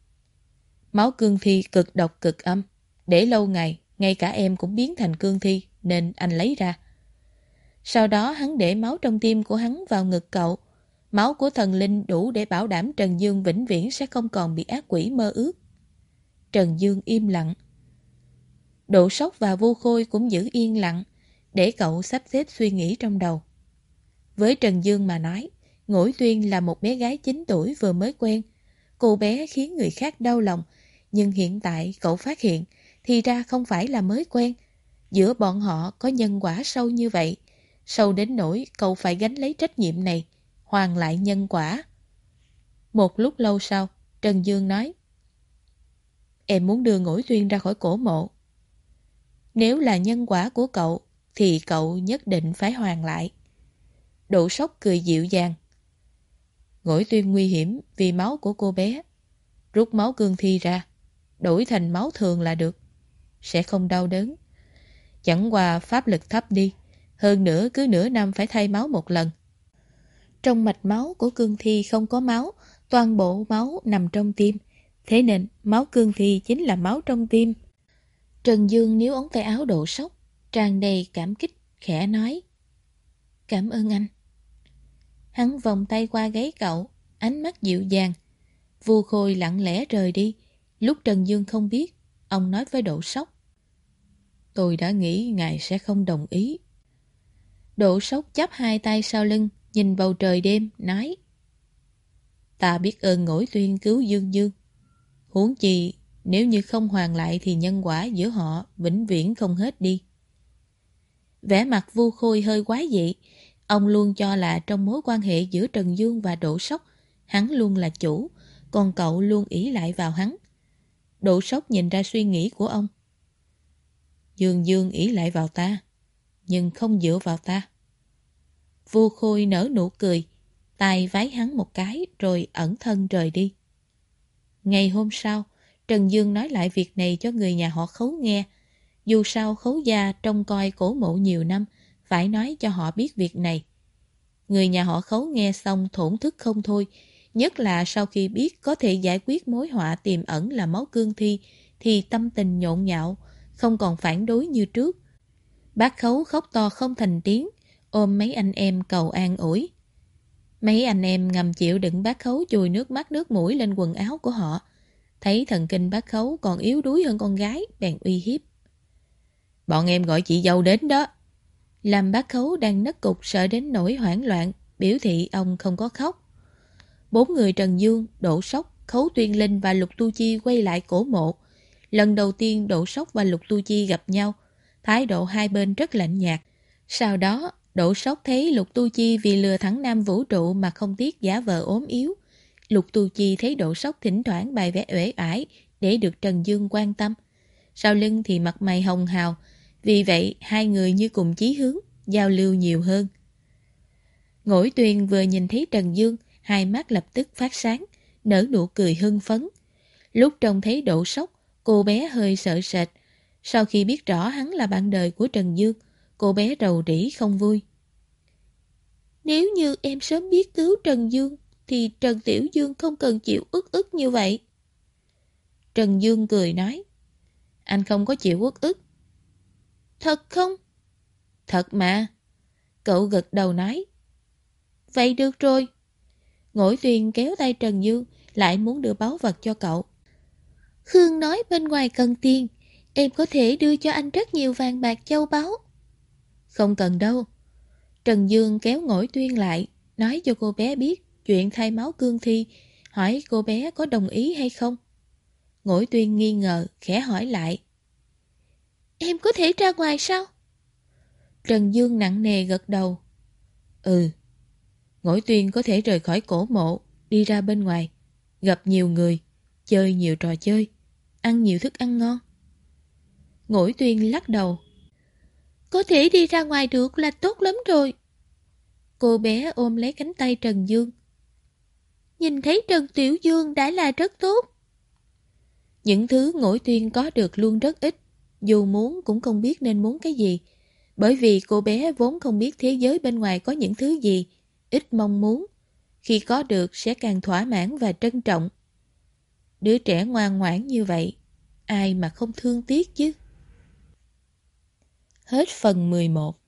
Máu cương thi cực độc cực âm. Để lâu ngày, ngay cả em cũng biến thành cương thi, nên anh lấy ra. Sau đó hắn để máu trong tim của hắn vào ngực cậu, Máu của thần linh đủ để bảo đảm Trần Dương vĩnh viễn sẽ không còn bị ác quỷ mơ ước. Trần Dương im lặng. Độ sốc và vô khôi cũng giữ yên lặng, để cậu sắp xếp suy nghĩ trong đầu. Với Trần Dương mà nói, Ngũi Tuyên là một bé gái 9 tuổi vừa mới quen. Cô bé khiến người khác đau lòng, nhưng hiện tại cậu phát hiện thì ra không phải là mới quen. Giữa bọn họ có nhân quả sâu như vậy, sâu đến nỗi cậu phải gánh lấy trách nhiệm này hoàn lại nhân quả. Một lúc lâu sau, Trần Dương nói Em muốn đưa ngũi tuyên ra khỏi cổ mộ. Nếu là nhân quả của cậu, thì cậu nhất định phải hoàn lại. Độ sốc cười dịu dàng. Ngũi tuyên nguy hiểm vì máu của cô bé. Rút máu cương thi ra, đổi thành máu thường là được. Sẽ không đau đớn. Chẳng qua pháp lực thấp đi. Hơn nữa cứ nửa năm phải thay máu một lần. Trong mạch máu của cương thi không có máu, toàn bộ máu nằm trong tim. Thế nên máu cương thi chính là máu trong tim. Trần Dương níu ống tay áo độ sốc, tràn đầy cảm kích, khẽ nói. Cảm ơn anh. Hắn vòng tay qua gáy cậu, ánh mắt dịu dàng. Vu Khôi lặng lẽ rời đi. Lúc Trần Dương không biết, ông nói với Đỗ Sóc. Tôi đã nghĩ ngài sẽ không đồng ý. Đỗ Sóc chắp hai tay sau lưng, nhìn bầu trời đêm, nói. Ta biết ơn ngỗi tuyên cứu Dương Dương. Huống chi, nếu như không hoàn lại thì nhân quả giữa họ vĩnh viễn không hết đi. Vẻ mặt vu khôi hơi quái dị, ông luôn cho là trong mối quan hệ giữa Trần Dương và Đỗ Sóc, hắn luôn là chủ, còn cậu luôn ý lại vào hắn. Đỗ sốc nhìn ra suy nghĩ của ông. Dương Dương ý lại vào ta, nhưng không dựa vào ta. Vu Khôi nở nụ cười, tay vái hắn một cái rồi ẩn thân rời đi. Ngày hôm sau, Trần Dương nói lại việc này cho người nhà họ khấu nghe. Dù sao khấu gia trông coi cổ mộ nhiều năm, phải nói cho họ biết việc này. Người nhà họ khấu nghe xong thổn thức không thôi, nhất là sau khi biết có thể giải quyết mối họa tiềm ẩn là máu cương thi, thì tâm tình nhộn nhạo, không còn phản đối như trước. Bác khấu khóc to không thành tiếng, ôm mấy anh em cầu an ủi. Mấy anh em ngầm chịu đựng bác khấu chùi nước mắt nước mũi lên quần áo của họ. Thấy thần kinh bác khấu còn yếu đuối hơn con gái, bèn uy hiếp. Bọn em gọi chị dâu đến đó. Làm bác khấu đang nấc cục sợ đến nỗi hoảng loạn, biểu thị ông không có khóc. Bốn người Trần Dương, Đỗ Sóc, Khấu Tuyên Linh và Lục Tu Chi quay lại cổ mộ. Lần đầu tiên Đỗ Sóc và Lục Tu Chi gặp nhau, thái độ hai bên rất lạnh nhạt. Sau đó, Đỗ Sóc thấy Lục Tu Chi vì lừa thắng nam vũ trụ mà không tiếc giả vờ ốm yếu. Lục Tu Chi thấy Đỗ Sóc thỉnh thoảng bài vẽ uể ải để được Trần Dương quan tâm. Sau lưng thì mặt mày hồng hào, vì vậy hai người như cùng chí hướng, giao lưu nhiều hơn. Ngỗi tuyền vừa nhìn thấy Trần Dương, hai mắt lập tức phát sáng, nở nụ cười hưng phấn. Lúc trông thấy Đỗ Sóc, cô bé hơi sợ sệt. Sau khi biết rõ hắn là bạn đời của Trần Dương, cô bé rầu rĩ không vui. Nếu như em sớm biết cứu Trần Dương, thì Trần Tiểu Dương không cần chịu ức ức như vậy. Trần Dương cười nói, anh không có chịu ức ức. Thật không? Thật mà. Cậu gật đầu nói. Vậy được rồi. Ngỗi Tuyền kéo tay Trần Dương, lại muốn đưa báu vật cho cậu. Khương nói bên ngoài cần tiền, em có thể đưa cho anh rất nhiều vàng bạc châu báu. Không cần đâu. Trần Dương kéo ngỗi tuyên lại, nói cho cô bé biết chuyện thay máu cương thi, hỏi cô bé có đồng ý hay không. Ngỗi tuyên nghi ngờ, khẽ hỏi lại. Em có thể ra ngoài sao? Trần Dương nặng nề gật đầu. Ừ. Ngỗi tuyên có thể rời khỏi cổ mộ, đi ra bên ngoài, gặp nhiều người, chơi nhiều trò chơi, ăn nhiều thức ăn ngon. Ngỗi tuyên lắc đầu. Có thể đi ra ngoài được là tốt lắm rồi. Cô bé ôm lấy cánh tay Trần Dương. Nhìn thấy Trần Tiểu Dương đã là rất tốt. Những thứ ngỗi tuyên có được luôn rất ít, dù muốn cũng không biết nên muốn cái gì. Bởi vì cô bé vốn không biết thế giới bên ngoài có những thứ gì, ít mong muốn. Khi có được sẽ càng thỏa mãn và trân trọng. Đứa trẻ ngoan ngoãn như vậy, ai mà không thương tiếc chứ? Hết phần 11